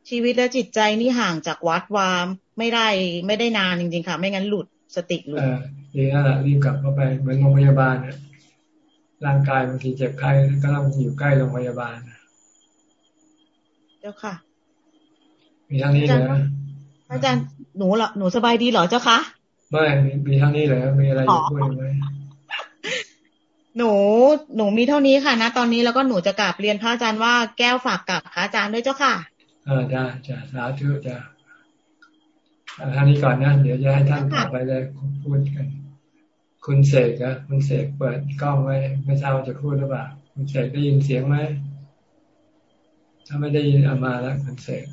ชีวิตและจิตใจนี่ห่างจากวัดวามไม่ได้ไม่ได้นานจริงๆค่ะ ไม่งั้นหลุดสติหลุดดีแล้วล่ะรีบกลับเข้าไปเหมือนโรงพยาบาลเนี่ยร่างกายบางทีเจ็บไข้ก็ต้องอยู่ใกล้โรงพยาบาลเจ้าค่ะมีเท่านี้เลยอาจารย์หนูเหรอหนูสบายดีเหรอเจ้าคะ ไม่มีเท่านี้เลยมีอะไรอยู่ด้วยไหมหนูหนูมีเท่านี้ค่ะนะตอนนี้แล้วก็หนูจะกลับเรียนพระอาจารย์ว่าแก้วฝากกับพระอาจารย์ด้วยเจ้าค่ะเออได้จ้ะสาธุจ้ะท่านนี้ก่อนนะเดี๋ยวจะให้ท่านต่อไปเลยพูดกัน คุณเสกอะคุณเสกเปิดกล้องไว้ไม่ทราบจะพูดหรือเปล่าคุณเสกได้ยินเสียงไหมถ้าไม่ได้ยินเอามาแล้วคุณเสก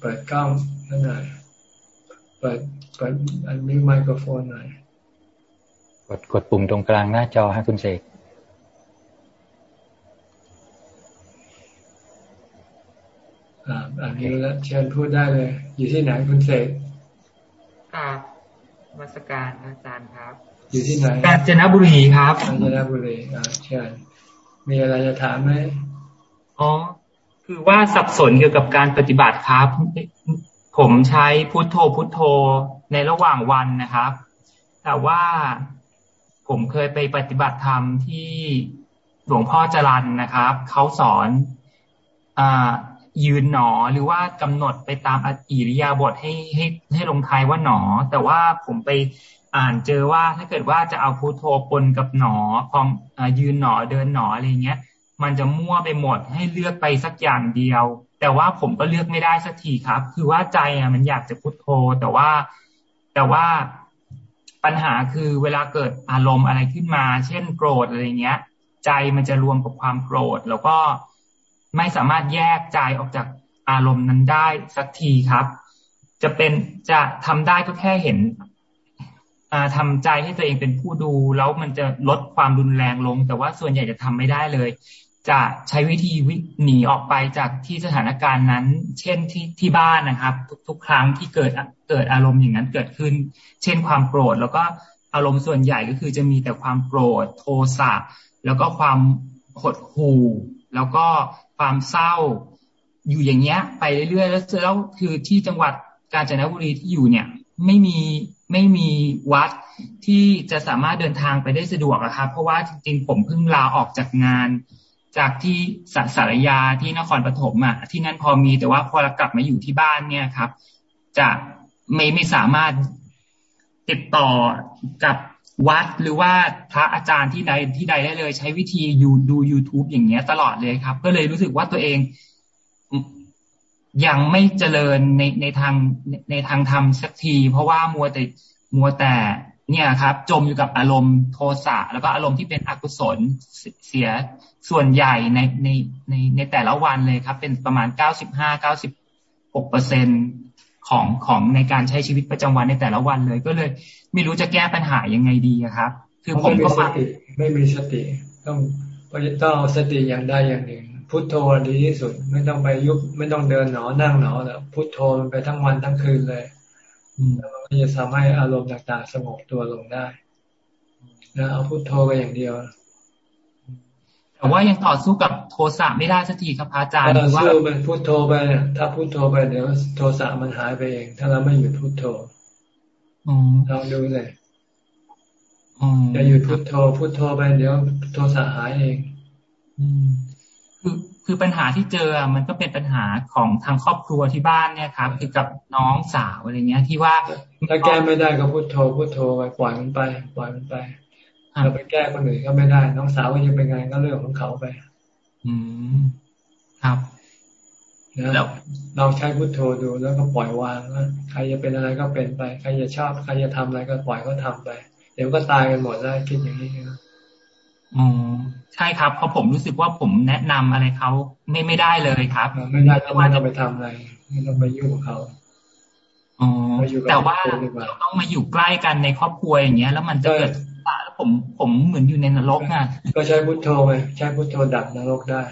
เปิดกล้องนั่นหน่อยเปิด เปิดอันมีไมโครโฟนหน่อย กดกดปุ่มตรงกลางหน้าจอให้คุณเสกอ่าอันนี้แล้วเชิญพูดได้เลย อยู่ที่ไหนคุณเสกครับวัสการอาจารย์ครับ อยู่ที่ไหนกาญจนบุรีครับกาญจนบุรีอ่าเชิญมีอะไรจะถามไหมอ๋อคือว่าสับสนเกี่ยวกับการปฏิบัติครับ ผมใช้พุทโธพุทโธ ในระหว่างวันนะครับ แต่ว่าผมเคยไปปฏิบัติธรรมที่หลวงพ่อจรันนะครับ เขาสอนอ่ายืนหนอหรือว่ากำหนดไปตามอิริยาบถให้ให้ให้ลงท้ายว่าหนอ แต่ว่าผมไปอ่านเจอว่าถ้าเกิดว่าจะเอาพุทโธปนกับหนอพองอยืนหนอเดินหนออะไรเงี้ย มันจะมั่วไปหมดให้เลือกไปสักอย่างเดียว แต่ว่าผมก็เลือกไม่ได้สักทีครับ คือว่าใจอะมันอยากจะพุทโธ แต่ว่า แต่ว่าปัญหาคือเวลาเกิดอารมณ์อะไรขึ้นมา เช่นโกรธอะไรเงี้ย ใจมันจะรวมกับความโกรธ แล้วก็ไม่สามารถแยกใจออกจากอารมณ์นั้นได้สักทีครับ จะเป็นจะทำได้ก็แค่เห็นทำใจให้ตัวเองเป็นผู้ดู แล้วมันจะลดความรุนแรงลง แต่ว่าส่วนใหญ่จะทำไม่ได้เลย จะใช้วิธีวิหนีออกไปจากที่สถานการณ์นั้น เช่นที่ที่บ้านนะครับ ทุกๆครั้งที่เกิดเกิดอารมณ์อย่างนั้นเกิดขึ้น เช่นความโกรธ แล้วก็อารมณ์ส่วนใหญ่ก็คือจะมีแต่ความโกรธ โทสะแล้วก็ความหดหู่ แล้วก็ความเศร้า อยู่อย่างเงี้ย ไปเรื่อยๆแล้วแล้วคือที่จังหวัดกาญจนบุรีที่อยู่เนี่ย ไม่มีไม่มีวัดที่จะสามารถเดินทางไปได้สะดวกอะครับ เพราะว่าจริงๆผมเพิ่งลาออกจากงาน จากที่สัสารยาที่นครปฐมอะ ที่นั่นพอมีแต่ว่าพอเรากลับมาอยู่ที่บ้านเนี่ยครับ จะไม่ไม่สามารถติดต่อกับวัดหรือว่าพระอาจารย์ที่ใดที่ใดได้เลย ใช้วิธียูดู youtube อย่างเงี้ยตลอดเลยครับ ก็เลยรู้สึกว่าตัวเองยังไม่เจริญในในทางในทางธรรมสักที เพราะว่ามัวแต่มัวแต่เนี่ยครับ จมอยู่กับอารมณ์โทสะแล้วก็อารมณ์ที่เป็นอกุศลเสีย ส่วนใหญ่ในในในในแต่ละวันเลยครับ เป็นประมาณเก้าสิบห้าเก้าสิบหกเปอร์เซ็นของของในการใช้ชีวิตประจำวันในแต่ละวันเลย ก็เลยไม่รู้จะแก้ปัญหายังไงดีครับ คือผมก็ฟังไม่มีสติ ต้องต้องเอาสติอย่างใดอย่างหนึ่งพุทโธดีที่สุด ไม่ต้องไปยุบไม่ต้องเดินหนอนั่งหนอแล้วพุทโธมันไปทั้งวันทั้งคืนเลยแล้วมันจะทำให้อารมณ์ต่างๆ สงบตัวลงได้นะเอาพุทโธไปอย่างเดียว แต่ว่ายังต่อสู้กับโทสะไม่ได้สักทีครับอาจารย์ว่าสู้เป็นพุทโธไปถ้าพุทโธไปเดี๋ยวโทสะมันหายไปเอง ถ้าเราไม่หยุดพุทโธลองดูเลยจะหยุดพุทโธพุทโธไปเดี๋ยวโทสะหายเองคือคือปัญหาที่เจอมันก็เป็นปัญหาของทางครอบครัวที่บ้านเนี่ยครับคือกับน้องสาวอะไรเงี้ยที่ว่าถ้าแก้ไม่ได้ก็พุทโธพุทโธไปปล่อยมันไป ปล่อยมันไป เราไปแก้คนอื่นก็ไม่ได้ น้องสาวก็ยังเป็นไงก็เรื่องของเขาไป อืมครับแล้วเราใช้พุทโธดูแล้วก็ปล่อยวางว่าใครจะเป็นอะไรก็เป็นไป ใครจะชอบใครจะทำอะไรก็ปล่อยเขาทาไป เดี๋ยวก็ตายกันหมดแล้วคิดอย่างนี้นะอ๋อใช่ครับเพราะผมรู้สึกว่าผมแนะนำอะไรเขาไม่ไม่ได้เลยครับ ไม่ได้ก็ไม่ต้องไปทำอะไรไม่ต้องไปยุ่งกับเขาอ๋อแต่ว่าเราต้องมาอยู่ใกล้กันในครอบครัวอย่างเงี้ย แล้วมันจะเกิด แล้วผมผมเหมือนอยู่ในนรกอะก็ใช้พุทโธไปใช้พุทโธดับนรกได้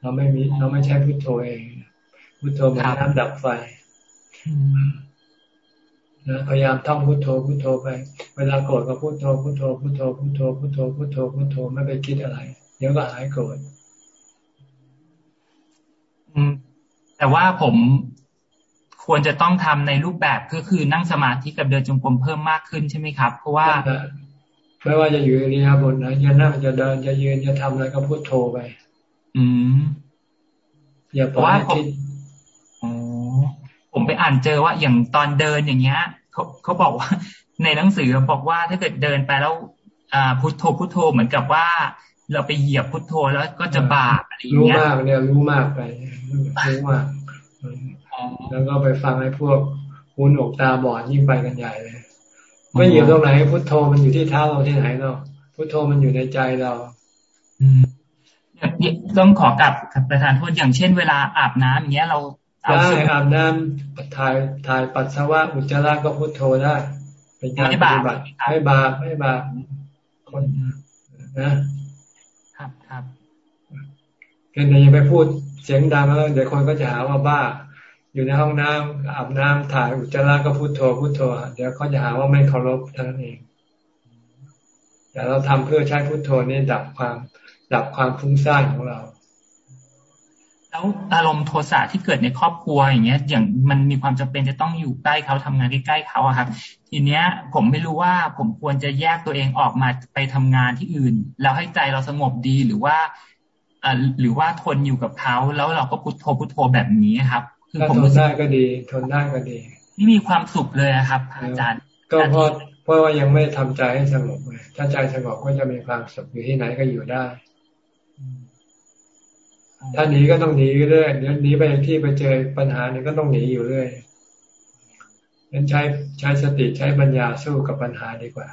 เราไม่มีเราไม่ใช้พุทโธเองพุทโธมันน้ำดับไฟนะพยายามท่องพุทโธพุทโธไป เวลาโกรธก็พุทโธพุทโธพุทโธพุทโธพุทโธพุทโธพุทโธไม่ไปคิดอะไร เดี๋ยวก็หายโกรธอืมแต่ว่าผมควรจะต้องทำในรูปแบบก็คือนั่งสมาธิกับเดินจงกรมเพิ่มมากขึ้นใช่ไหมครับ เพราะว่า ไม่ว่าจะอยู่ในนี้ครับบนนะจะนั่งจะเดินจะยืนจะทำอะไรก็พุทโธไป อืม อย่าปล่อยให้คิดอ๋อผมไปอ่านเจอว่าอย่างตอนเดินอย่างเงี้ยเขาเขาบอกว่า ในหนังสือบอกว่าถ้าเกิดเดินไปแล้ว อ่า พุทโธพุทโธเหมือนกับว่า เราไปเหยียบพุทโธแล้วก็จะบาปอะไรอย่างเงี้ยรู้มากเนี่ยรู้มากไปรู้มากแล้วก็ไปฟังให้พวกหูหนวกตาบอดยิ่งไปกันใหญ่เลย ไม่อยู่ตรงไหนพุทโธมันอยู่ที่เท้าเราที่ไหนเนาะพุทโธมันอยู่ในใจเรา อืมต้องขอกลับประธานโทษอย่างเช่นเวลาอาบน้ำอย่างเงี้ยเราได้อาบน้ำถ่ายถ่ายปัสสาวะอุจจาระก็พุทโธได้ เป็นการปฏิบัติไม่บาปไม่บาปคนนะครับครับเพียงแต่อย่าไปพูดเสียงดังแล้วเดี๋ยวคนก็จะหาว่าบ้า อยู่ในห้องน้ำอาบน้ำถ่ายอุจจาระก็พุโทโธพุโทโธเดี๋ยวเขาจะหาว่าไม่เคารพท่านเองแต่เราทำเพื่อใช้พุโทโธนี่ดับความดับความฟุ้งซ่านของเรา แล้วอารมณ์โทสะที่เกิดในครอบครัวอย่างเงี้ย อย่างมันมีความจำเป็นจะต้องอยู่ใกล้เขาทำงานใกล้ๆเขาอะครับ ทีเนี้ย ผมไม่รู้ว่าผมควรจะแยกตัวเองออกมาไปทำงานที่อื่น แล้วให้ใจเราสงบดีหรือว่าหรือว่าทนอยู่กับเขาแล้วเราก็พุทโธพุทโธแบบนี้ครับ คือผมทนได้ก็ดี ทนได้ก็ดีนี่มีความสุขเลยครับ อาจารย์ ก็เพราะเพราะว่ายังไม่ทำใจให้สงบไงถ้าใจสงบก็จะมีความสุขอยู่ที่ไหนก็อยู่ได้ ถ้าหนีก็ต้องหนีเรื่อยเดี๋ยวหนีไปที่ไปเจอปัญหาเนี่ยก็ต้องหนีอยู่เรื่อยนั้นใช้ใช้สติใช้ปัญญาสู้กับปัญหาดีกว่า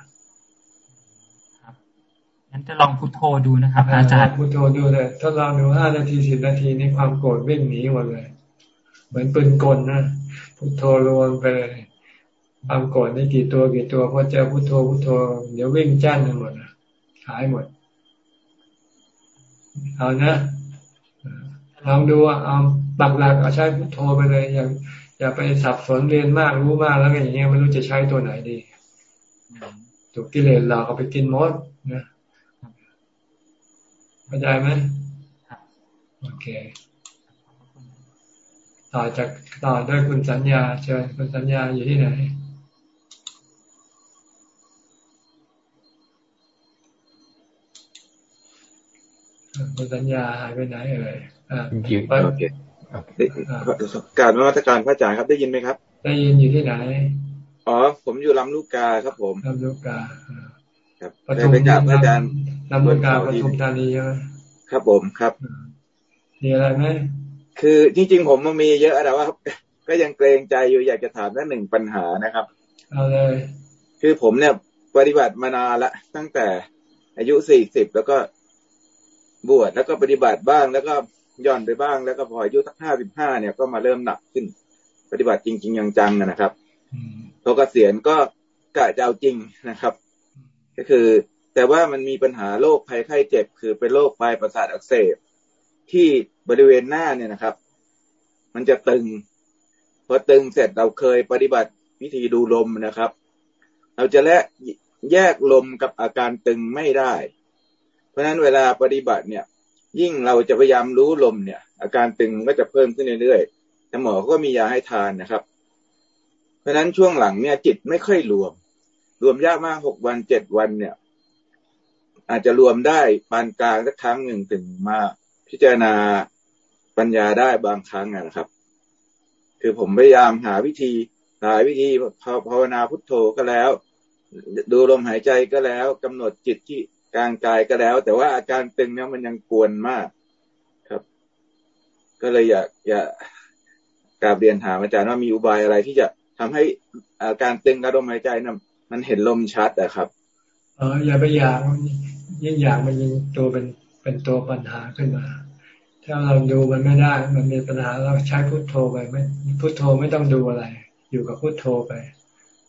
งั้นจะลองพุทโธดูนะครับ อาจารย์พุทโธดูเลยทดลองดูห้านาทีสิบนาทีนี่ความโกรธวิ่งหนีหมดเลย เหมือนปืนกลนะพุทโธรวมไปเลยความโกรธนี่กี่ตัวกี่ตัวพอเจอพุทโธพุทโธเดี๋ยววิ่งจ้านกันหมดหายหมด เอานะลองดูเอาปักหลักเอาใช้พุทโธไปเลย อย่าอย่าไปสับสนเรียนมากรู้มากแล้วอย่างเงี้ยไม่รู้จะใช้ตัวไหนดีถูกกิเลสเราเอาไปกินมดนะเข้าใจไหมโอเค ต่อจากต่อด้วยคุณสัญญา เชิญคุณสัญญาอยู่ที่ไหนคุณสัญญาหายไปไหนเอ่ยอ่าอยู่โอเคการนวัตการพระอาจารย์ครับได้ยินไหมครับ ได้ยินอยู่ที่ไหน อ๋อ ผมอยู่ลำลูกกาครับ ผมลำลูกกา ครับปทุมไปกราบอาจารย์นำบุญกาปทุมธานีใช่ไหมครับผมครับมีอะไรไหม คือจริง ๆ ผมมันมีเยอะแต่ว่า ก็ยังเกรงใจอยู่อยากจะถามนั่นหนึ่งปัญหานะครับเอาเลยคือผมเนี่ยปฏิบัติมานานละตั้งแต่อายุสี่สิบแล้วก็บวชแล้วก็ปฏิบัติบ้าง แล้วก็ย่อนไปบ้าง แล้วก็พออายุสักห้าสิบห้าเนี่ยก็มาเริ่มหนักขึ้น ปฏิบัติจริงๆยังจังนะครับพอเกษียณก็กะจะเอาจริงนะครับ ก็คือ แต่ว่ามันมีปัญหาโรคภัยไข้เจ็บ คือเป็นโรคปลายประสาทอักเสบ ที่บริเวณหน้าเนี่ยนะครับ มันจะตึง พอตึงเสร็จเราเคยปฏิบัติวิธีดูลมนะครับ เราจะแลแยกลมกับอาการตึงไม่ได้ เพราะฉะนั้นเวลาปฏิบัติเนี่ย ยิ่งเราจะพยายามรู้ลมเนี่ย อาการตึงก็จะเพิ่มขึ้นเรื่อยๆแต่หมอก็มียาให้ทานนะครับ เพราะฉะนั้นช่วงหลังเนี่ยจิตไม่ค่อยรวม รวมยากมากหกวันเจ็ดวันเนี่ย อาจจะรวมได้ปานกลางสักครั้งหนึ่งถึงมา พิจารณาปัญญาได้บางครั้งนะครับ คือผมพยายามหาวิธีหลายวิธีภาวนาพุทโธก็แล้ว ดูลมหายใจก็แล้วกำหนดจิตที่กลางกายก็แล้ว แต่ว่าอาการตึงเนี่ยมันยังกวนมากครับ ก็เลยอยากอยากกราบเรียนถามอาจารย์ว่ามีอุบายอะไรที่จะทำให้อาการตึงกระลมหายใจนั้นมันเห็นลมชัดอะครับเอออย่าไปอยากยิ่งอยากมันยิ่งตัวเป็น เป็นตัวปัญหาขึ้นมา ถ้าเราดูมันไม่ได้ มันมีปัญหาเราใช้พุทโธไปไม่พุทโธไม่ต้องดูอะไร อยู่กับพุทโธไป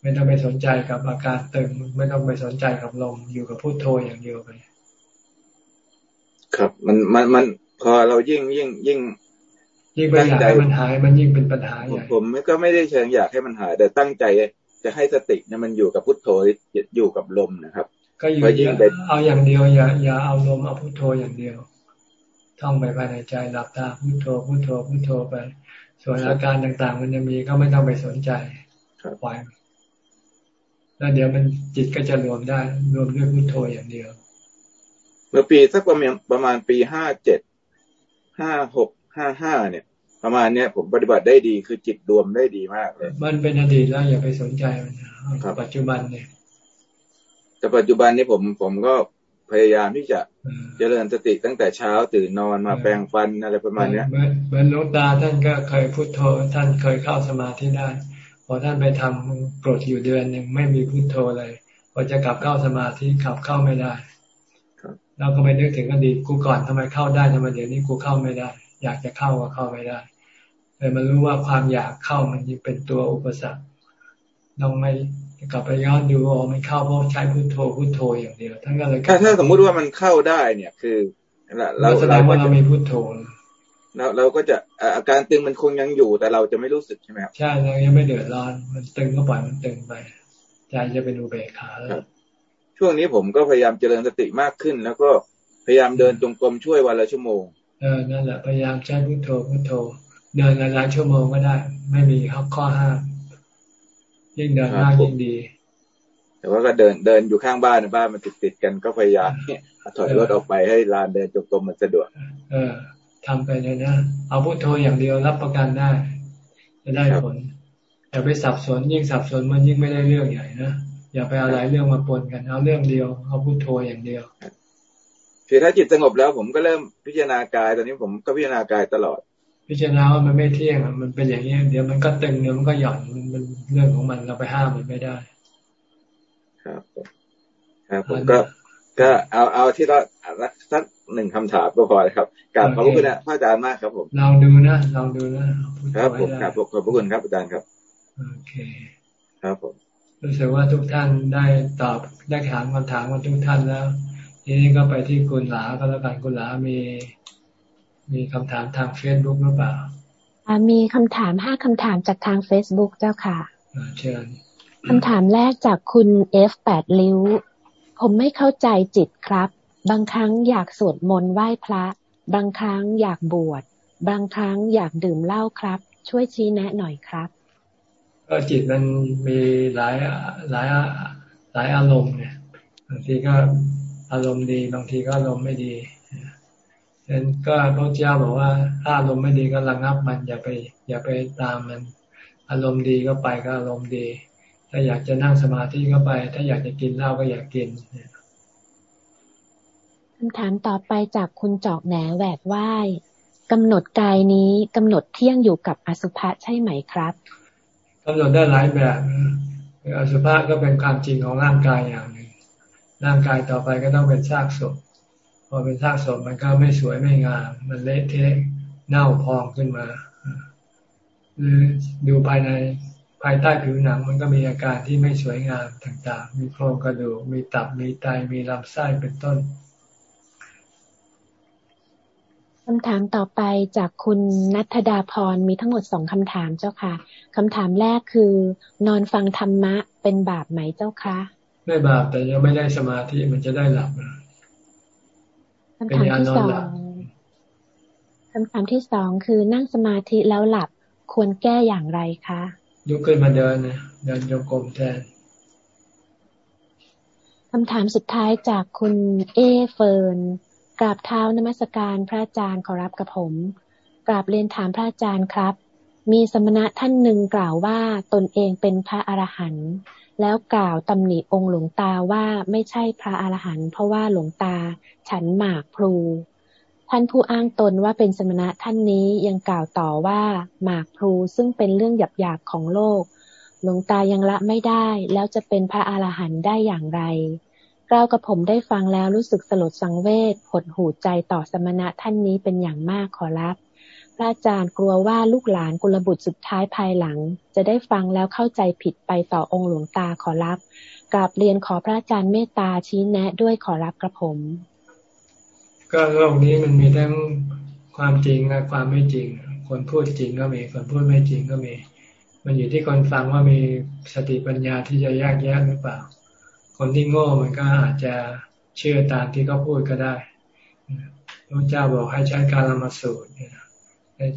ไม่ต้องไปสนใจกับอาการตึง ไม่ต้องไปสนใจกับลม อยู่กับพุทโธอย่างเดียวไป ครับ มันมันมันพอเรายิ่งยิ่งยิ่งยิ่งไปอยากให้มันหาย มันยิ่งเป็นปัญหาใหญ่ผมก็ไม่ได้เชิงอยากให้มันหาย แต่ตั้งใจจะให้สติเนี่ยมันอยู่กับพุทโธอยู่กับลมนะครับ ก็อยู่เอาอย่างเดียวอย่าอย่าเอาลมเอาพุทโธอย่างเดียว ท่องไปภายในใจหลับตาพุทโธพุทโธพุทโธไป ส่วนอาการต่างๆ มันจะมีก็ไม่ต้องไปสนใจปล่อยแล้วเดี๋ยวมันจิตก็จะรวมได้ รวมด้วยพุทโธอย่างเดียว เมื่อปีสักประมาณประมาณปีห้าเจ็ดห้าหกห้าห้าเนี่ย ประมาณเนี้ยผมปฏิบัติได้ดีคือจิตรวมได้ดีมากเลย มันเป็นอดีตแล้วอย่าไปสนใจมันปัจจุบันเนี่ย แต่ปัจจุบันนี้ผมผมก็พยายามที่จะเจริญสติตั้งแต่เช้าตื่นนอนมาแปรงฟันอะไรประมาณเนี้ยเหมือนลูกตาท่านก็เคยพุโทโธท่านเคยเข้าสมาธิได้พอท่านไปทำกรดอยู่เดือนหนึ่งไม่มีพุโทโธเลยพอจะกลับเข้าสมาธิกลับเข้าไม่ได้เราก็ไปนึกถึงอดีตกูก่อนทำไมเข้าได้ทำไมเดี๋ยวนี้กูเข้าไม่ได้ อยากจะเข้าก็เข้าไม่ได้แต่มันรู้ว่าความอยากเข้ามันยังเป็นตัวอุปสรรคต้องไม่ กลับไปย้อนดูอ๋อมันเข้าเพราะใช้พุทโธพุทโธอย่างเดียวท่านก็เลยถ้าถ้าสมมุติว่ามันเข้าได้เนี่ยคือเราแสดงว่าเรามีพุทโธเราเราก็จะอาการตึงมันคงยังอยู่แต่เราจะไม่รู้สึกใช่ไหมครับใช่เรายังไม่เดือดร้อนมันตึงก็ปล่อยมันตึงไปใจจะเป็นอุเบกขาแล้วช่วงนี้ผมก็พยายามเจริญสติมากขึ้น แล้วก็พยายามเดินจงกรมช่วยวันละชั่วโมงเออนั่นแหละพยายามใช้พุทโธพุทโธ เดินหลายชั่วโมงก็ได้ ไม่มีข้อห้าม ยิ่งเดินมากยิ่งดี แต่ว่าก็เดินเดินอยู่ข้างบ้านบ้านมันติดติดกันก็พยายามถอยรถออกไปให้ลานเดินจงกรมมันสะดวก เออทำไปเลยนะเอาพุทโธอย่างเดียวรับประกันได้ จะได้ผลอย่าไปสับสนยิ่งสับสนมันยิ่งไม่ได้เรื่องใหญ่นะอย่าไปเอาหลายเรื่องมาปนกันเอาเรื่องเดียวเอาพุทโธอย่างเดียวคือถ้าจิตสงบแล้วผมก็เริ่มพิจารณากายตอนนี้ผมก็พิจารณากายตลอด พิจารณาว่ามันไม่เที่ยงมันเป็นอย่างนี้เดี๋ยวมันก็ตึงเดี๋ยวมันก็หย่อนมันเป็นเรื่องของมันเราไปห้ามมันไม่ได้ ครับครับผมก็ก็เอาเอาที่เราสักหนึ่งคำถามก็พอครับกราบขอบคุณนะพระอาจารย์มากครับผมลองดูนะลองดูนะครับผมครับขอบคุณครับอาจารย์ครับโอเคครับผมรู้สึกว่าทุกท่านได้ตอบได้ถามคำถามมาทุกท่านแล้วทีนี้ก็ไปที่คุณหลาก็แล้วกันคุณหลามี มีคำถามทางเฟซบุ๊กหรือเปล่ามีคำถามห้าคำถามจากทางเฟซบุ๊กเจ้าค่ะเชิญคำถามแรกจากคุณเอฟแปดลิ้ว ผมไม่เข้าใจจิตครับ บางครั้งอยากสวดมนต์ไหว้พระ บางครั้งอยากบวช บางครั้งอยากดื่มเหล้าครับ ช่วยชี้แนะหน่อยครับ ก็จิตมันมีหลายหลายหลายอารมณ์เนี่ย บางทีก็อารมณ์ดี บางทีก็อารมณ์ไม่ดี ฉะนั้นก็พระเจ้าบอกว่า ถ้าอารมณ์ไม่ดีก็ระงับมัน อย่าไป อย่าไปตามมัน อารมณ์ดีก็ไปก็อารมณ์ดี ถ้าอยากจะนั่งสมาธิก็ไป ถ้าอยากจะกินเหล้าก็อยากกินำถามต่อไปจากคุณจอกแหนแหวกว่ายกำหนดกายนี้กำหนดเที่ยงอยู่กับอสุภะใช่ไหมครับกำหนดได้หลายแบบอสุภะก็เป็นความจริงของร่างกายอย่างหนึ่งร่างกายต่อไปก็ต้องเป็นซากศพพ อเป็นซากศพมันก็ไม่สวยไม่งาม มันเละเทะเน่าพองขึ้นมาหรือดูภายในภายใต้ผิวหนังมันก็มีอาการที่ไม่สวยงามต่างๆ มีโครงกระดูก มีตับ มีไต มีลำไส้เป็นต้น คำถามต่อไปจากคุณนัทดาพรมีทั้งหมดสองคำถามเจ้าค่ะ คำถามแรกคือ นอนฟังธรรมะเป็นบาปไหมเจ้าคะ ไม่บาปแต่ยังไม่ได้สมาธิมันจะได้หลับ คำถามที่สองคำถามที่สองคือนั่งสมาธิแล้วหลับควรแก้อย่างไรคะลุกขึ้นมาเดินนะเดินโยกมแทนคำถามสุดท้ายจากคุณเอเฟิร์นกราบเท้านมัสการพระอาจารย์ขอรับกับผม กราบเรียนถามพระอาจารย์ครับ มีสมณะท่านหนึ่งกล่าวว่าตนเองเป็นพระอรหันต์ แล้วกล่าวตำหนิองค์หลวงตาว่าไม่ใช่พระอรหันต์เพราะว่าหลวงตาฉันหมากพลู ท่านผู้อ้างตนว่าเป็นสมณะท่านนี้ยังกล่าวต่อว่าหมากพลูซึ่งเป็นเรื่องหยาบๆของโลก หลวงตายังละไม่ได้ แล้วจะเป็นพระอรหันต์ได้อย่างไรเล่ากับผมได้ฟังแล้วรู้สึกสลดสังเวชหดหูใจต่อสมณะท่านนี้เป็นอย่างมากขอรับ พระอาจารย์กลัวว่าลูกหลานกุลบุตรสุดท้ายภายหลัง จะได้ฟังแล้วเข้าใจผิดไปต่อองค์หลวงตาขอรับกราบเรียนขอพระอาจารย์เมตตาชี้แนะด้วยขอรับกระผม ก็โลกนี้มันมีทั้งความจริงและความไม่จริง คนพูดจริงก็มี คนพูดไม่จริงก็มี มันอยู่ที่คนฟังว่ามีสติปัญญาที่จะแยกแยะหรือเปล่า คนที่โง่มันก็อาจจะเชื่อตามที่เขาพูดก็ได้พระเจ้าบอกให้ใช้การละมาสูตร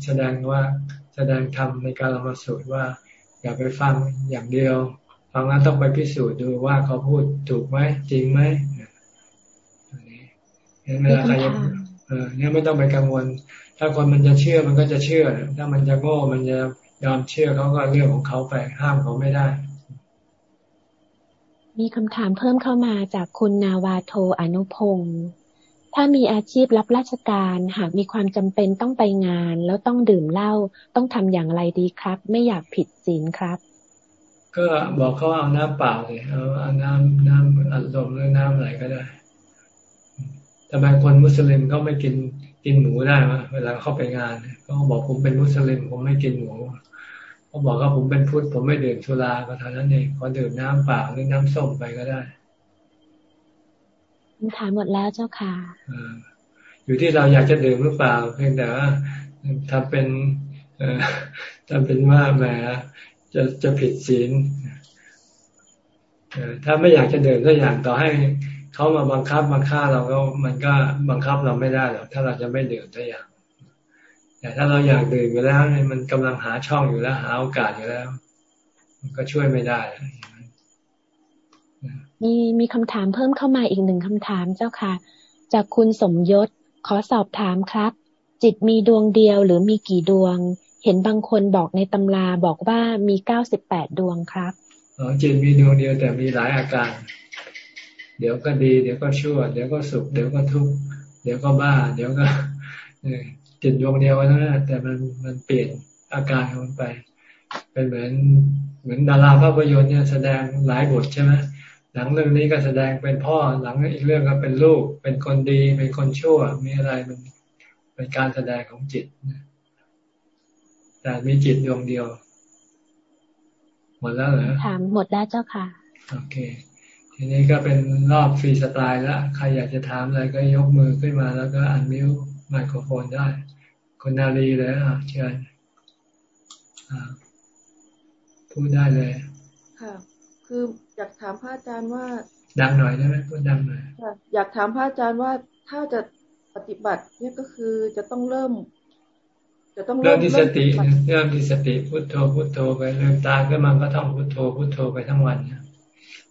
แสดงว่าแสดงธรรมในการละมาสูตรว่า อย่าไปฟังอย่างเดียว ฟังแล้วต้องไปพิสูจน์ดูว่าเขาพูดถูกไหมจริงไหมเห็นไหมล่ะใครเออเนี่ยไม่ต้องไปกังวล ถ้าคนมันจะเชื่อมันก็จะเชื่อ ถ้ามันจะโง่มันจะยอมเชื่อเขาก็เรื่องของเขาไปห้ามเขาไม่ได้ มีคำถามเพิ่มเข้ามาจากคุณนาวาโทอนุพงศ์ ถ้ามีอาชีพรับราชการหากมีความจำเป็นต้องไปงาน แล้วต้องดื่มเหล้าต้องทำอย่างไรดีครับ ไม่อยากผิดศีลครับ ก็บอกเขาเอาน้ำเปล่าเลยเอาน้ำน้ำอัดลมหรือน้ำอะไรก็ได้แต่บางคนมุสลิมเขาไม่กินกินหมูได้ไหมเวลาเข้าไปงานเขาบอกผมเป็นมุสลิมผมไม่กินหมูเขาบอกว่าผมเป็นพุทธผมไม่ดื่มสุราก็เท่านั้นเองขอดื่มน้ำเปล่าหรือน้ำส้มไปก็ได้ คำถามหมดแล้วเจ้าค่ะอยู่ที่เราอยากจะดื่มหรือเปล่า เพียงแต่ว่าทำเป็นทำเป็นว่าแหมจะจะผิดศีลถ้าไม่อยากจะดื่มก็อย่างต่อให้เขามาบังคับมาฆ่าเราก็มันก็บังคับเราไม่ได้หรอกถ้าเราจะไม่ดื่มตัวอย่าง แต่ถ้าเราอยากดื่มอยู่แล้วมันกำลังหาช่องอยู่แล้วหาโอกาสอยู่แล้ว มันก็ช่วยไม่ได้ มีมีคำถามเพิ่มเข้ามาอีกหนึ่งคำถามเจ้าค่ะ จากคุณสมยศขอสอบถามครับ จิตมีดวงเดียวหรือมีกี่ดวง เห็นบางคนบอกในตำราบอกว่ามีเก้าสิบแปดดวงครับอ๋อจิตมีดวงเดียวแต่มีหลายอาการ เดี๋ยวก็ดี เดี๋ยวก็ชั่ว เดี๋ยวก็สุข เดี๋ยวก็ทุกข์เดี๋ยวก็บ้า เดี๋ยวก็จิตดวงเดียวนะแต่มันมันเปลี่ยนอาการของมันไป เป็นเหมือนเหมือนดาราภาพยนตร์เนี่ยแสดงหลายบทใช่ไหม หลังเรื่องนี้ก็แสดงเป็นพ่อหลังอีกเรื่องก็เป็นลูก เป็นคนดี เป็นคนชั่ว มีอะไรมันเป็นการแสดงของจิตแต่มีจิตดวงเดียว หมดแล้วเหรอถามหมดแล้วเจ้าค่ะ โอเค ทีนี้ก็เป็นรอบฟรีสไตล์แล้วใครอยากจะถามอะไรก็ยกมือขึ้นมาแล้วก็อันมิวไมโครโฟนได้คุณนาลีเลยอะเชิญพูดได้เลย ค่ะ คือ อยากถามพระอาจารย์ว่า ดังหน่อยได้ไหมพูดดังหน่อยอยากถามพระอาจารย์ว่าถ้าจะปฏิบัติเนี่ยก็คือจะต้องเริ่ม จะต้องเริ่มที่สติเริ่มที่สติพุทโธพุทโธไปเริ่มตาขึ้นมาก็ต้องพุทโธพุทโธไปทั้งวันเนี่ย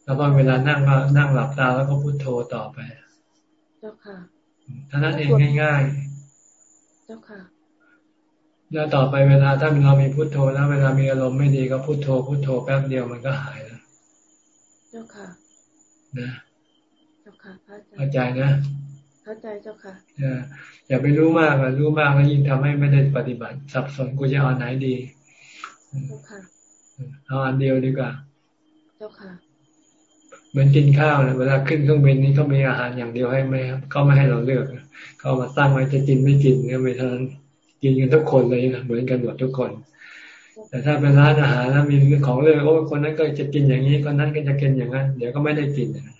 แล้วพอเวลานั่งก็นั่งหลับตาแล้วก็พุทโธต่อไป เจ้าค่ะเท่านั้นเองง่ายๆ เจ้าค่ะ แล้วต่อไปเวลาถ้าเรามีพุโทโธแล้วเวลามีอารมณ์ไม่ดีก็พุโทโธพุโทโธแป๊บเดียวมันก็หายแล้วเจ้าค่ะนะเจ้าค่ะพระอาจารย์เข้าใจนะ เข้าใจเจ้าค่ะอย่าไปรู้มากอะรู้มากแล้วยิ่งทำให้ไม่ได้ปฏิบัติ สับสนกูจะเอาไหนดีเจ้าค่ะเอาอันเดียวดีกว่า เจ้าค่ะเหมือนกินข้าวนะเวลาขึ้นเครื่องบินนี่เขามีอาหารอย่างเดียวให้ไหมครับเขาไม่ให้เราเลือกเขามาตั้งไว้จะกินไม่กินเนี่ยไม่ทันกินกันทุกคนเลยนะเหมือนกันหมดทุกคน แต่ถ้าเป็นร้านอาหารแล้วมีของเลือกโอ้คนนั้นก็จะกินอย่างนี้คนนั้นก็จะกินอย่างนั้น เดี๋ยวก็ไม่ได้กินนะ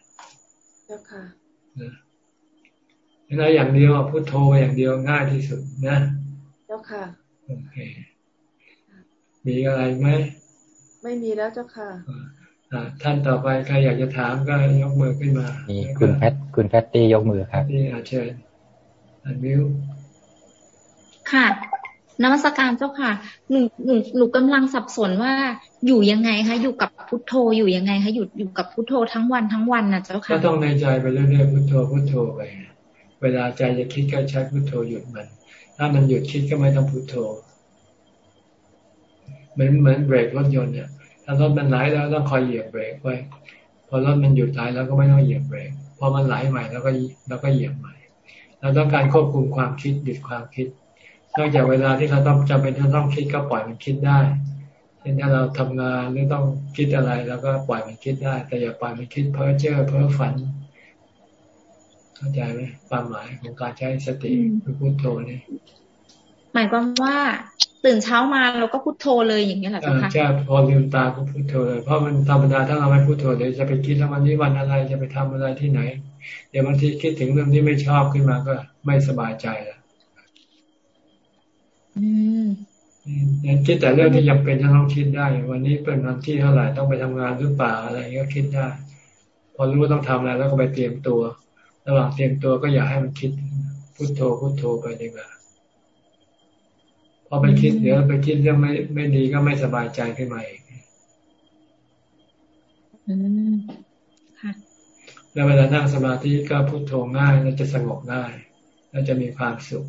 เจ้าค่ะนี่เราอย่างเดียวพูดโทรอย่างเดียวง่ายที่สุดนะเจ้าค่ะโอเคมีอะไรไหมไม่มีแล้วเจ้าค่ะท่านต่อไปใครอยากจะถามก็ยกมือขึ้นมามีคุณแพทคุณแพตตี้ยกมือครับที่อาเชิญอันวิวค่ะ นมัสการเจ้าค่ะ หนูหนูหนูกำลังสับสนว่าอยู่ยังไงคะ อยู่กับพุทโธอยู่ยังไงคะ อยู่อยู่กับพุทโธทั้งวันทั้งวันนะเจ้าค่ะ ก็ต้องในใจไปเรื่อยๆพุทโธพุทโธไป เวลาใจจะคิดก็ใช้พุทโธหยุดมัน ถ้ามันหยุดคิดก็ไม่ต้องพุทโธ เหมือนเหมือนเบรกรถยนต์เนี่ย ถ้ารถมันไหลแล้วต้องคอยเหยียบเบรกไว้ พอรถมันหยุดไหลแล้วก็ไม่ต้องเหยียบเบรก พอมันไหลใหม่แล้วก็แล้วก็เหยียบใหม่ เราต้องการควบคุมความคิดหยุดความคิด นอกจากเวลาที่เราต้องจำเป็นที่ต้องคิดก็ปล่อยมันคิดได้เช่นถ้าเราทำงานหรือต้องคิดอะไรแล้วก็ปล่อยมันคิดได้ แต่อย่าปล่อยมันคิดเพ้อเจ้อเพ้อฝัน เข้าใจไหมความหมายของการใช้สติพุทโธนี่หมายความว่าตื่นเช้ามาเราก็พุโทโธเลยอย่างนี้แหละเจ้าค่ะใช่พอลืมตาก็พุโทโธเลยเพราะมันธรรมดาถ้าเราไม่พุโทโธเดี๋ยวจะไปคิดว่าวันนี้วันอะไรจะไปทำอะไรที่ไหน เดี๋ยวบางทีคิดถึงเรื่องที่ไม่ชอบขึ้นมาก็ไม่สบายใจละอืม ยังคิดแต่เรื่องที่ยังเป็นจะต้องคิดได้ วันนี้เป็นวันที่เท่าไหร่ต้องไปทำงานหรือเปล่าอะไรก็คิดได้ พอรู้ว่าต้องทำอะไรแล้วก็ไปเตรียมตัว ระหว่างเตรียมตัวก็อย่าให้มันคิดพุโทโธพุโทโธไปดีกว่าพอไปคิดเดี๋ยวไปคิดเรื่องไม่ไม่ดีก็ไม่สบายใจขึ้นมาเองแล้วเวลานั่งสมาธิก็พุโทโธง่ายแล้วจะสงบง่ายแล้วจะมีความสุข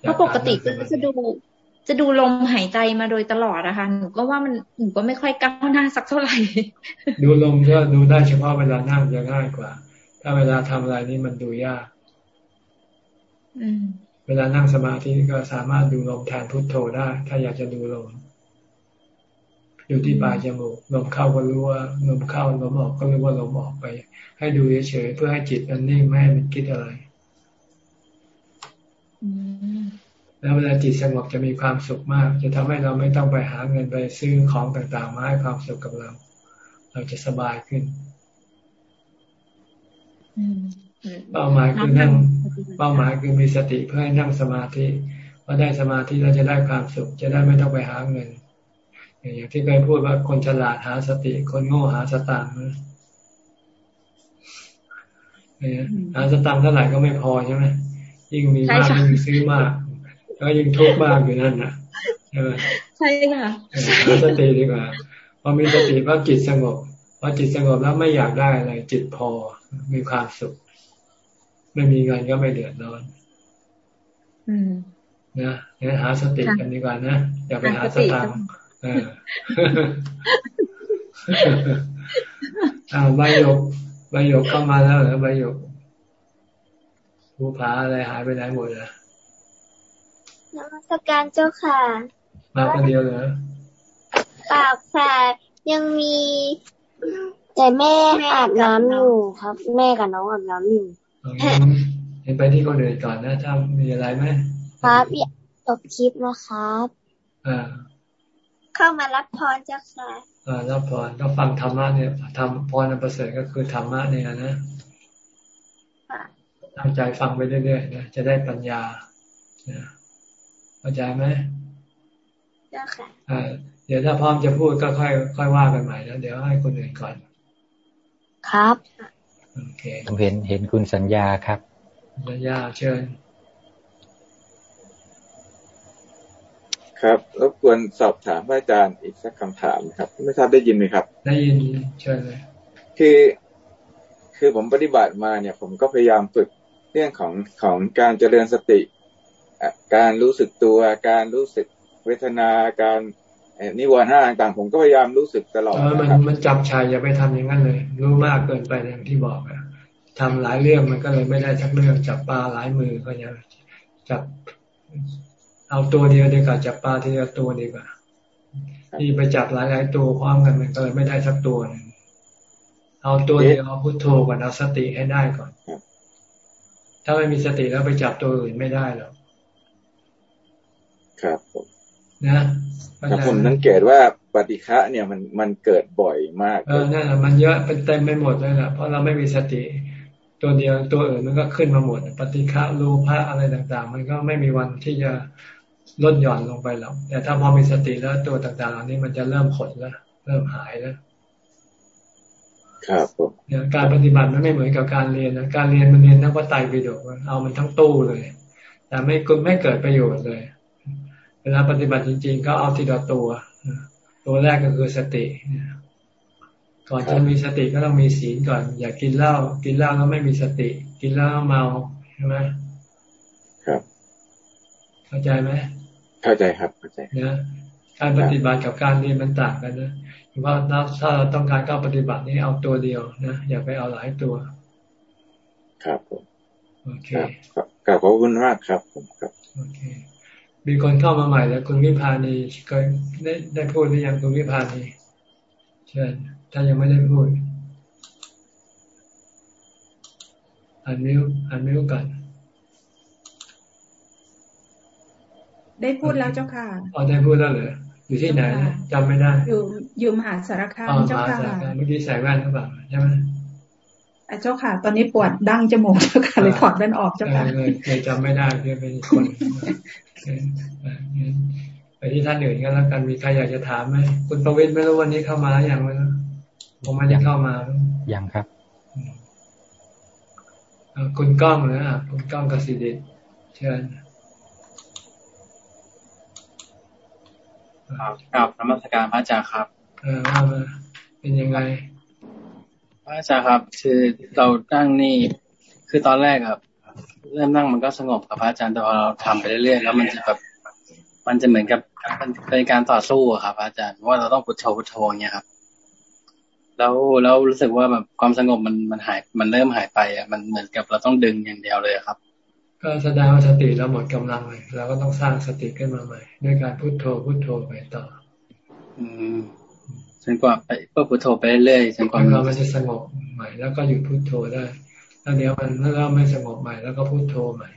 เพราะปกติก็จะดูจะดูลมหายใจมาโดยตลอดนะคะหนูก็ว่ามันหนูก็ไม่ค่อยก้าวหน้าสักเท่าไหร่ ดูลมก็ดูได้เฉพาะเวลานั่งจะง่ายกว่า ถ้าเวลาทำอะไรนี่มันดูยากอืมเวลานั่งสมาธิก็สามารถดูลมแทนพุทโธได้ ถ้าอยากจะดูลมอยู่ที่ปลายจมูกลมเข้าก็รู้ว่าลมเข้าลมออกก็รู้ว่าลมออกไป ให้ดูเฉยๆเพื่อให้จิตมันนิ่งไม่ให้มันคิดอะไร แล้วเวลาจิตสงบจะมีความสุขมาก จะทำให้เราไม่ต้องไปหาเงินไปซื้อของต่างๆมาให้ความสุขกับเรา เราจะสบายขึ้นเป้าหมายคือนั่ง เป้าหมายคือมีสติเพื่อให้นั่งสมาธิพอได้สมาธิเราจะได้ความสุข จะได้ไม่ต้องไปหาเงิน อย่างที่เคยพูดว่าคนฉลาดหาสติ คนโง่หาสตางค์หาสตางค์เท่าไหร่ก็ไม่พอใช่ไหมยิ่งมีมากยิ่งซื้อมาก แล้วยิ่งทุกข์มากอยู่นั่นนะใช่ไหมใช่ค่ะหาสติดีกว่าพอมีสติว่าจิตสงบพอจิตสงบแล้วไม่อยากได้อะไร จิตพอมีความสุข ไม่มีเงินก็ไม่เดือดร้อนนะเนี่ยหาสติกันดีกว่านะอย่าไปหาสตางค์อ่าใบหยกใบหยกเข้ามาแล้วเหรอใบหยกภูผาอะไรหายไปไหนหมดอะ นมัสการเจ้าค่ะมาคนเดียวเหรอปากค่ะยังมี แต่แม่อาบน้ำอยู่ครับ แม่กับน้องอาบน้ำอยู่เห็นไปที่คนอื่นก่อนนะถ้ามีอะไรไหมครับอยากจบคลิปนะครับอ่าเข้ามารับพรเจ้าค่ะอ่ารับพรก็ฟังธรรมะเนี่ยทำพรอันประเสริฐก็คือธรรมะเนี่ยนะตั้งใจฟังไปเรื่อยๆนะจะได้ปัญญา เข้าใจไหมเจ้าค่ะอ่าเดี๋ยวถ้าพร้อมจะพูดก็ค่อย ค่อยว่ากันใหม่แล้วเดี๋ยวให้คนอื่นก่อน ครับผมเห็นเห็นคุณสัญญาครับ สัญญาเชิญ ครับรบกวนสอบถามอาจารย์อีกสักคำถามครับ ไม่ทราบได้ยินไหมครับ ได้ยินเชิญเลยคือคือผมปฏิบัติมาเนี่ย ผมก็พยายามฝึกเรื่องของของการเจริญสติ การรู้สึกตัว การรู้สึกเวทนาการนิวรณ์ห้าต่างผมก็พยายามรู้สึกตลอดมันมันจับชายอย่าไปทำอย่างนั้นเลย รู้มากเกินไปอย่างที่บอกอะทำหลายเรื่องมันก็เลยไม่ได้สักเรื่องจับปลาหลายมือก็ยังจับเอาตัวเดียวดีกว่าจับปลาทีละตัวดีกว่าที่ไปจับหลายๆตัวพร้อมกันมันก็เลยไม่ได้สักตัวนึงเอาตัวเดียวเอาพุทโธก่อนเอาสติให้ได้ก่อน ถ้าไม่มีสติแล้วไปจับตัวอื่นไม่ได้หรอกครับผม นะครับผมสังเกตว่าปฏิฆะเนี่ยมันมันเกิดบ่อยมากเออนั่นแหละมันเยอะเป็นเต็มไปหมดเลยนะเพราะเราไม่มีสติ ตัวเดียวตัวอื่นมันก็ขึ้นมาหมด ปฏิฆะรูปะอะไรต่าง ๆ มันก็ไม่มีวันที่จะลดหย่อนลงไปหรอกแต่ถ้าพอมีสติแล้วตัวต่างๆเหล่านี้มันจะเริ่มขดแล้วเริ่มหายแล้วครับผมเนี่ยการปฏิบัติมันไม่เหมือนกับการเรียนนะการเรียนมันเรียนทั้งว่าไตไปดูเอามันทั้งตู้เลย แต่ไม่กุไม่เกิดประโยชน์เลยเว ลาปฏิบัติจริง ๆ ก็เอาทีละตัว ตัวแรกก็คือสติก่อนจะมีสติก็ต้องมีศีลก่อน อย่ากินเหล้ากินเหล้าแล้วไม่มีสติ กินเหล้าเมาใช่ไหมครับ เข้าใจไหมเข้าใจครับเข้าใจนะการปฏิบัติกับการเรียนมันต่างกันนะเพราะถ้าเราต้องการเข้าปฏิบัตินี่เอาตัวเดียวนะอย่าไปเอาหลายตัว ครับผมโอเคขอบคุณมากครับผมครับโอเค มีคนเข้ามาใหม่แล้วคุณวิพานีเคยได้ได้พูดหรือยังคุณวิพานีเชิญถ้ายังไม่ได้พูดอันมิวอันมิวกันได้พูดแล้วเจ้าค่ะอ๋อได้พูดแล้วเหรออยู่ที่ไหนจำไม่ได้ อยู่อยู่มหาสารคามเจ้าค่ะเมื่อกี้ใส่แว่นหรือเปล่าใช่ไหม เจ้าค่ะ ตอนนี้ปวดดั้งจมูกเจ้าค่ะเลยถอดแว่นออกเจ้าค่ะเคยจำไม่ได้เคยเป็นคนไปที่ท่านอื่นก็แล้วกันมีใครอยากจะถามไหมคุณประวิตรไม่รู้วันนี้เข้ามาอย่างไรผมไม่ได้เข้ามายังครับคุณก้องนะคุณก้องกสิเดชเชิญครับกับนมัสการพระอาจารย์ครับ เออว่ามาเป็นยังไงพระ อาจารย์ครับ คือเรานั่งนี่คือตอนแรกครับ เริ่มนั่งมันก็สงบกับพระอาจารย์แต่พอเราทำไปเรื่อยๆแล้วมันจะแบบมันจะเหมือนกับเป็นการต่อสู้ครับพระอาจารย์ว่าเราต้องพุทโธพุทโธอย่างเงี้ยครับ แล้วแล้วรู้สึกว่าแบบความสงบมันมันหายมันเริ่มหายไปอะมันเหมือนกับเราต้องดึงอย่างเดียวเลยครับ ก็แสดงว่าสติเราหมดกำลังเลยเราก็ต้องสร้างสติขึ้นมาใหม่ด้วยการพุโทโธพุโทโธไปต่อ อืม จนกว่าไปก็พุโทโธไปเรื่อยๆจนกว่าเรามันจะสงบใหม่ แล้วก็หยุดพุโทโธได้แล้วเดี๋ยวมันเมื่อเราไม่สงบใหม่แล้วก็พุโทโธใหม่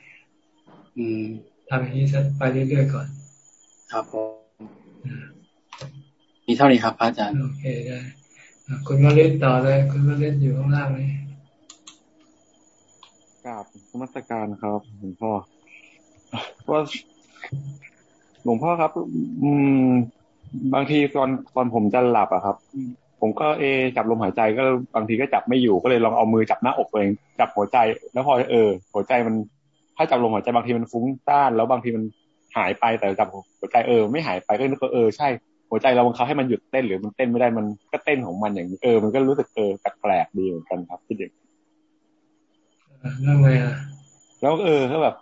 อืมทำอย่างนี้ไปเรื่อยๆก่อน ครับผมมีเท่านี้ครับพระอาจารย์โอเคได้คุณมาเล่นต่อเลยคุณมาเล่นอยู่ข้างล่างเลยกราบสมัสการครับหลวงพ่อว่าหลวงพ่อครับ อืม บางทีตอนตอนผมจะหลับอะครับ ผมก็เอจับลมหายใจก็บางทีก็จับไม่อยู่ก็เลยลองเอามือจับหน้าอกตัวเองจับหัวใจ แล้วพอเออ หัวใจมัน ถ้าจับลมหายใจบางทีมันฟุ้งต้าน แล้วบางทีมันหายไปแต่จับหัวใจเออ ไม่หายไปก็นึกว่าเออใช่หัวใจเราบังคับให้มันหยุดเต้นหรือมันเต้นไม่ได้มันก็เต้นของมันอย่างนี้เออมันก็รู้สึกเออแปลกๆดีเหมือนกันครับพี่เด็กแล้วไงอะแล้วเออก็แบบ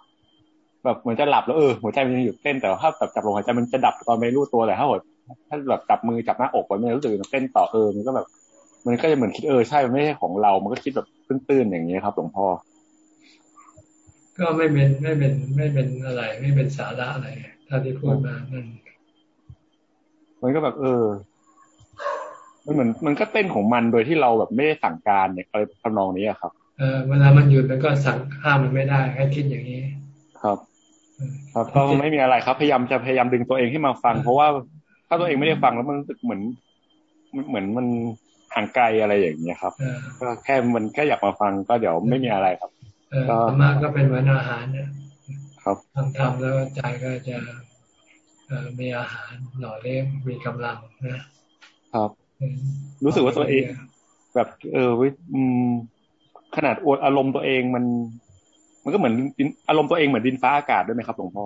แบบเหมือนจะหลับแล้วเออหัวใจมันยังหยุดเต้นแต่ถ้าแบบจับลมหายใจมันจะดับตอนไม่รู้ตัวแต่ถ้าหด ถ้าแบบจับมือจับหน้าอกไว้ไม่รู้สึกมันเต้นต่อเออมันก็แบบ มันก็จะเหมือนคิดเออใช่ไม่ใช่ของเรา มันก็คิดแบบตื้นๆอย่างนี้ครับหลวงพ่อ ก็ไม่เป็นไม่เป็นไม่เป็นอะไร ไม่เป็นสาระอะไรถ้าที่พูดมานั่นมันก็แบบ เออ มันเหมือนมันก็เต้นของมันโดยที่เราแบบไม่ได้สั่งการเนี่ยอะไรทำนองนี้อะครับเออเวลามันหยุดมันก็สั่งห้ามมันไม่ได้ให้คิดอย่างนี้ ครับครับก็ไม่มีอะไรครับ พยายามจะพยายามดึงตัวเองให้มาฟัง เพราะว่า ถ้าตัวเองไม่ได้ฟังแล้วมันรู้สึกเหมือนเหมือนมันห่างไกลอะไรอย่างเงี้ยครับก็แค่มันแค่อยากมาฟังก็เดี๋ยวไม่มีอะไรครับก็มากก็เป็นเหมือนอาหารเนี่ยครับทำทำแล้วใจก็จะมีอาหารหล่อเลี้ยงมีกำลังนะครับ รู้สึกว่าตัวเอง แบบ เออวิอืมขนาดอดอารมณ์ตัวเองมัน มันก็เหมือนอารมณ์ตัวเองเหมือนดินฟ้าอากาศด้วยไหมครับหลวงพ่อ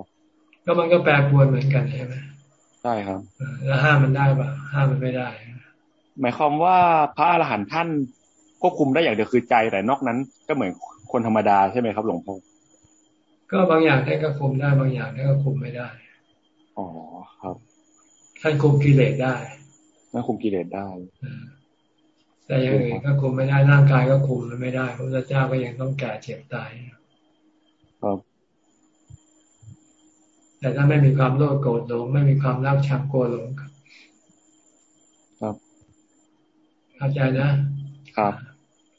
ก็มันก็แปรปรวนเหมือนกันใช่ไหม ใช่ครับ แล้วห้ามมันได้ปะห้ามมันไม่ได้ หมายความว่าพระอรหันต์ท่านควบคุมได้อย่างเดียวคือใจแต่นอกนั้นก็เหมือนคนธรรมดาใช่ไหมครับหลวงพ่อก็บางอย่างท่านก็คุมได้บางอย่างท่านก็คุมไม่ได้อ๋อครับท่านคุมกิเลสได้ท่านคุมกิเลสได้แต่อย่างอื่นก็คุมไม่ได้ร่างกายก็คุมมันไม่ได้พระพุทธเจ้าก็ยังต้องแก่เจ็บตายครับ แต่ถ้าไม่มีความโลภโกรธหลงไม่มีความรักชังกลัวหลงครับเข้าใจนะครับ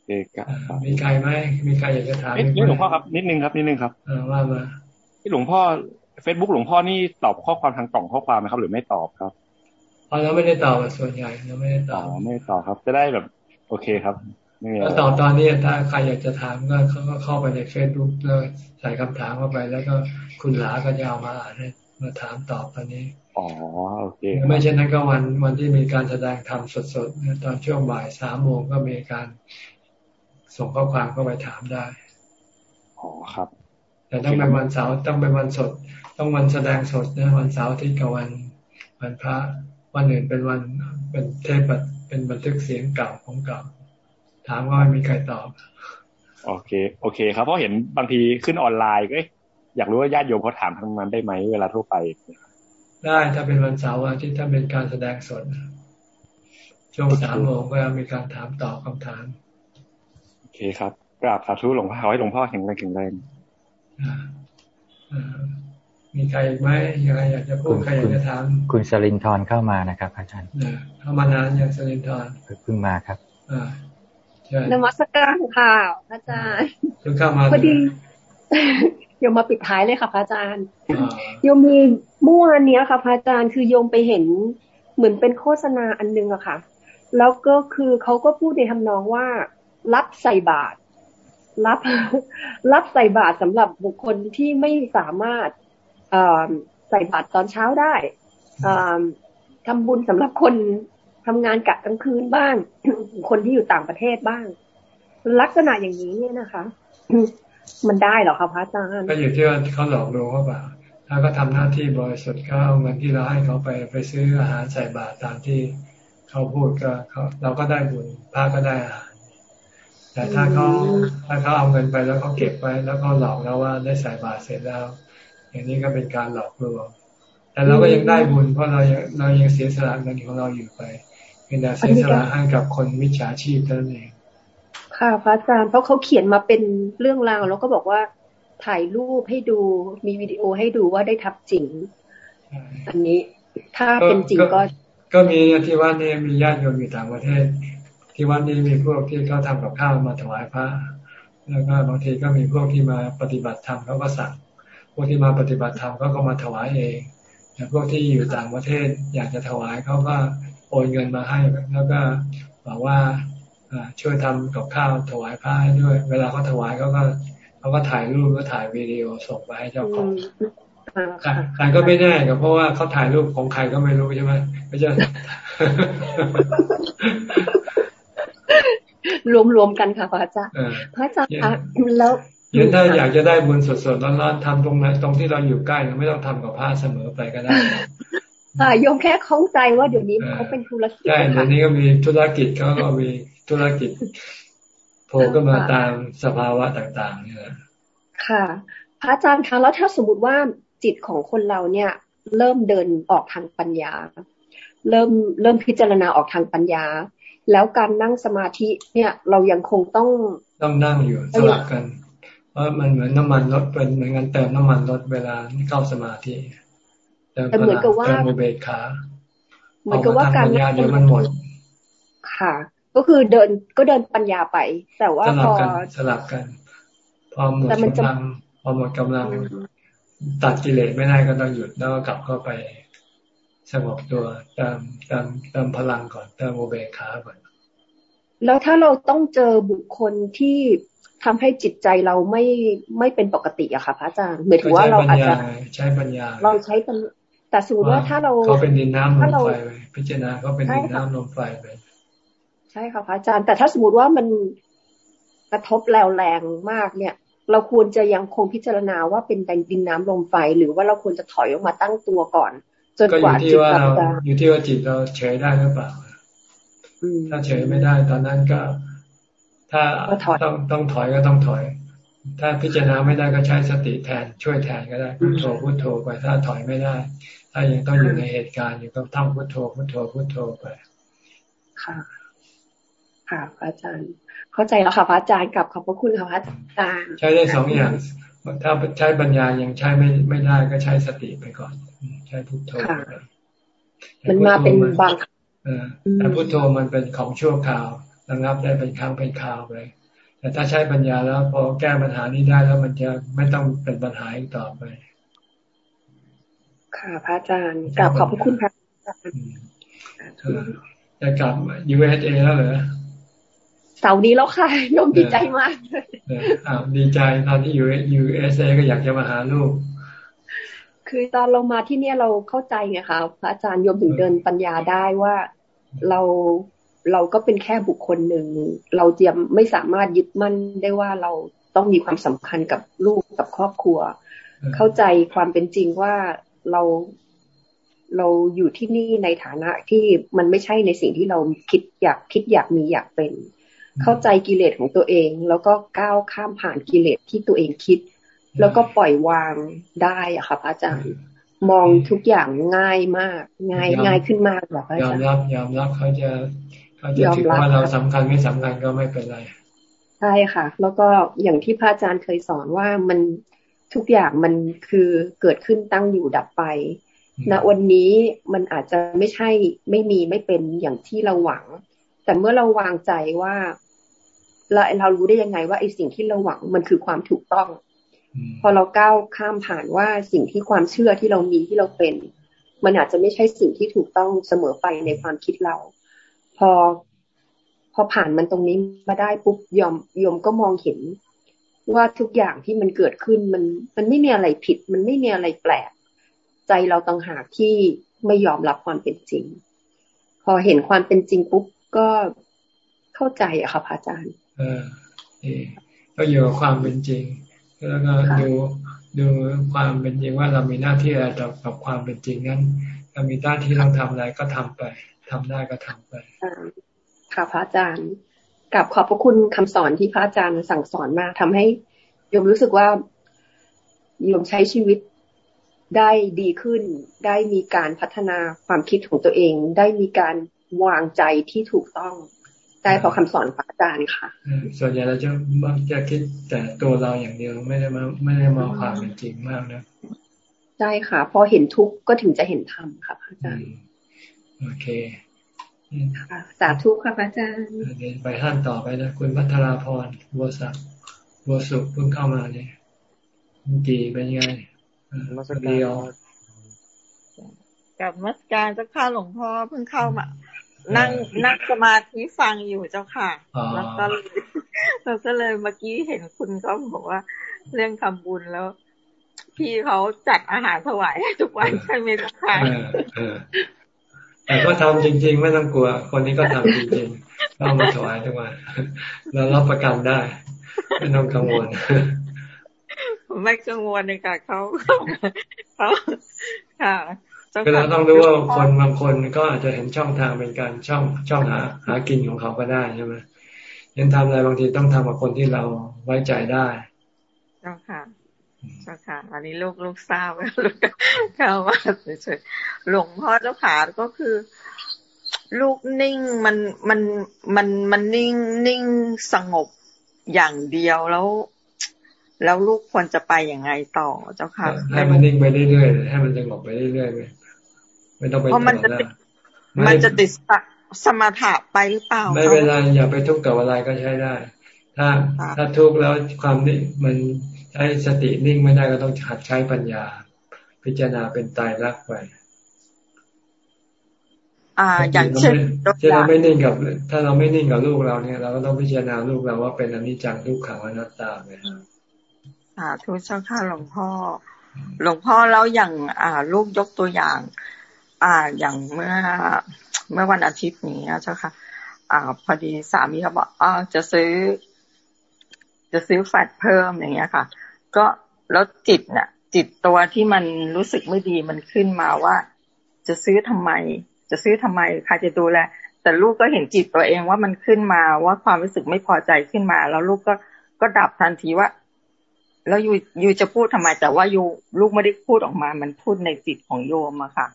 เอกมีใครไหมมีใครอยากจะถามนี่หลวงพ่อครับ นิดนึงครับนิดนึงครับว่ามาที่หลวงพ่อเฟซบุ๊กหลวงพ่อนี่ตอบข้อความทางกล่องข้อความไหมครับ หรือไม่ตอบครับอ๋อเราไม่ได้ตอบส่วนใหญ่เราไม่ได้ตอบอ๋อไม่ตอบครับ จะได้แบบ โอเคครับ ก็ตอบตอนนี้ถ้าใครอยากจะถามก็เขาก็เข้าไปในเฟซบุ๊กแล้วใส่คำถามเข้าไป แล้วก็คุณหลาก็จะเอามาอ่านให้มาถามตอบตอนนี้อ๋อโอเคไม่เช่นนั้นก็วันวันที่มีการแสดงธรรมสดๆตอนช่วงบ่ายสามโมงก็มีการส่งข้อความเข้าไปถามได้อ๋อครับ แต่ต้องเป็นวันเสาร์ต้องเป็นวันสด ต้องวันแสดงสดนะวันเสาร์ที่กับวันวันพระวันอื่นเป็นวันเป็นเทปเป็นบันทึกเสียงเก่าของเก่า ถามว่ามีใครตอบ โอเค โอเค ครับเพราะเห็นบางทีขึ้นออนไลน์ก็อยากรู้ว่าญาติโยมเขาถามทางนั้นได้ไหมเวลาทั่วไป ได้ถ้าเป็นวันเสาร์อาทิตย์ถ้าเป็นการแสดงสดช่วงสามโมงก็มีการถามตอบคำถาม โอเคครับกราบสาธุหลวงพ่อขอให้หลวงพ่อแข็งแรงแข็งแรงมีใครอีกไหมยังไงอยากจะพูดใครอยากจะถามคุณสลินทร์เข้ามานะครับอาจารย์เข้ามานานยังสลินทร์เพิ่งมาครับ นมัสการค่ะอาจารย์พอดีโยมมาปิดท้ายเลยค่ะพระอาจารย์โยมมีเมื่อวานนี้ค่ะพระอาจารย์คือโยมไปเห็นเหมือนเป็นโฆษณาอันนึงอะค่ะ แล้วก็คือเขาก็พูดในทำนองว่า รับใส่บาตรรับ รับใส่บาตรสำหรับบุคคลที่ไม่สามารถใส่บาตรตอนเช้าได้ทำบุญสำหรับคน ทำงานกะกลางคืนบ้าง คนที่อยู่ต่างประเทศบ้าง ลักษณะอย่างนี้เนี่ยนะคะ มันได้หรอคะพระอาจารย์ก็อยู่ที่ว่าเขาหลอกลวงเขาเปล่าถ้าก็ทำหน้าที่บริสุทธิ์เขาเอาเงินที่เราให้เขาไปไปซื้ออาหารใส่บาตรตามที่เขาพูดก็เขาเราก็ได้บุญพระก็ได้อาหารแต่ถ้าเขาถ้าเขาเอาเงินไปแล้วเขาเก็บไว้ แล้วก็หลอกเราว่าได้ใส่บาตรเสร็จแล้ว อย่างนี้ก็เป็นการหลอกลวงแต่เราก็ยังได้บุญเพราะเราเรายังเสียสละเงินของเราอยู่ไป เป็นแต่เสียสละให้กับคนมิจฉาชีพเท่านั้นเอง ค่ะพระอาจารย์เพราะเขาเขียนมาเป็นเรื่องราวแล้วก็บอกว่าถ่ายรูปให้ดูมีวิดีโอให้ดูว่าได้ทับจริง อันนี้ถ้าเป็นจริงก็ ก็มีที่ว่านี่มีญาติโยมอยู่ต่างประเทศ ที่วัดนี้มีพวกที่เขาทำกับข้าวมาถวายพระ แล้วก็บางทีก็มีพวกที่มาปฏิบัติธรรมเขาก็สั่ง พวกที่มาปฏิบัติธรรมเขาก็มาถวายเองแต่พวกที่อยู่ต่างประเทศอยากจะถวายเขาก็ โอนเงินมาให้แล้วก็บอกว่าช่วยทำกับข้าวถวายพระให้ด้วย เวลาเขาถวายเขาก็เขาก็ถ่ายรูปก็ถ่ายวิดีโอส่งไปให้เจ้าของใครก็ไม่แน่กับเพราะว่าเขาถ่ายรูปของใครก็ไม่รู้ใช่ไหมไม่ใช่รวมๆกันค่ะพระอาจารย์พระอาจารย์คะแล้วยันถ้าอยากจะได้บุญสดๆร้อนๆทำตรงนั้นตรงที่เราอยู่ใกล้เราไม่ต้องทำกับพระเสมอไปก็ได้ ค่ะโยมแค่เข้าใจว่าเดี๋ยวนี้เขาเป็นธุรกิจใช่เดี๋ยวนี้ก็มีธุรกิจเขาก็มีธุรกิจโผล่ก็มาตามสภาวะต่างๆนี่แหละค่ะ พระอาจารย์คะแล้วถ้าสมมติว่าจิตของคนเราเนี่ย เริ่มเดินออกทางปัญญา เริ่มเริ่มพิจารณาออกทางปัญญา แล้วการนั่งสมาธิเนี่ย เรายังคงต้องต้องนั่งอยู่สลับกันเพราะมันเหมือนน้ามันรถเป็นเหมือนกันเติมน้ำมันรถเวลาเข้าสมาธิ เติมพลังเติมอุเบกขาเหมือนกับว่าการนั่งเดี๋ยวมันหมด ค่ะ ก็คือเดินก็เดินปัญญาไป แต่ว่าพอสลับกัน พอหมดกำลังพอหมดกำลัง ตัดกิเลสไม่ได้ก็ต้องหยุดแล้วก็กลับเข้าไปสงบตัวเติมเติมเติมพลังก่อนเติมอุเบกขาก่อน แล้วถ้าเราต้องเจอบุคคลที่ทำให้จิตใจเราไม่ไม่เป็นปกติอะค่ะพระอาจารย์หมายถึงว่าเราอาจจะใช้ปัญญา เราใช้ แต่สมมติว่าถ้าเราเขาเป็นดินน้ำลมไฟไปพิจารณาเขาเป็นดินน้ำลมไฟไปใช่ค่ะพระอาจารย์ แต่ถ้าสมมติว่ามันกระทบแรงแรงมากเนี่ย เราควรจะยังคงพิจารณาว่าเป็นดินน้ำลมไฟ หรือว่าเราควรจะถอยออกมาตั้งตัวก่อน จนกว่าจิตเราอยู่ที่ว่าจิตเราเฉยได้หรือเปล่าถ้าเฉยไม่ได้ ตอนนั้นก็ ถ้าต้องต้องถอยก็ต้องถอย ถ้าพิจารณาไม่ได้ก็ใช้สติแทนช่วยแทนก็ได้พุทโธพุทโธไปถ้าถอยไม่ได้ ถ้ายังต้องอยู่ในเหตุการณ์อยู่ก็ท่องพุทโธพุทโธพุทโธไปค่ะค่ะพระอาจารย์ เข้าใจแล้วค่ะพระอาจารย์กับขอบพระคุณค่ะพระอาจารย์ ใช้ได้สองอย่าง ถ้าใช้ปัญญายังใช้ไม่ไม่ได้ก็ใช้สติไปก่อน ใช้พุทโธมันมาเป็นบางแต่พุทโธมันเป็นของชั่วคราวระงับได้เป็นครั้งเป็นคราวไป แต่ถ้าใช้ปัญญาแล้ว พอแก้ปัญหานี้ได้แล้วมันจะไม่ต้องเป็นปัญหาอีกต่อไป ค่ะ พระอาจารย์กลับขอบพระคุณพระอาจารย์จะกลับ USA แล้วเหรอเสาร์นี้แล้วค่ะยมดีใจมากเลยอ่าดีใจตอนที่อยู่ USA ก็อยากจะมาหาลูก คือตอนเรามาที่เนี่ยเราเข้าใจไงคะพระอาจารย์ยมถึงเดินปัญญาได้ว่าเรา เราก็เป็นแค่บุคคลหนึ่ง เราเจียมไม่สามารถยึดมั่นได้ว่าเราต้องมีความสำคัญกับลูกกับครอบครัว เข้าใจความเป็นจริงว่าเราเราอยู่ที่นี่ในฐานะที่มันไม่ใช่ในสิ่งที่เราคิดอยากคิดอยากมีอยากเป็น เข้าใจกิเลสของตัวเอง แล้วก็ก้าวข้ามผ่านกิเลสที่ตัวเองคิด แล้วก็ปล่อยวางได้อะค่ะพระอาจารย์ มองทุกอย่างง่ายมาก ง่ายง่ายขึ้นมากแบบยอมรับยอมรับเขาจะ เขาจะถือว่าเราสำคัญไม่สำคัญก็ไม่เป็นไร ใช่ค่ะ แล้วก็อย่างที่พระอาจารย์เคยสอนว่ามันทุกอย่างมันคือเกิดขึ้นตั้งอยู่ดับไปณวันนี้มันอาจจะไม่ใช่ไม่มีไม่เป็นอย่างที่เราหวัง แต่เมื่อเราวางใจว่าเราเรารู้ได้ยังไงว่าไอ้สิ่งที่เราหวังมันคือความถูกต้อง พอเราก้าวข้ามผ่านว่าสิ่งที่ความเชื่อที่เรามีที่เราเป็น มันอาจจะไม่ใช่สิ่งที่ถูกต้องเสมอไปในความคิดเรา พอ พอผ่านมันตรงนี้มาได้ปุ๊บยอมยมก็มองเห็น ว่าทุกอย่างที่มันเกิดขึ้นมันมันไม่มีอะไรผิด มันไม่มีอะไรแปลก ใจเราต่างหากที่ไม่ยอมรับความเป็นจริง พอเห็นความเป็นจริงปุ๊บก็เข้าใจอะค่ะพระอาจารย์เออก็อยู่กับความเป็นจริง แล้วก็ดูดูความเป็นจริงว่าเรามีหน้าที่อะไรกับความเป็นจริงนั้นเรามีหน้าที่ต้องทำอะไรก็ทำไป ทำได้ก็ทำไปค่ะพระอาจารย์กับขอบพระคุณคำสอนที่พระอาจารย์สั่งสอนมาทำให้โยมรู้สึกว่าโยมใช้ชีวิตได้ดีขึ้น ได้มีการพัฒนาความคิดของตัวเอง ได้มีการวางใจที่ถูกต้องได้เพราะคำสอนพระอาจารย์ค่ะส่วนใหญ่เราจะมักจะคิดแต่ตัวเราอย่างเดียวไม่ได้มาไม่ได้มองความเป็นจริงมากนะใช่ค่ะ พอเห็นทุกข์ก็ถึงจะเห็นธรรมค่ะพระอาจารย์ โอเคค่ะสาธุค่ะพระอาจารย์ไปท่านต่อไปนะคุณพัทราพรบัวสักบัวสุขเพิ่งเข้ามาเนี่ยเมื่อกี้เป็นยังไงมัสการกับมัสการเจ้าค่ะหลวงพ่อเพิ่งเข้ามา นั่งนั่งสมาธิฟังอยู่เจ้าค่ะ แล้วก็เราก็เลยเมื่อกี้เห็นคุณเขาบอกว่า เรื่องทำบุญแล้ว พี่เขาจัดอาหารถวายทุกวันใช่ไหมเจ้าค่ะ แต่ก็ทำจริง ๆ ไม่ต้องกลัว คนนี้ก็ทำจริงๆเอามาถวายทุกวันเรารับประกันได้ไม่ต้องกังวลไม่กังวลเลยค่ะเขาเขาค่ะก็เราต้องรู้ว่าคนบางคนก็อาจจะเห็นช่องทางเป็นการช่องช่องหาหากินของเขาก็ได้ใช่ไหมยังทำอะไรบางทีต้องทำกับคนที่เราไว้ใจได้เจ้าค่ะ เจ้าค่ะ อันนี้ลูกลูกทราบลูกเข้ามาเฉยๆหลวงพ่อเจ้าขาก็คือ ลูกนิ่งมันมันมันมันนิ่งนิ่งสงบอย่างเดียวแล้ว แล้วลูกควรจะไปอย่างไงต่อเจ้าค่ะให้มันนิ่งไปเรื่อยๆให้มันสงบไปเรื่อยๆไปไม่ต้องไปเพราะมันจะติดมันจะติดสมถะไปหรือเปล่า ไม่เป็นไรอย่าไปทุกข์กับอะไรก็ใช้ได้ ถ้าถ้าทุกข์แล้วความนิ่งมัน ใช้สตินิ่งไม่ได้ก็ต้องหัดใช้ปัญญา พิจารณาเป็นตายรักไปอ่า อย่างเช่นถ้าเราไม่นิ่งกับ ถ้าเราไม่นิ่งกับลูกเราเนี่ย เราก็ต้องพิจารณาลูกเราว่าเป็นอนิจจังทุกขังอนัตตาเนี่ยสาธุเจ้าค่ะหลวงพ่อ หลวงพ่อแล้วอย่าง อ่า ลูกยกตัวอย่าง อ่า อย่างเมื่อ เมื่อวันอาทิตย์นี้เจ้าค่ะ อ่า พอดีสามีเขาบอกอ่าจะซื้อ จะซื้อแฟตเพิ่มอย่างเงี้ยค่ะ ก็แล้วจิตเนี่ยจิตตัวที่มันรู้สึกไม่ดีมันขึ้นมาว่า จะซื้อทำไม จะซื้อทำไมใครจะดูแลแต่ลูกก็เห็นจิตตัวเองว่ามันขึ้นมาว่าความรู้สึกไม่พอใจขึ้นมา แล้วลูกก็ก็ดับทันทีว่า แล้วยูยูจะพูดทำไม แต่ว่ายูลูกไม่ได้พูดออกมา มันพูดในจิตของโยมอะค่ะ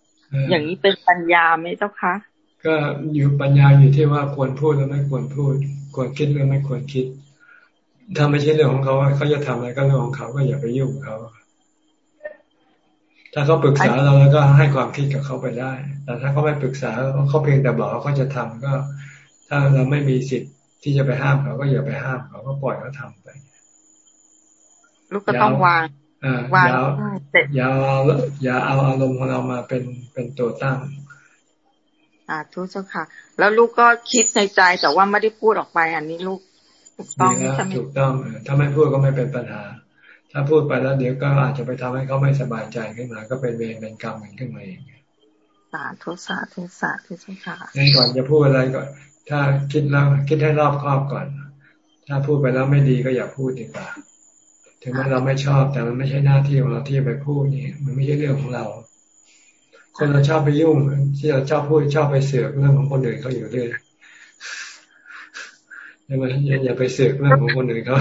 อย่างนี้เป็นปัญญาไหมเจ้าคะก็อยู่ปัญญาอยู่ที่ว่าควรพูดหรือไม่ควรพูด ควรคิดหรือไม่ควรคิด ถ้าไม่ใช่เรื่องของเขาเขาจะทำอะไรก็เรื่องของเขาก็อย่าไปยุ่งเขาถ้าเขาปรึกษาเราแล้วก็ให้ความคิดกับเขาไปได้ แต่ถ้าเขาไม่ปรึกษาเขาเพียงแต่บอกว่าเขาจะทำก็ ถ้าเราไม่มีสิทธิ์ที่จะไปห้ามเขาก็อย่าไปห้ามเขาก็ปล่อยเขาทาไป ลูกก็ต้องวางวางอย่าเอาอย่าเอาอารมณ์ของเรามาเป็นเป็นตัวตั้งอ่าทุกเจ้าค่ะ แล้วลูกก็คิดในใจแต่ว่าไม่ได้พูดออกไป อันนี้ลูก ถูกต้องใช่ไหมถูกต้องถ้าไม่พูดก็ไม่เป็นปัญหา ถ้าพูดไปแล้วเดี๋ยวก็อาจจะไปทำให้เขาไม่สบายใจขึ้นมา ก็เป็นเวรเป็นกรรมขึ้นมาเองสาธุสาธุสาธุเจ้าค่ะในก่อนจะพูดอะไรก่อน ถ้าคิดแล้วคิดให้รอบครอบก่อน ถ้าพูดไปแล้วไม่ดีก็อย่าพูดดีกว่า ถึงแม้เราไม่ชอบแต่มันไม่ใช่หน้าที่ของเราที่จะไปพูดนี่ มันไม่ใช่เรื่องของเรา คนเราชอบไปยุ่งที่เราชอบพูดชอบไปเสือกเรื่องของคนอื่นเขาอยู่เรื่อย อย่ามาอย่าไปเสือกเรื่องของคนอื่นเขา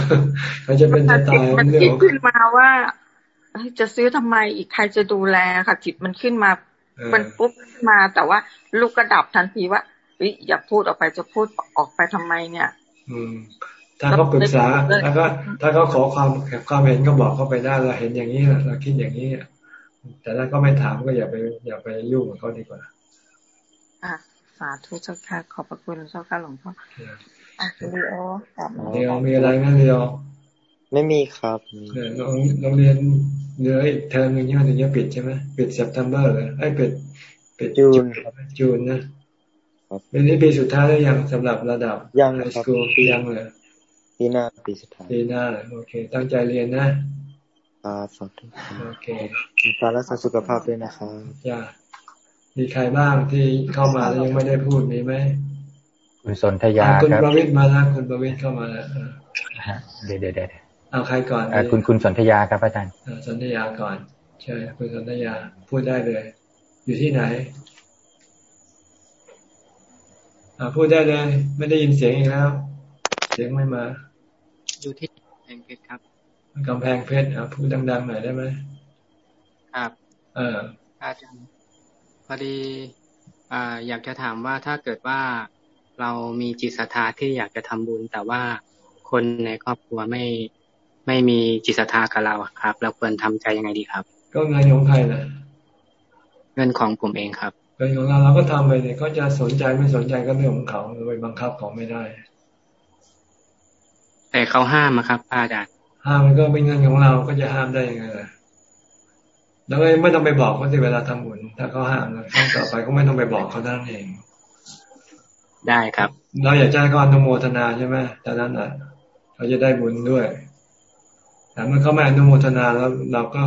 เขาจะเป็นจะตายมันคิดขึ้นมาว่าจะซื้อทำไมอีกใครจะดูแลค่ะจิตมันขึ้นมามันปุ๊บขึ้นมาแต่ว่า ลูกกระดับทันทีว่าอย่าพูดออกไปจะพูดออกไปทำไมเนี่ย อืม ถ้าเขาปรึกษาแล้วก็ถ้าเขาขอความความเห็นก็บอกเขาไปได้เราเห็นอย่างนี้เราคิดอย่างนี้แต่ถ้าก็ไม่ถามก็อย่าไป อย่าไปยุ่งกับเขาดีกว่าอะสาธุเจ้าค่ะขอบพระคุณเจ้าค่ะหลวงพ่อ อะเดียวเดียวมีอะไรไหมเดียวไม่มีครับเนี่ยโรงเรียนเหลืออีกเทอมนึงยังถึงจะปิดใช่ไหมปิด September เลยไอ้ปิดปิด June June นะปีนี้ปีสุดท้ายแล้วยังสำหรับระดับยัง high school ยังเลยปีหน้าปีสุดท้ายปีหน้าโอเค ตั้งใจเรียนนะครับสาธุโอเคการรักษาสุขภาพด้วยนะครับจ้ามีใครบ้างที่เข้ามาแล้วยังไม่ได้พูดมีไหม คุณสนธยาคุณประวิทย์มาแล้วคุณประวิทย์เข้ามาแล้วเดี๋ยวเดี๋ยวเดี๋ยวเอาใครก่อนคุณคุณสนธยาครับอาจารย์สนธยาก่อนใช่คุณสนธยาพูดได้เลย อยู่ที่ไหนพูดได้เลย ไม่ได้ยินเสียงอีกแล้ว เสียงไม่มา อยู่ที่กำแพงเพชรครับกำแพงเพชรอะพูดดังๆหน่อยได้ไหมครับ เอออาจารย์พอดี อ่า อยากจะถามว่าถ้าเกิดว่า เรามีจิตศรัทธาที่อยากจะทำบุญ แต่ว่าคนในครอบครัวไม่ไม่มีจิตศรัทธากับเราครับ เราควรทำใจยังไงดีครับ ก็เงินของใครนะเงินของผมเองครับเงินของเราเราก็ทำไปเนี่ยเขาจะสนใจไม่สนใจก็เรื่องของเขาเราไปบังคับเขาไม่ได้ แต่เขาห้ามครับอาจารย์ห้ามมันก็เป็นเงินของเราก็จะห้ามได้ยังไงล่ะแล้วไม่ต้องไปบอกเขาสิเวลาทำบุญถ้าเขาห้ามครั้งต่อไปก็ไม่ต้องไปบอกเขาท่านเอง ได้ครับ เราอยากจะให้เขาอนุโมทนาใช่ไหมแต่นั้นอะเขาจะได้บุญด้วย แต่เมื่อเขาไม่อนุโมทนาแล้วเราก็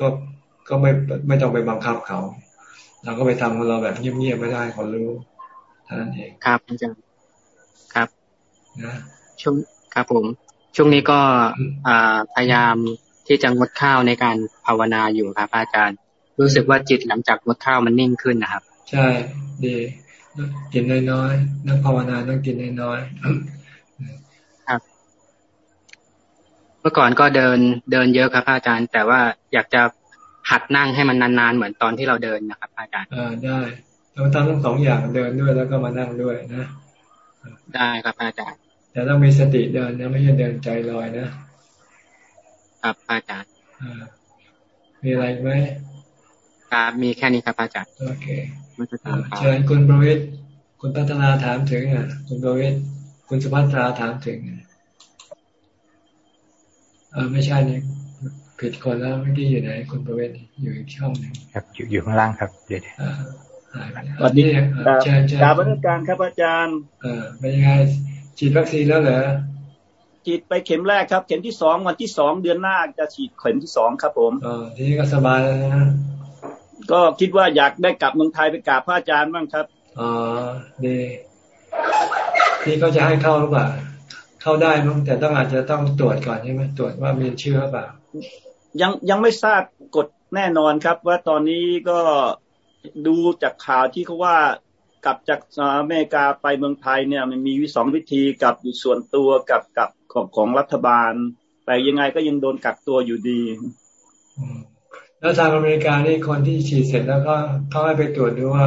ก็ก็ไม่ไม่ต้องไปบังคับเขา เราก็ไปทำของเราแบบเงียบๆไม่ได้เขารู้ท่านั้นเองครับอาจารย์ครับนะช่วงครับผม ช่วงนี้ก็พยายามที่จะงดข้าวในการภาวนาอยู่ครับ อาจารย์ รู้สึกว่าจิตหลังจากงดข้าวมันนิ่งขึ้นนะครับ ใช่ดี กินน้อยๆนักภาวนาต้องกินน้อยๆครับ เมื่อก่อนก็เดินเดินเยอะครับอาจารย์ แต่ว่าอยากจะหัดนั่งให้มันนานๆเหมือนตอนที่เราเดินนะครับ อาจารย์อ่าได้เราทำทั้งสองอย่างเดินด้วยแล้วก็มานั่งด้วยนะได้ครับอาจารย์แต่ต้องมีสติเดินนะไม่ใช่เดินใจลอยนะครับอาจารย์มีอะไรไหมครับมีแค่นี้ครับอาจารย์โอเค เชิญคุณประวิทย์คุณพัฒนาถามถึงอะ คุณประวิทย์คุณสุภัตราถามถึงเออไม่ใช่เนี่ยผิดคนแล้วเมื่อกี้อยู่ไหน คุณประเวศอยู่อีกช่องหนึ่งครับ อยู่อยู่ข้างล่างครับเดี๋ยวสวัสดีครับอาจารย์กราบอาจารย์ครับอาจารย์ เออเป็นยังไงฉีดวัคซีนแล้วเหรอฉีดไปเข็มแรกครับ เข็มที่สองวันที่สองเดือนหน้าจะฉีดเข็มที่สองครับผมอ๋อทีนี้ก็สบายแล้วนะ ก็คิดว่าอยากได้กลับเมืองไทยไปกราบพระอาจารย์บ้างครับอ๋อดีที่เขาจะให้เข้าหรือเปล่าเข้าได้มั้งแต่ต้องอาจจะต้องตรวจก่อนใช่ไหมตรวจว่ามีเชื้อเปล่ายังยังไม่ทราบกฎแน่นอนครับ ว่าตอนนี้ก็ดูจากข่าวที่เขาว่ากลับจากอเมริกาไปเมืองไทยเนี่ย มันมีวิสองวิธีกับอยู่ส่วนตัวกับกับของของรัฐบาล แต่ยังไงก็ยังโดนกักตัวอยู่ดี แล้วทางอเมริกานี่คนที่ฉีดเสร็จแล้วก็เขาให้ไปตรวจดูว่า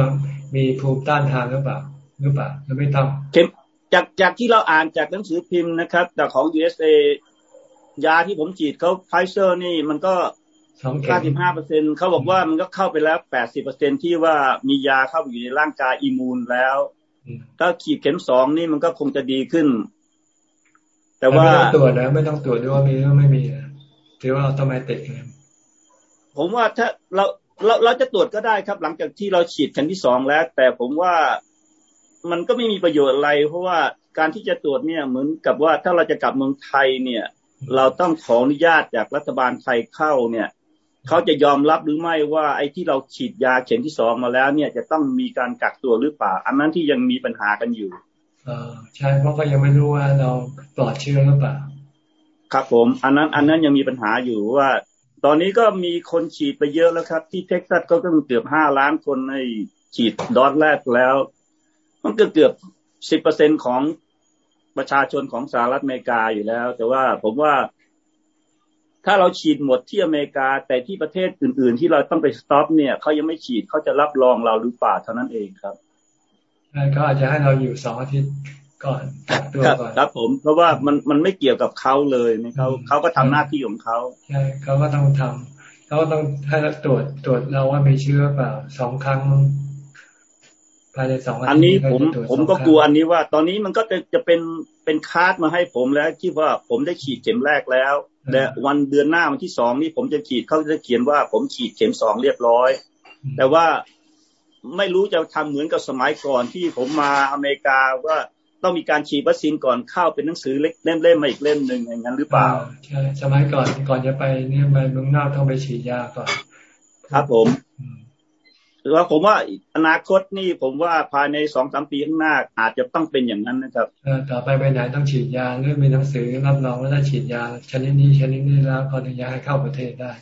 มีภูมิต้านทานหรือเปล่าหรือเปล่าหรือไม่ต้องเข็มจากจากที่เราอ่านจากหนังสือพิมพ์นะครับ แต่ของ USA ยาที่ผมฉีดเขาไฟเซอร์นี่มันก็เก้าสิบห้าเปอร์เซ็นเขาบอกว่ามันก็เข้าไปแล้วแปดสิบเปอร์เซ็นที่ว่ามียาเข้าไปอยู่ในร่างกาย immune แล้วถ้าฉีดเข็มสองนี่มันก็คงจะดีขึ้น แต่ว่าไม่ต้องตรวจนะไม่ต้องตรวจด้วยว่ามีหรือไม่มีถือว่าอัตโนมัติ ผมว่าถ้าเราเราเราจะตรวจก็ได้ครับ หลังจากที่เราฉีดเข็มที่สองแล้ว แต่ผมว่ามันก็ไม่มีประโยชน์อะไร เพราะว่าการที่จะตรวจเนี่ยเหมือนกับว่าถ้าเราจะกลับเมืองไทยเนี่ย เราต้องขออนุญาตจากรัฐบาลไทยเข้าเนี่ยเขาจะยอมรับหรือไม่ว่าไอ้ที่เราฉีดยาเข็มที่สองมาแล้ว เนี่ยจะต้องมีการกักตัวหรือเปล่า อันนั้นที่ยังมีปัญหากันอยู่อใช่เพราะก็ยังไม่รู้ว่าเราปลอดเชื้อหรือเปล่าครับผม อันนั้นอันนั้นยังมีปัญหาอยู่ว่า ตอนนี้ก็มีคนฉีดไปเยอะแล้วครับ ที่เท็กซัสก็ต้องเกือบห้าล้านคนในฉีดดอทแรกแล้ว มันก็เกือบสิบเปอร์เซ็นของประชาชนของสหรัฐอเมริกาอยู่แล้ว แต่ว่าผมว่าถ้าเราฉีดหมดที่อเมริกา แต่ที่ประเทศอื่น ๆ ที่เราต้องไป stop เนี่ยเขายังไม่ฉีดเขาจะรับรองเราหรือเปล่าเท่านั้นเองครับเขาอาจจะให้เราอยู่สองอาทิตย์ ก่อนกักตัวก่อนครับผม เพราะว่ามันมันไม่เกี่ยวกับเขาเลยเขาเขาก็ทำหน้าที่ของเขาใช่เขาก็ต้องทำเขาก็ต้องให้เราตรวจตรวจเราว่ามีเชื้อเปล่าสองครั้งภายในสองอันนี้ผมผมก็กลัวอันนี้ว่า ตอนนี้มันก็จะจะเป็นเป็นคาร์ดมาให้ผมแล้วที่ว่าผมได้ฉีดเข็มแรกแล้วแต่วันเดือนหน้าวันที่สองนี้ผมจะฉีดเขาจะเขียนว่าผมฉีดเข็มสองเรียบร้อย แต่ว่าไม่รู้จะทำเหมือนกับสมัยก่อนที่ผมมาอเมริกาว่า ต้องมีการฉีดวัคซีนก่อนเข้าเป็นหนังสือเล็กเล่มๆมาอีกเล่มหนึ่งอย่างนั้นหรือเปล่าใช่สมัยก่อนก่อนจะไปเนี่ยไปเมืองนอกต้องไปฉีดยาก่อน ครับผมหรือว่าผมว่าอนาคตนี่ผมว่าภายในสองสามปีข้างหน้าอาจจะต้องเป็นอย่างนั้นนะครับต่อไปไปไหนต้องฉีดยาหรือมีหนังสือรับรองว่าถ้าฉีดยาชนิดนี้ชนิดนี้แล้วก็อนุญาตให้เข้าประเทศได้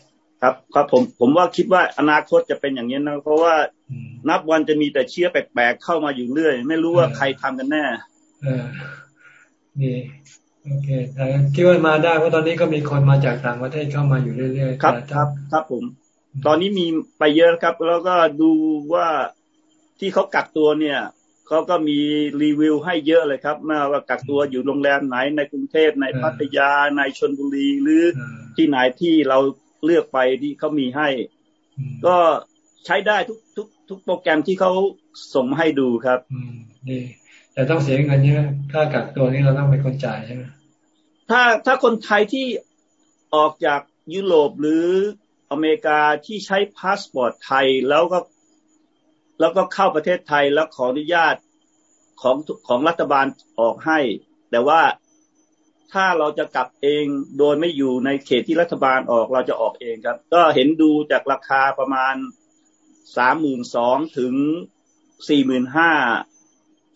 ครับครับผมผมว่าคิดว่าอนาคตจะเป็นอย่างนี้นะเพราะว่านับวันจะมีแต่เชื้อแปลกๆเข้ามาอยู่เรื่อย ไม่รู้ว่าใครทำกันแน่ เออนี่โอเคแต่คิดว่ามาได้เพราะตอนนี้ก็มีคนมาจากต่างประเทศเข้ามาอยู่เรื่อยๆครับครับ ครับผม ตอนนี้มีไปเยอะครับ แล้วก็ดูว่าที่เขากักตัวเนี่ยเขาก็มีรีวิวให้เยอะเลยครับมาว่ากักตัวอยู่โรงแรมไหนในกรุงเทพในพัทยาในชนบุรีหรือที่ไหนที่เราเลือกไปที่เขามีให้ ก็ใช้ได้ทุกทุกทุกโปรแกรมที่เขาส่งมาให้ดูครับอืมดี แต่ต้องเสียเงินใช่ไหมค่ากักตัวนี่เราต้องเป็นคนจ่ายใช่ไหมถ้าถ้าคนไทยที่ออกจากยุโรปหรืออเมริกาที่ใช้พาสปอร์ตไทยแล้วก็แล้วก็เข้าประเทศไทยแล้วขออนุญาตของของรัฐบาลออกให้ แต่ว่าถ้าเราจะกลับเองโดยไม่อยู่ในเขตที่รัฐบาลออกเราจะออกเองครับ ก็เห็นดูจากราคาประมาณสามหมื่นสองถึงสี่หมื่นห้า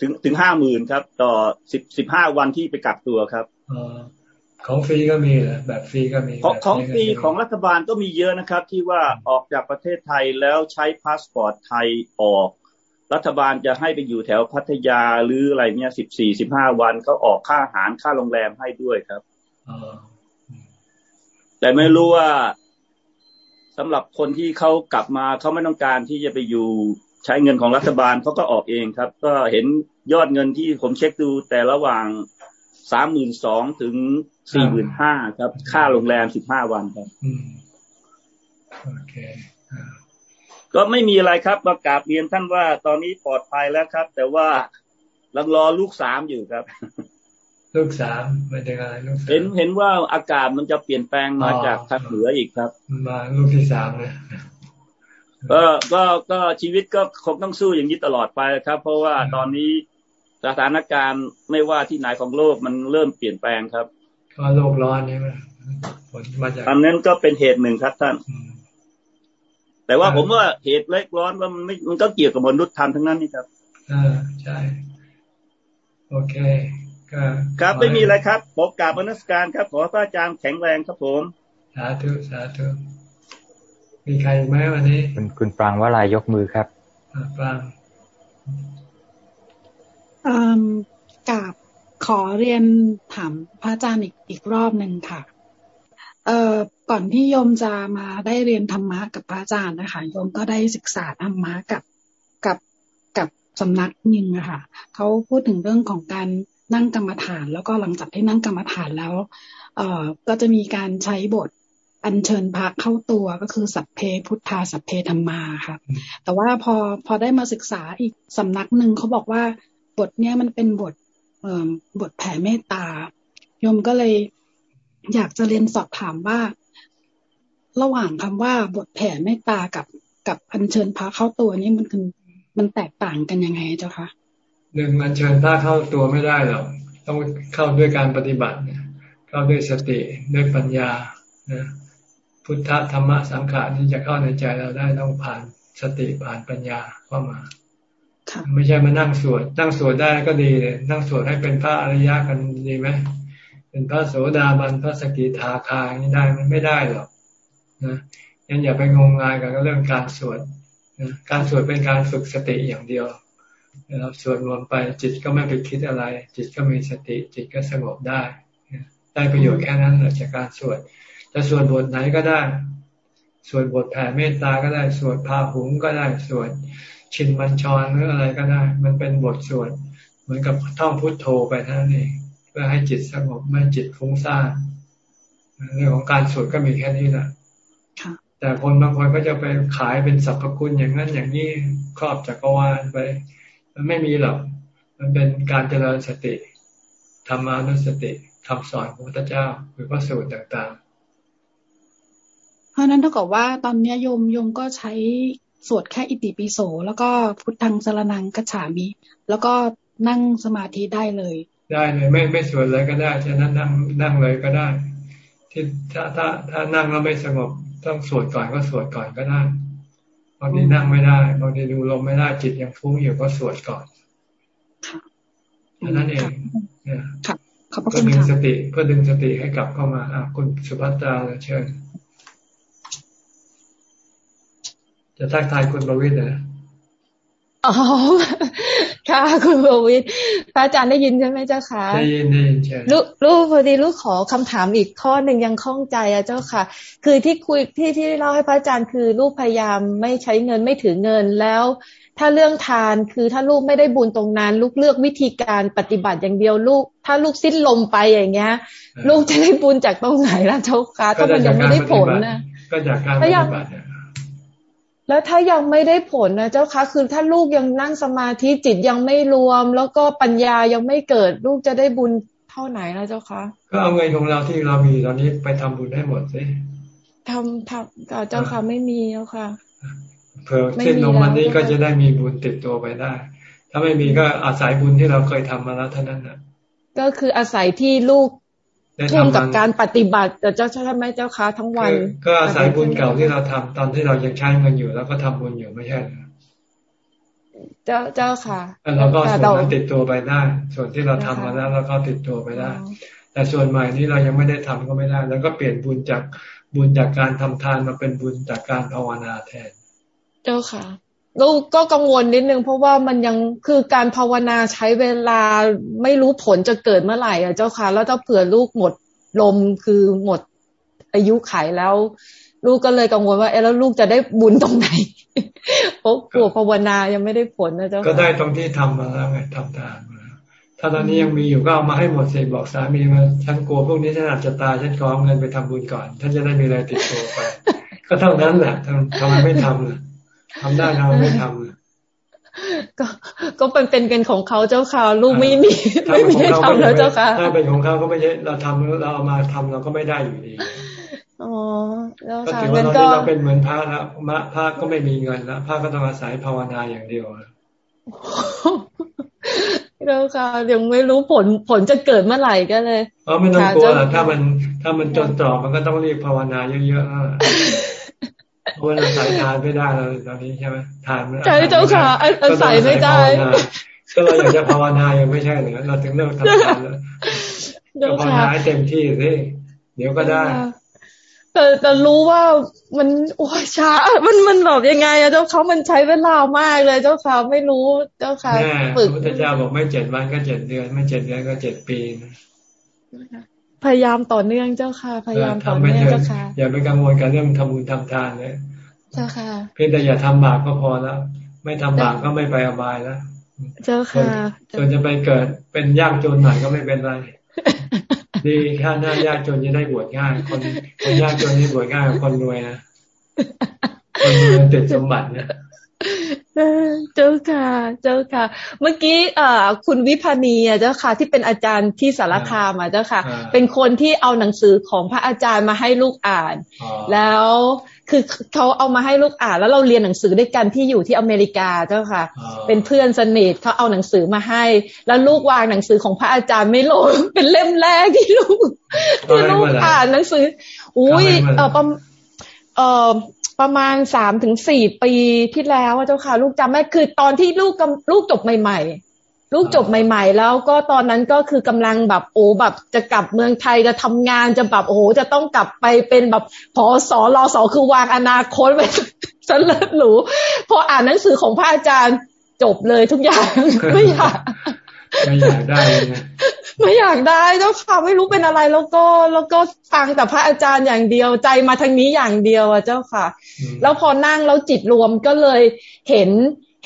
ถึงถึงห้าหมื่นครับ ต่อสิบสิบห้าวันที่ไปกักตัวครับของฟรีก็มีแหละแบบฟรีก็มีของของฟรีของรัฐบาลก็มีเยอะนะครับ ที่ว่าออกจากประเทศไทยแล้วใช้พาสปอร์ตไทยออก รัฐบาลจะให้ไปอยู่แถวพัทยาหรืออะไรเนี่ยสิบสี่สิบห้าวันเขาออกค่าอาหารค่าโรงแรมให้ด้วยครับแต่ไม่รู้ว่าสำหรับคนที่เขากลับมาเขาไม่ต้องการที่จะไปอยู่ ใช้เงินของรัฐบาลเขาก็ออกเองครับ ก็เห็นยอดเงินที่ผมเช็คดูแต่ระหว่างสามหมื่นสองถึงสี่หมื่นห้าครับ ค่าโรงแรมสิบห้าวันครับโอเคก็ไม่มีอะไรครับประกาศเรียนท่านว่าตอนนี้ปลอดภัยแล้วครับ แต่ว่าลังรอลูกสามอยู่ครับ ลูกสามไม่ได้อะไรลูกเห็นเห็นว่าอากาศมันจะเปลี่ยนแปลงมาจากทางเหนืออีกครับ มาลูกที่สามเลย ก็ก็ก็ชีวิตก็คงต้องสู้อย่างนี้ตลอดไปครับ เพราะว่าตอนนี้สถานการณ์ไม่ว่าที่ไหนของโลกมันเริ่มเปลี่ยนแปลงครับก็โลกร้อนใช่ไหมผลมาจากอันนั้นก็เป็นเหตุหนึ่งครับท่าน แต่ว่าผมว่าเหตุเล็กร้อนว่ามันไม่มันก็เกี่ยวกับมนุษย์ทำทั้งนั้นนี่ครับอ่าใช่โอเคก็ครับไม่มีอะไรครับผมกราบมนุษการครับ ขอพระอาจารย์แข็งแรงครับผม สาธุสาธุ มีใครไหมวันนี้คุณคุณปรางว่าลายยกมือครับปรางกราบขอเรียนถามพระอาจารย์อีกอีกรอบหนึ่งค่ะ เอ่อก่อนที่โยมจะมาได้เรียนธรรมะกับพระอาจารย์นะคะโยมก็ได้ศึกษาธรรมะกับกับกับสำนักหนึ่งอะค่ะเขาพูดถึงเรื่องของการนั่งกรรมฐาน แล้วก็หลังจากที่นั่งกรรมฐานแล้ว เอ่อก็จะมีการใช้บท อัญเชิญพระเข้าตัวก็คือสัพเพพุทธาสัพเพธรรมาค่ะแต่ว่าพอพอได้มาศึกษาอีกสำนักหนึ่งเขาบอกว่าบทเนี้ยมันเป็นบทเอ่อบทแผ่เมตตาโยมก็เลยอยากจะเรียนสอบถามว่า ระหว่างคำว่าบทแผ่เมตตากับกับอัญเชิญพระเข้าตัวนี่มันคือมันแตกต่างกันยังไงเจ้าคะหนึ่งอัญเชิญพระเข้าตัวไม่ได้หรอกต้องเข้าด้วยการปฏิบัติเนี่ยเข้าด้วยสติด้วยปัญญานะ พุทธธรรมะสังขารที่จะเข้าในใจเราได้ต้องผ่านสติผ่านปัญญาเข้ามาไม่ใช่มานั่งสวด นั่งสวดได้ก็ดีเลย นั่งสวดให้เป็นพระอริยะกันดีไหมเป็นพระโสดาบันพระสกิทาคาอย่างนี้ได้มันไม่ได้หรอกนะยังอย่าไปงมงายกับเรื่องการสวดนะการสวดเป็นการฝึกสติอย่างเดียวเราสวดรวมไปจิตก็ไม่ไปคิดอะไร จิตก็มีสติจิตก็สงบได้ ได้ประโยชน์แค่นั้นจากการสวด จะสวดบทไหนก็ได้ สวดบทแผ่เมตตาก็ได้ สวดพาหุงก็ได้ สวดชินบัญชรหรืออะไรก็ได้ มันเป็นบทสวดเหมือนกับท่องพุทโธไปเท่านั้นเองเพื่อให้จิตสงบไม่จิตฟุ้งซ่านเรื่องของการสวดก็มีแค่นี้แหละแต่คนบางคนก็จะไปขายเป็นสรรพคุณอย่างนั้นอย่างนี้ครอบจักรวาลไป มันไม่มีหรอก มันเป็นการเจริญสติธรรมานุสติคำสอนของพระเจ้าหรือพระสูตรต่างๆ เพราะนั้นเท่ากับว่าตอนนี้โยมโยมก็ใช้สวดแค่อิติปิโส แล้วก็พุทธังสรนังกัจฉามิ แล้วก็นั่งสมาธิได้เลย ได้เลยไม่ไม่สวดเลยก็ได้ฉะนั้นนั่งนั่งเลยก็ได้ ที่ถ้าถ้าถ้านั่งแล้วไม่สงบต้องสวดก่อนก็สวดก่อนก็ได้บางทีนั่งไม่ได้บางทีดูลมไม่ได้จิตยังฟุ้งอยู่ก็สวดก่อนนั่นเองเนี่ยเพื่อดึงสติเพื่อดึงสติให้กลับเข้ามาอะคุณสุภัตราเชิญ จะทักทายคุณประวิทย์นะอ๋อค่ะคุณประวิทย์พระอาจารย์ได้ยินใช่ไหมเจ้าค่ะได้ยินได้ยินใช่ลูกลูกพอดีลูกขอคำถามอีกข้อหนึ่งยังคล่องใจอะเจ้าค่ะ คือที่คุยที่ที่เล่าให้พระอาจารย์คือลูกพยายามไม่ใช้เงินไม่ถือเงินแล้ว ถ้าเรื่องทานคือถ้าลูกไม่ได้บุญตรงนั้น ลูกเลือกวิธีการปฏิบัติอย่างเดียวลูก ถ้าลูกสิ้นลมไปอย่างเงี้ย ลูกจะได้บุญจากตรงไหนล่ะเจ้าค่ะถ้ามันยังไม่ได้ผลนะก็จากการปฏิบัติ แล้วถ้ายังไม่ได้ผลนะเจ้าคะคือถ้าลูกยังนั่งสมาธิจิตยังไม่รวม แล้วก็ปัญญายังไม่เกิด ลูกจะได้บุญเท่าไหนนะเจ้าคะก็เอาเงินของเราที่เรามีตอนนี้ไปทำบุญให้หมดสิทำทำเจ้าค่ะไม่มีแล้วค่ะเผื่อเส้นลงวันนี้ก็จะได้มีบุญติดตัวไปได้ ถ้าไม่มีก็อาศัยบุญที่เราเคยทำมาแล้วเท่านั้นนะก็คืออาศัยที่ลูก ทุ่มกับการปฏิบัติแต่เจ้าใช่ไหมเจ้าคะทั้งวัน ก็อาศัยบุญเก่าที่เราทำตอนที่เรายังใช้เงินอยู่ แล้วก็ทำบุญอยู่ไม่ใช่หรอเจ้าเจ้าค่ะเราก็ส่วนนั้นติดตัวไปได้ ส่วนที่เราทำมาแล้วเราก็ติดตัวไปได้ แต่ส่วนใหม่นี้เรายังไม่ได้ทำก็ไม่ได้ แล้วก็เปลี่ยนบุญจากบุญจากการทำทานมาเป็นบุญจากการภาวนาแทน เจ้าค่ะ ลูกก็กังวลนิดนึงเพราะว่ามันยังคือการภาวนาใช้เวลาไม่รู้ผลจะเกิดเมื่อไหร่อะเจ้าค่ะ แล้วถ้าเผื่อลูกหมดลมคือหมดอายุไขแล้ว ลูกก็เลยกังวลว่าเออแล้วลูกจะได้บุญตรงไหนเพราะกลัวภาวนายังไม่ได้ผลนะเจ้าก็ได้ตรงที่ทำมาแล้วไงทำทานมาถ้าตอนนี้ยังมีอยู่ก็เอามาให้หมดเสร็จบอกสามีมาฉันกลัวพวกนี้ฉันอาจจะตายฉันขอเงินไปทำบุญก่อนท่านจะได้มีอะไรติดตัวไปก็เท่านั้นแหละทำไมไม่ทำล่ะ ทำได้ทำไมไม่ทำก็ก็เป็นเป็นกันของเขาเจ้าค่ะลูกไม่มี ไม่มีให้ทำแล้วเจ้าค่ะถ้าเป็นของเขาก็ไม่ใช่เราทำเราเอามาทำเราก็ไม่ได้อยู่ดีอ๋อแล้วค่ะงั้นก็เราเป็นเหมือนพระแล้วพระก็ไม่มีเงินแล้วพระก็ต้องอาศัยภาวนาอย่างเดียวแล้วค่ะยังไม่รู้ผลผลจะเกิดเมื่อไหร่ก็เลยอ๋อไม่ต้องกลัวถ้ามันถ้ามันจนตรอกมันก็ต้องรีบภาวนาเยอะๆ เพราะเราใส่ทานไม่ได้เราตอนนี้ใช่ไหมทานใช่เจ้าค่ะอาศัยไม่ได้ก็เราอยากจะภาวนายังไม่ใช่เหรอเราถึงเริ่มทำทานแล้วก็ภาวนาให้เต็มที่สิเดี๋ยวก็ได้ แต่แต่รู้ว่ามันโอ้ช้า มันมันแบบยังไงอะเจ้าเขามันใช้เวลามากเลย เจ้าค่ะไม่รู้เจ้าค่ะฝึกพระพุทธเจ้าบอกไม่เจ็ดวันก็เจ็ดเดือน ไม่เจ็ดเดือนก็เจ็ดปี พยายามต่อเนื่องเจ้าค่ะ พยายามต่อเนื่องเจ้าค่ะ อย่าไปกังวลกับเรื่องทำบุญทำทานเลยเจ้าค่ะ เพียงแต่อย่าทำบาปก็พอแล้ว ไม่ทำบาปก็ไม่ไปอบายแล้วเจ้าค่ะส่วนจะไปเกิดเป็นยากจนหน่อยก็ไม่เป็นไร ดีถ้าหน้ายากจนจะได้บวชง่าย คนคนยากจนนี่บวชง่ายกว่าคนรวยนะคนรวยติดสมบัติเนี่ย เจ้าค่ะ เจ้าค่ะ เมื่อกี้อ่าคุณวิพานีอะเจ้าค่ะ ที่เป็นอาจารย์ที่สารคามอะเจ้าค่ะ เป็นคนที่เอาหนังสือของพระอาจารย์มาให้ลูกอ่าน แล้วคือเขาเอามาให้ลูกอ่าน แล้วเราเรียนหนังสือด้วยกันที่อยู่ที่อเมริกาเจ้าค่ะ เป็นเพื่อนสนิทเขาเอาหนังสือมาให้ แล้วลูกวางหนังสือของพระอาจารย์ไม่ลงเป็นเล่มแรกที่ลูกที่ลูกอ่านหนังสือ อุ้ยเออประเออ ประมาณสามถึงสี่ปีที่แล้วเจ้าค่ะ ลูกจำไม่คือตอนที่ลูกลูกจบใหม่ ๆ ลูกจบใหม่ ๆ แล้วก็ตอนนั้นก็คือกำลังแบบโอ้แบบจะกลับเมืองไทยจะทำงานจะแบบโอ้โหจะต้องกลับไปเป็นแบบพอสอรอสอคือวางอนาคตไว้สนเลิศหรูพออ่านหนังสือของพระอาจารย์จบเลยทุกอย่างไม่อยาก ไม่อยากได้ไม่อยากได้เจ้าค่ะไม่รู้เป็นอะไรแล้วก็แล้วก็ฟังแต่พระอาจารย์อย่างเดียวใจมาทางนี้อย่างเดียวอะเจ้าค่ะ แล้วพอนั่งแล้วจิตรวมก็เลยเห็น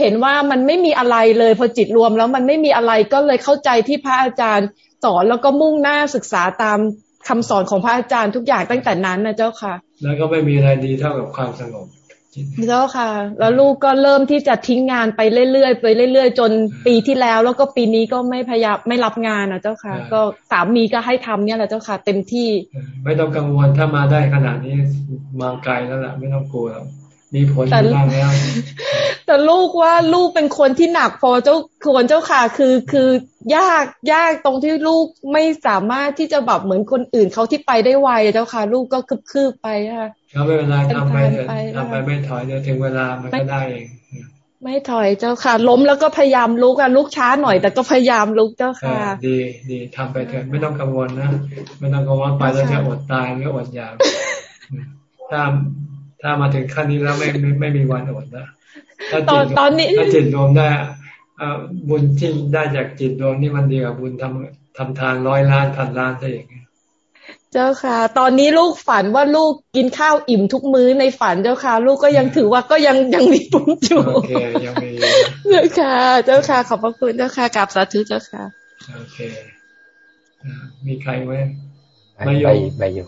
เห็นว่ามันไม่มีอะไรเลยพอจิตรวมแล้วมันไม่มีอะไรก็เลยเข้าใจที่พระอาจารย์สอนแล้วก็มุ่งหน้าศึกษาตามคำสอนของพระอาจารย์ทุกอย่างตั้งแต่นั้นนะเจ้าค่ะ แล้วก็ไม่มีอะไรดีเท่ากับความสงบ เจ้าค่ะ แล้วลูกก็เริ่มที่จะทิ้งงานไปเรื่อยๆไปเรื่อย ๆ จนปีที่แล้ว แล้วก็ปีนี้ก็ไม่พยายามไม่รับงานนะเจ้าค่ะ ก็สามีก็ให้ทำเนี่ยแหละเจ้าค่ะ เต็มที่ ไม่ต้องกังวลถ้ามาได้ขนาดนี้มาไกลแล้วล่ะ ไม่ต้องกลัว มีผลอยู่บ้างแล้ว แต่ลูกว่าลูกเป็นคนที่หนักพอเจ้าควรเจ้าค่ะ คือคือยากยากตรงที่ลูกไม่สามารถที่จะแบบเหมือนคนอื่นเขาที่ไปได้ไวเจ้าค่ะ ลูกก็คืบคืบไปค่ะเขาไม่เวลาทำไปทำไปไม่ถอยเดี๋ยวถึงเวลามันก็ได้เองไม่ถอยเจ้าค่ะ ล้มแล้วก็พยายามลุกอะลุกช้าหน่อยแต่ก็พยายามลุกเจ้าค่ะ ดีดีทำไปเถอะไม่ต้องกังวลนะไม่ต้องกังวลไปแล้วจะอดตายหรืออดอยากถ้า ถ้ามาถึงขั้นนี้แล้วไม่ไม่ไม่มีวันอดนะถ้าจิตตอนนี้ถ้าจิตรวมได้บุญที่ได้จากจิตรวมนี่มันดีกว่าบุญทำทำทานร้อยล้านพันล้านซะอย่างนี้เจ้าค่ะ ตอนนี้ลูกฝันว่าลูกกินข้าวอิ่มทุกมื้อในฝันเจ้าค่ะ ลูกก็ยังถือว่าก็ยังยังมีบุญอยู่โอเคยังมีเจ้าค่ะ เจ้าค่ะ ขอบพระคุณเจ้าค่ะกราบสาธุเจ้าค่ะโอเคมีใครไหมใบใบอยู่ไปย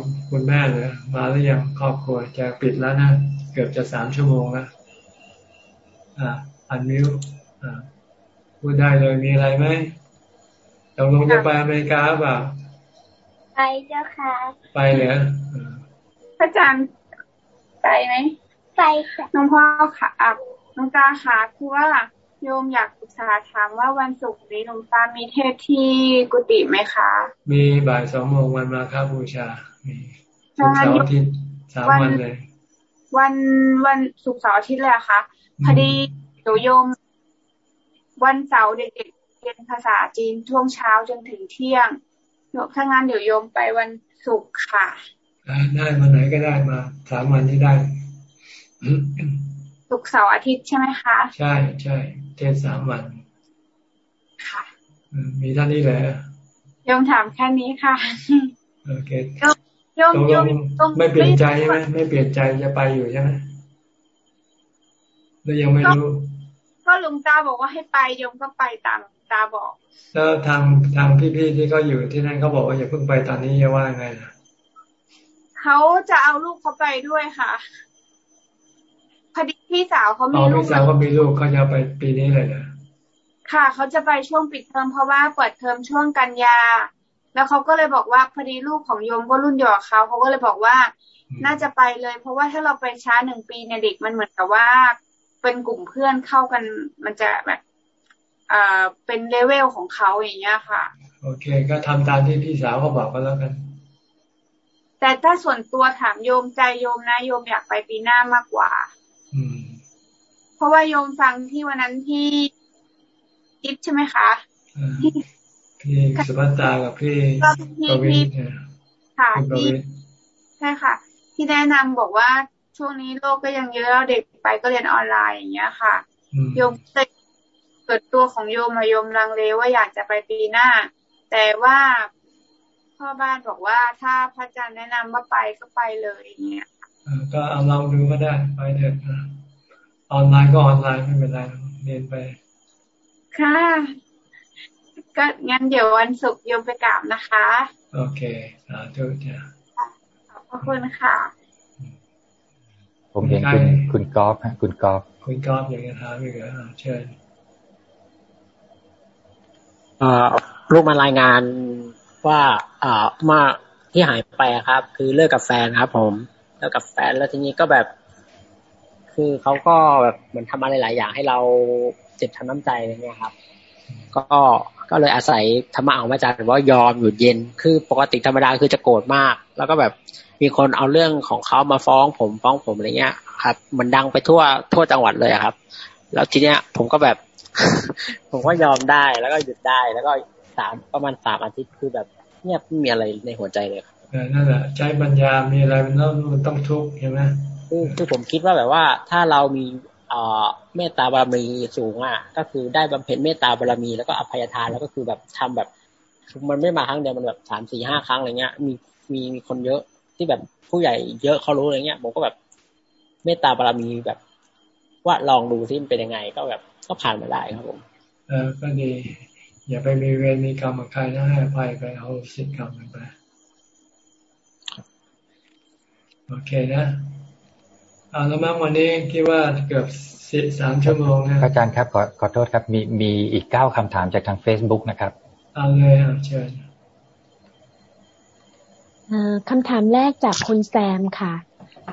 กคุณแม่เลยมาหรือยังครอบครัวจะปิดแล้วนะ เกือบจะสามชั่วโมงแล้วอ่าอันมิวอ่าพูดได้เลยมีอะไรไหมตกลงจะไปอเมริกาเปล่าไปเจ้าค่ะ ไปเลยพระอาจารย์ไปไหมไปค่ะน้องพ่อค่ะน้องตาค่ะคือว่า โยมอยากปรึกษาถามว่าวันศุกร์นี้หลวงตามีเทศที่กุฏิไหมคะ มีบ่ายสองโมงวันมาครับบูชา มีศุกร์เสาร์อาทิตย์สามวันเลย วันวันศุกร์เสาร์อาทิตย์เลยอะคะพอดีเดี๋ยวโยม วันเสาร์เด็กๆเรียนภาษาจีนช่วงเช้าจนถึงเที่ยงถ้างานเดี๋ยวโยมไปวันศุกร์ค่ะได้มาไหนก็ได้มาสามวันที่ได้ ศุกร์เสาร์อาทิตย์ใช่ไหมคะ ใช่ใช่เทศสามวัน ค่ะมีท่านนี้เลยยมถามแค่นี้ค่ะโอเคยมยมไม่เปลี่ยนใจใช่ไหมไม่เปลี่ยนใจจะไปอยู่ใช่ไหมหรือยังไม่รู้ ก็ลุงตาบอกว่าให้ไปยมก็ไปตามตาบอก แล้วทางทางพี่ๆที่เขาอยู่ที่นั่นเขาบอกว่าอย่าเพิ่งไปตอนนี้จะว่าไงนะเขาจะเอาลูกเขาไปด้วยค่ะ พอดีพี่สาวเขามีลูกพี่สาวเขามีลูกเขาจะไปปีนี้เลยนะค่ะเขาจะไปช่วงปิดเทอมเพราะว่าเปิดเทอมช่วงกันยา แล้วเขาก็เลยบอกว่าพอดีลูกของโยมก็รุ่นเดียวกับเขาเขาก็เลยบอกว่า น่าจะไปเลย เพราะว่าถ้าเราไปช้าหนึ่งปีเนี่ยเด็กมันเหมือนกับว่า เป็นกลุ่มเพื่อนเข้ากัน มันจะแบบเอ่อเป็นเลเวลของเขาอย่างเงี้ยค่ะ โอเค ก็ทำตามที่พี่สาวเขาบอกก็แล้วกัน แต่ถ้าส่วนตัวถามโยมใจโยมนะโยมอยากไปปีหน้ามากกว่า เพราะว่าโยมฟังที่วันนั้นที่อิฟใช่ไหมคะพี่สุภัตตากับพี่ปวิทค่ะที่ใช่ค่ะ ที่แนะนำบอกว่าช่วงนี้โลกก็ยังเยอะเด็กไปก็เรียนออนไลน์อย่างเงี้ยค่ะ โยมเกิดตัวของโยมมาโยมลังเลว่าอยากจะไปปีหน้า แต่ว่าพ่อบ้านบอกว่าถ้าพระอาจารย์แนะนำว่าไปก็ไปเลยอย่างเงี้ย ก็เอาลองดูก็ได้ไปเถอะออนไลน์ก็ออนไลน์ไม่เป็นไรเรียนไป ค่ะ ก็งั้นเดี๋ยววันศุกร์โยมไปกราบนะคะ โอเคสาธุจ้ะขอบคุณค่ะ ผมเห็นคุณคุณกอล์ฟฮะคุณกอล์ฟคุณกอล์ฟอย่างนี้ถามอีกเหรอเชิญลูกมารายงานว่าอ่ามาที่หายไปครับ คือเลิกกับแฟนครับผม เลิกกับแฟนแล้วทีนี้ก็แบบ คือเขาก็แบบเหมือนทำอะไรหลายอย่างให้เราเจ็บช้ำน้ำใจอะไรเงี้ยครับ ก็ก็เลยอาศัยธรรมะของอาจารย์ว่ายอมหยุดเย็น คือปกติธรรมดาคือจะโกรธมาก แล้วก็แบบมีคนเอาเรื่องของเขามาฟ้องผมฟ้องผมอะไรเงี้ย ครับ มันดังไปทั่วทั่วจังหวัดเลยครับ แล้วทีเนี้ย ผมก็แบบ ผมก็ยอมได้แล้วก็หยุดได้แล้วก็สามประมาณสามอาทิตย์คือแบบเงียบไม่มีอะไรในหัวใจเลยครับ นั่นแหละใช้ปัญญา มีอะไรมันต้องมันต้องทุกข์ใช่ไหมคือผมคิดว่าแบบว่า ถ้าเรามีเอ่อเมตตาบารมีสูงอะ ก็คือได้บำเพ็ญเมตตาบารมีแล้วก็อภัยทานแล้วก็คือแบบทำแบบมันไม่มาครั้งเดียวมันแบบสามสี่ห้าครั้งอะไรเงี้ย มีมีมีคนเยอะที่แบบผู้ใหญ่เยอะเขารู้อะไรเงี้ยผมก็แบบเมตตาบารมีแบบว่าลองดูที่มันเป็นยังไง ก็แบบก็ผ่านมาได้ครับผม เออก็ดี อย่าไปมีเวรมีกรรมกับใครนะให้อภัยไปเอาสิทธิ์กรรมไป โอเคนะเอาแล้วมั้งวันนี้คิดว่าเกือบสิบสามชั่วโมงนะอาจารย์ครับขอขอโทษครับมีมีอีกเก้าคำถามจากทางเฟซบุ๊กนะครับ เอาเลยเชิญคำถามแรกจากคุณแซมค่ะ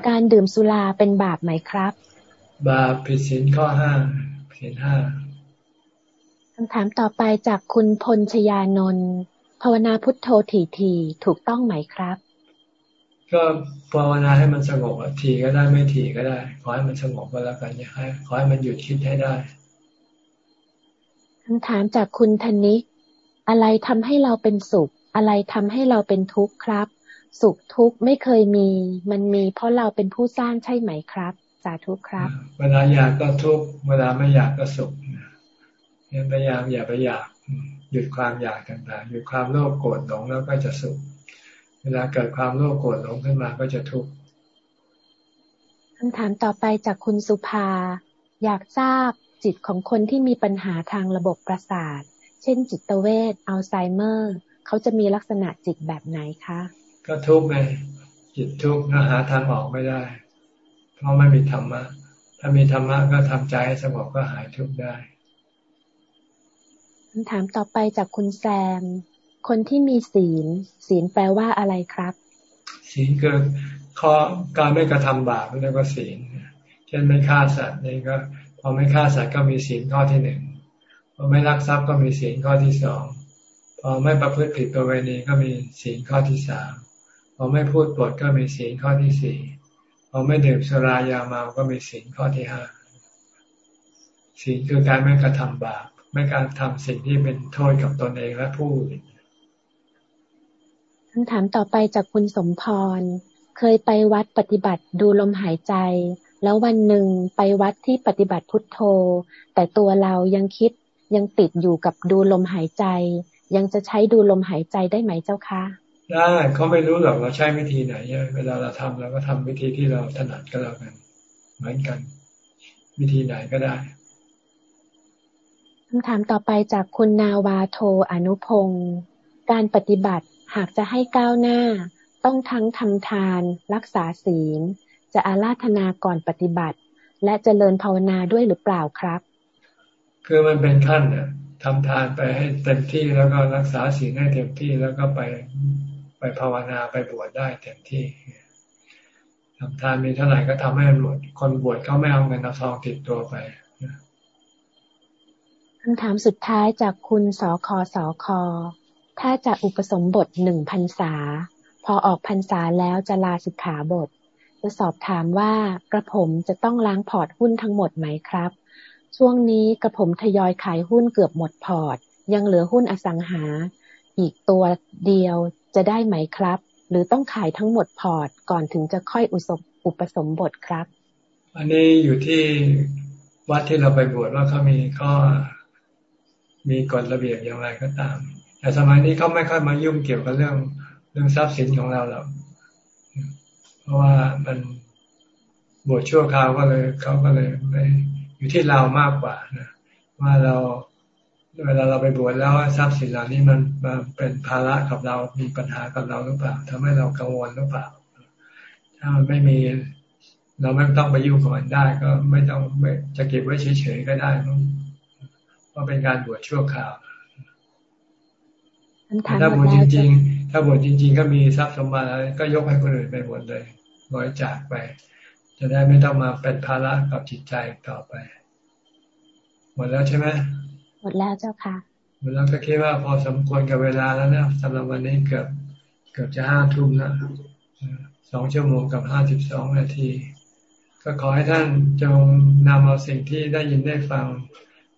การดื่มสุราเป็นบาปไหมครับ บาปผิดศีลข้อห้าศีลห้าคำถามต่อไปจากคุณพลชยานนท์ภาวนาพุทโธถี่ทีถูกต้องไหมครับ ก็ภาวนาให้มันสงบทีก็ได้ไม่ทีก็ได้ ขอให้มันสงบก็แล้วกันอย่าให้ขอให้มันหยุดคิดให้ได้คำถามจากคุณธนิกอะไรทำให้เราเป็นสุข อะไรทำให้เราเป็นทุกข์ครับ สุขทุกข์ไม่เคยมี มันมีเพราะเราเป็นผู้สร้างใช่ไหมครับ สาธุครับ เวลาอยากก็ทุกข์เวลาไม่อยากก็สุขเนี่ยพยายามอย่าไปอยากหยุดความอยากต่างๆหยุดความโลภโกรธหลงแล้วก็จะสุข เวลาเกิดความโลภโกรธหลงขึ้นมาก็จะทุกข์คำถามต่อไปจากคุณสุภา อยากทราบจิตของคนที่มีปัญหาทางระบบประสาท เช่นจิตเวชอัลไซเมอร์ เขาจะมีลักษณะจิตแบบไหนคะ ก็ทุกข์ไงจิตทุกข์ก็หาทางออกไม่ได้ เพราะไม่มีธรรมะ ถ้ามีธรรมะก็ทำใจให้สงบก็หายทุกข์ได้คำถามต่อไปจากคุณแซม คนที่มีศีล ศีลแปลว่าอะไรครับ ศีลคือข้อการไม่กระทำบาปเรียกว่าศีลเช่นไม่ฆ่าสัตว์นี่ก็พอไม่ฆ่าสัตว์ก็มีศีลข้อที่หนึ่งพอไม่ลักทรัพย์ก็มีศีลข้อที่สองพอไม่ประพฤติผิดประเวณีก็มีศีลข้อที่สามพอไม่พูดปดก็มีศีลข้อที่สี่พอไม่ดื่มสุรายาเมาก็มีศีลข้อที่ห้าศีลคือการไม่กระทำบาปไม่การทำสิ่งที่เป็นโทษกับตนเองและผู้อื่น คำถามต่อไปจากคุณสมพร เคยไปวัดปฏิบัติดูลมหายใจ แล้ววันหนึ่งไปวัดที่ปฏิบัติพุทโธ แต่ตัวเรายังคิดยังติดอยู่กับดูลมหายใจ ยังจะใช้ดูลมหายใจได้ไหมเจ้าคะได้เขาไม่รู้หรอกเราใช้วิธีไหนเวลาเราทำเราก็ทำวิธีที่เราถนัดก็แล้วกัน เหมือนกัน วิธีไหนก็ได้คำถามต่อไปจากคุณนาวาโทอนุพงศ์การปฏิบัติ หากจะให้ก้าวหน้า ต้องทั้งทำทาน รักษาศีล จะอาราธนาก่อนปฏิบัติ และเจริญภาวนาด้วยหรือเปล่าครับ คือมันเป็นขั้นเนี่ยทำทานไปให้เต็มที่แล้วก็รักษาศีลให้เต็มที่แล้วก็ไปไปภาวนาไปบวชได้เต็มที่ทำทานมีเท่าไหร่ก็ทำให้หมดคนบวชเขาไม่เอาเงินเอาทองติดตัวไปคำถามสุดท้ายจากคุณสอคอสอคอ ถ้าจะอุปสมบทหนึ่งพรรษา พอออกพรรษาแล้วจะลาสิกขาบท จะสอบถามว่ากระผมจะต้องล้างพอร์ตหุ้นทั้งหมดไหมครับ ช่วงนี้กระผมทยอยขายหุ้นเกือบหมดพอร์ต ยังเหลือหุ้นอสังหา อีกตัวเดียวจะได้ไหมครับ หรือต้องขายทั้งหมดพอร์ต ก่อนถึงจะค่อยอุสมอุปสมบทครับ อันนี้อยู่ที่วัดที่เราไปบวชว่าเขามีข้อมีกฎระเบียบอย่างไรก็ตาม แต่สมัยนี้เขาไม่ค่อยมายุ่งเกี่ยวกับเรื่องเรื่องทรัพย์สินของเราหรอกเพราะว่ามันบวชชั่วคราวก็เลยเขาก็เลยไม่อยู่ที่เรามากกว่านะว่าเราเวลาเราไปบวชแล้วทรัพย์สินเหล่านี้มันมาเป็นภาระกับเรา มีปัญหากับเราหรือเปล่าทำให้เรากังวลหรือเปล่า ถ้ามันไม่มีเราไม่ต้องไปยุ่งกับมันได้ ก็ไม่ต้องจะเก็บไว้เฉยๆก็ได้เพราะเป็นการบวชชั่วคราว ถ้าบวชจริง ๆ ถ้าบวชจริง ๆ ก็มีทรัพย์สมบัติอะไรก็ยกให้คนอื่นไปหมดเลยบริจาคไป จะได้ไม่ต้องมาเป็นภาระกับจิตใจต่อไป หมดแล้วใช่ไหมหมดแล้วเจ้าค่ะหมดแล้วก็คิดว่าพอสมควรกับเวลาแล้วนะสำหรับวันนี้เกือบเกือบจะห้าทุ่มแล้วสองชั่วโมงกับห้าสิบสองนาที ก็ขอให้ท่านจงนำเอาสิ่งที่ได้ยินได้ฟัง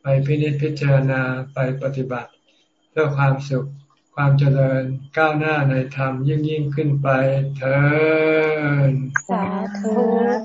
ไปพินิจพิจารณาไปปฏิบัติ เพื่อความสุข ความเจริญก้าวหน้าในธรรมยิ่งยิ่งขึ้นไปเถิดสาธุ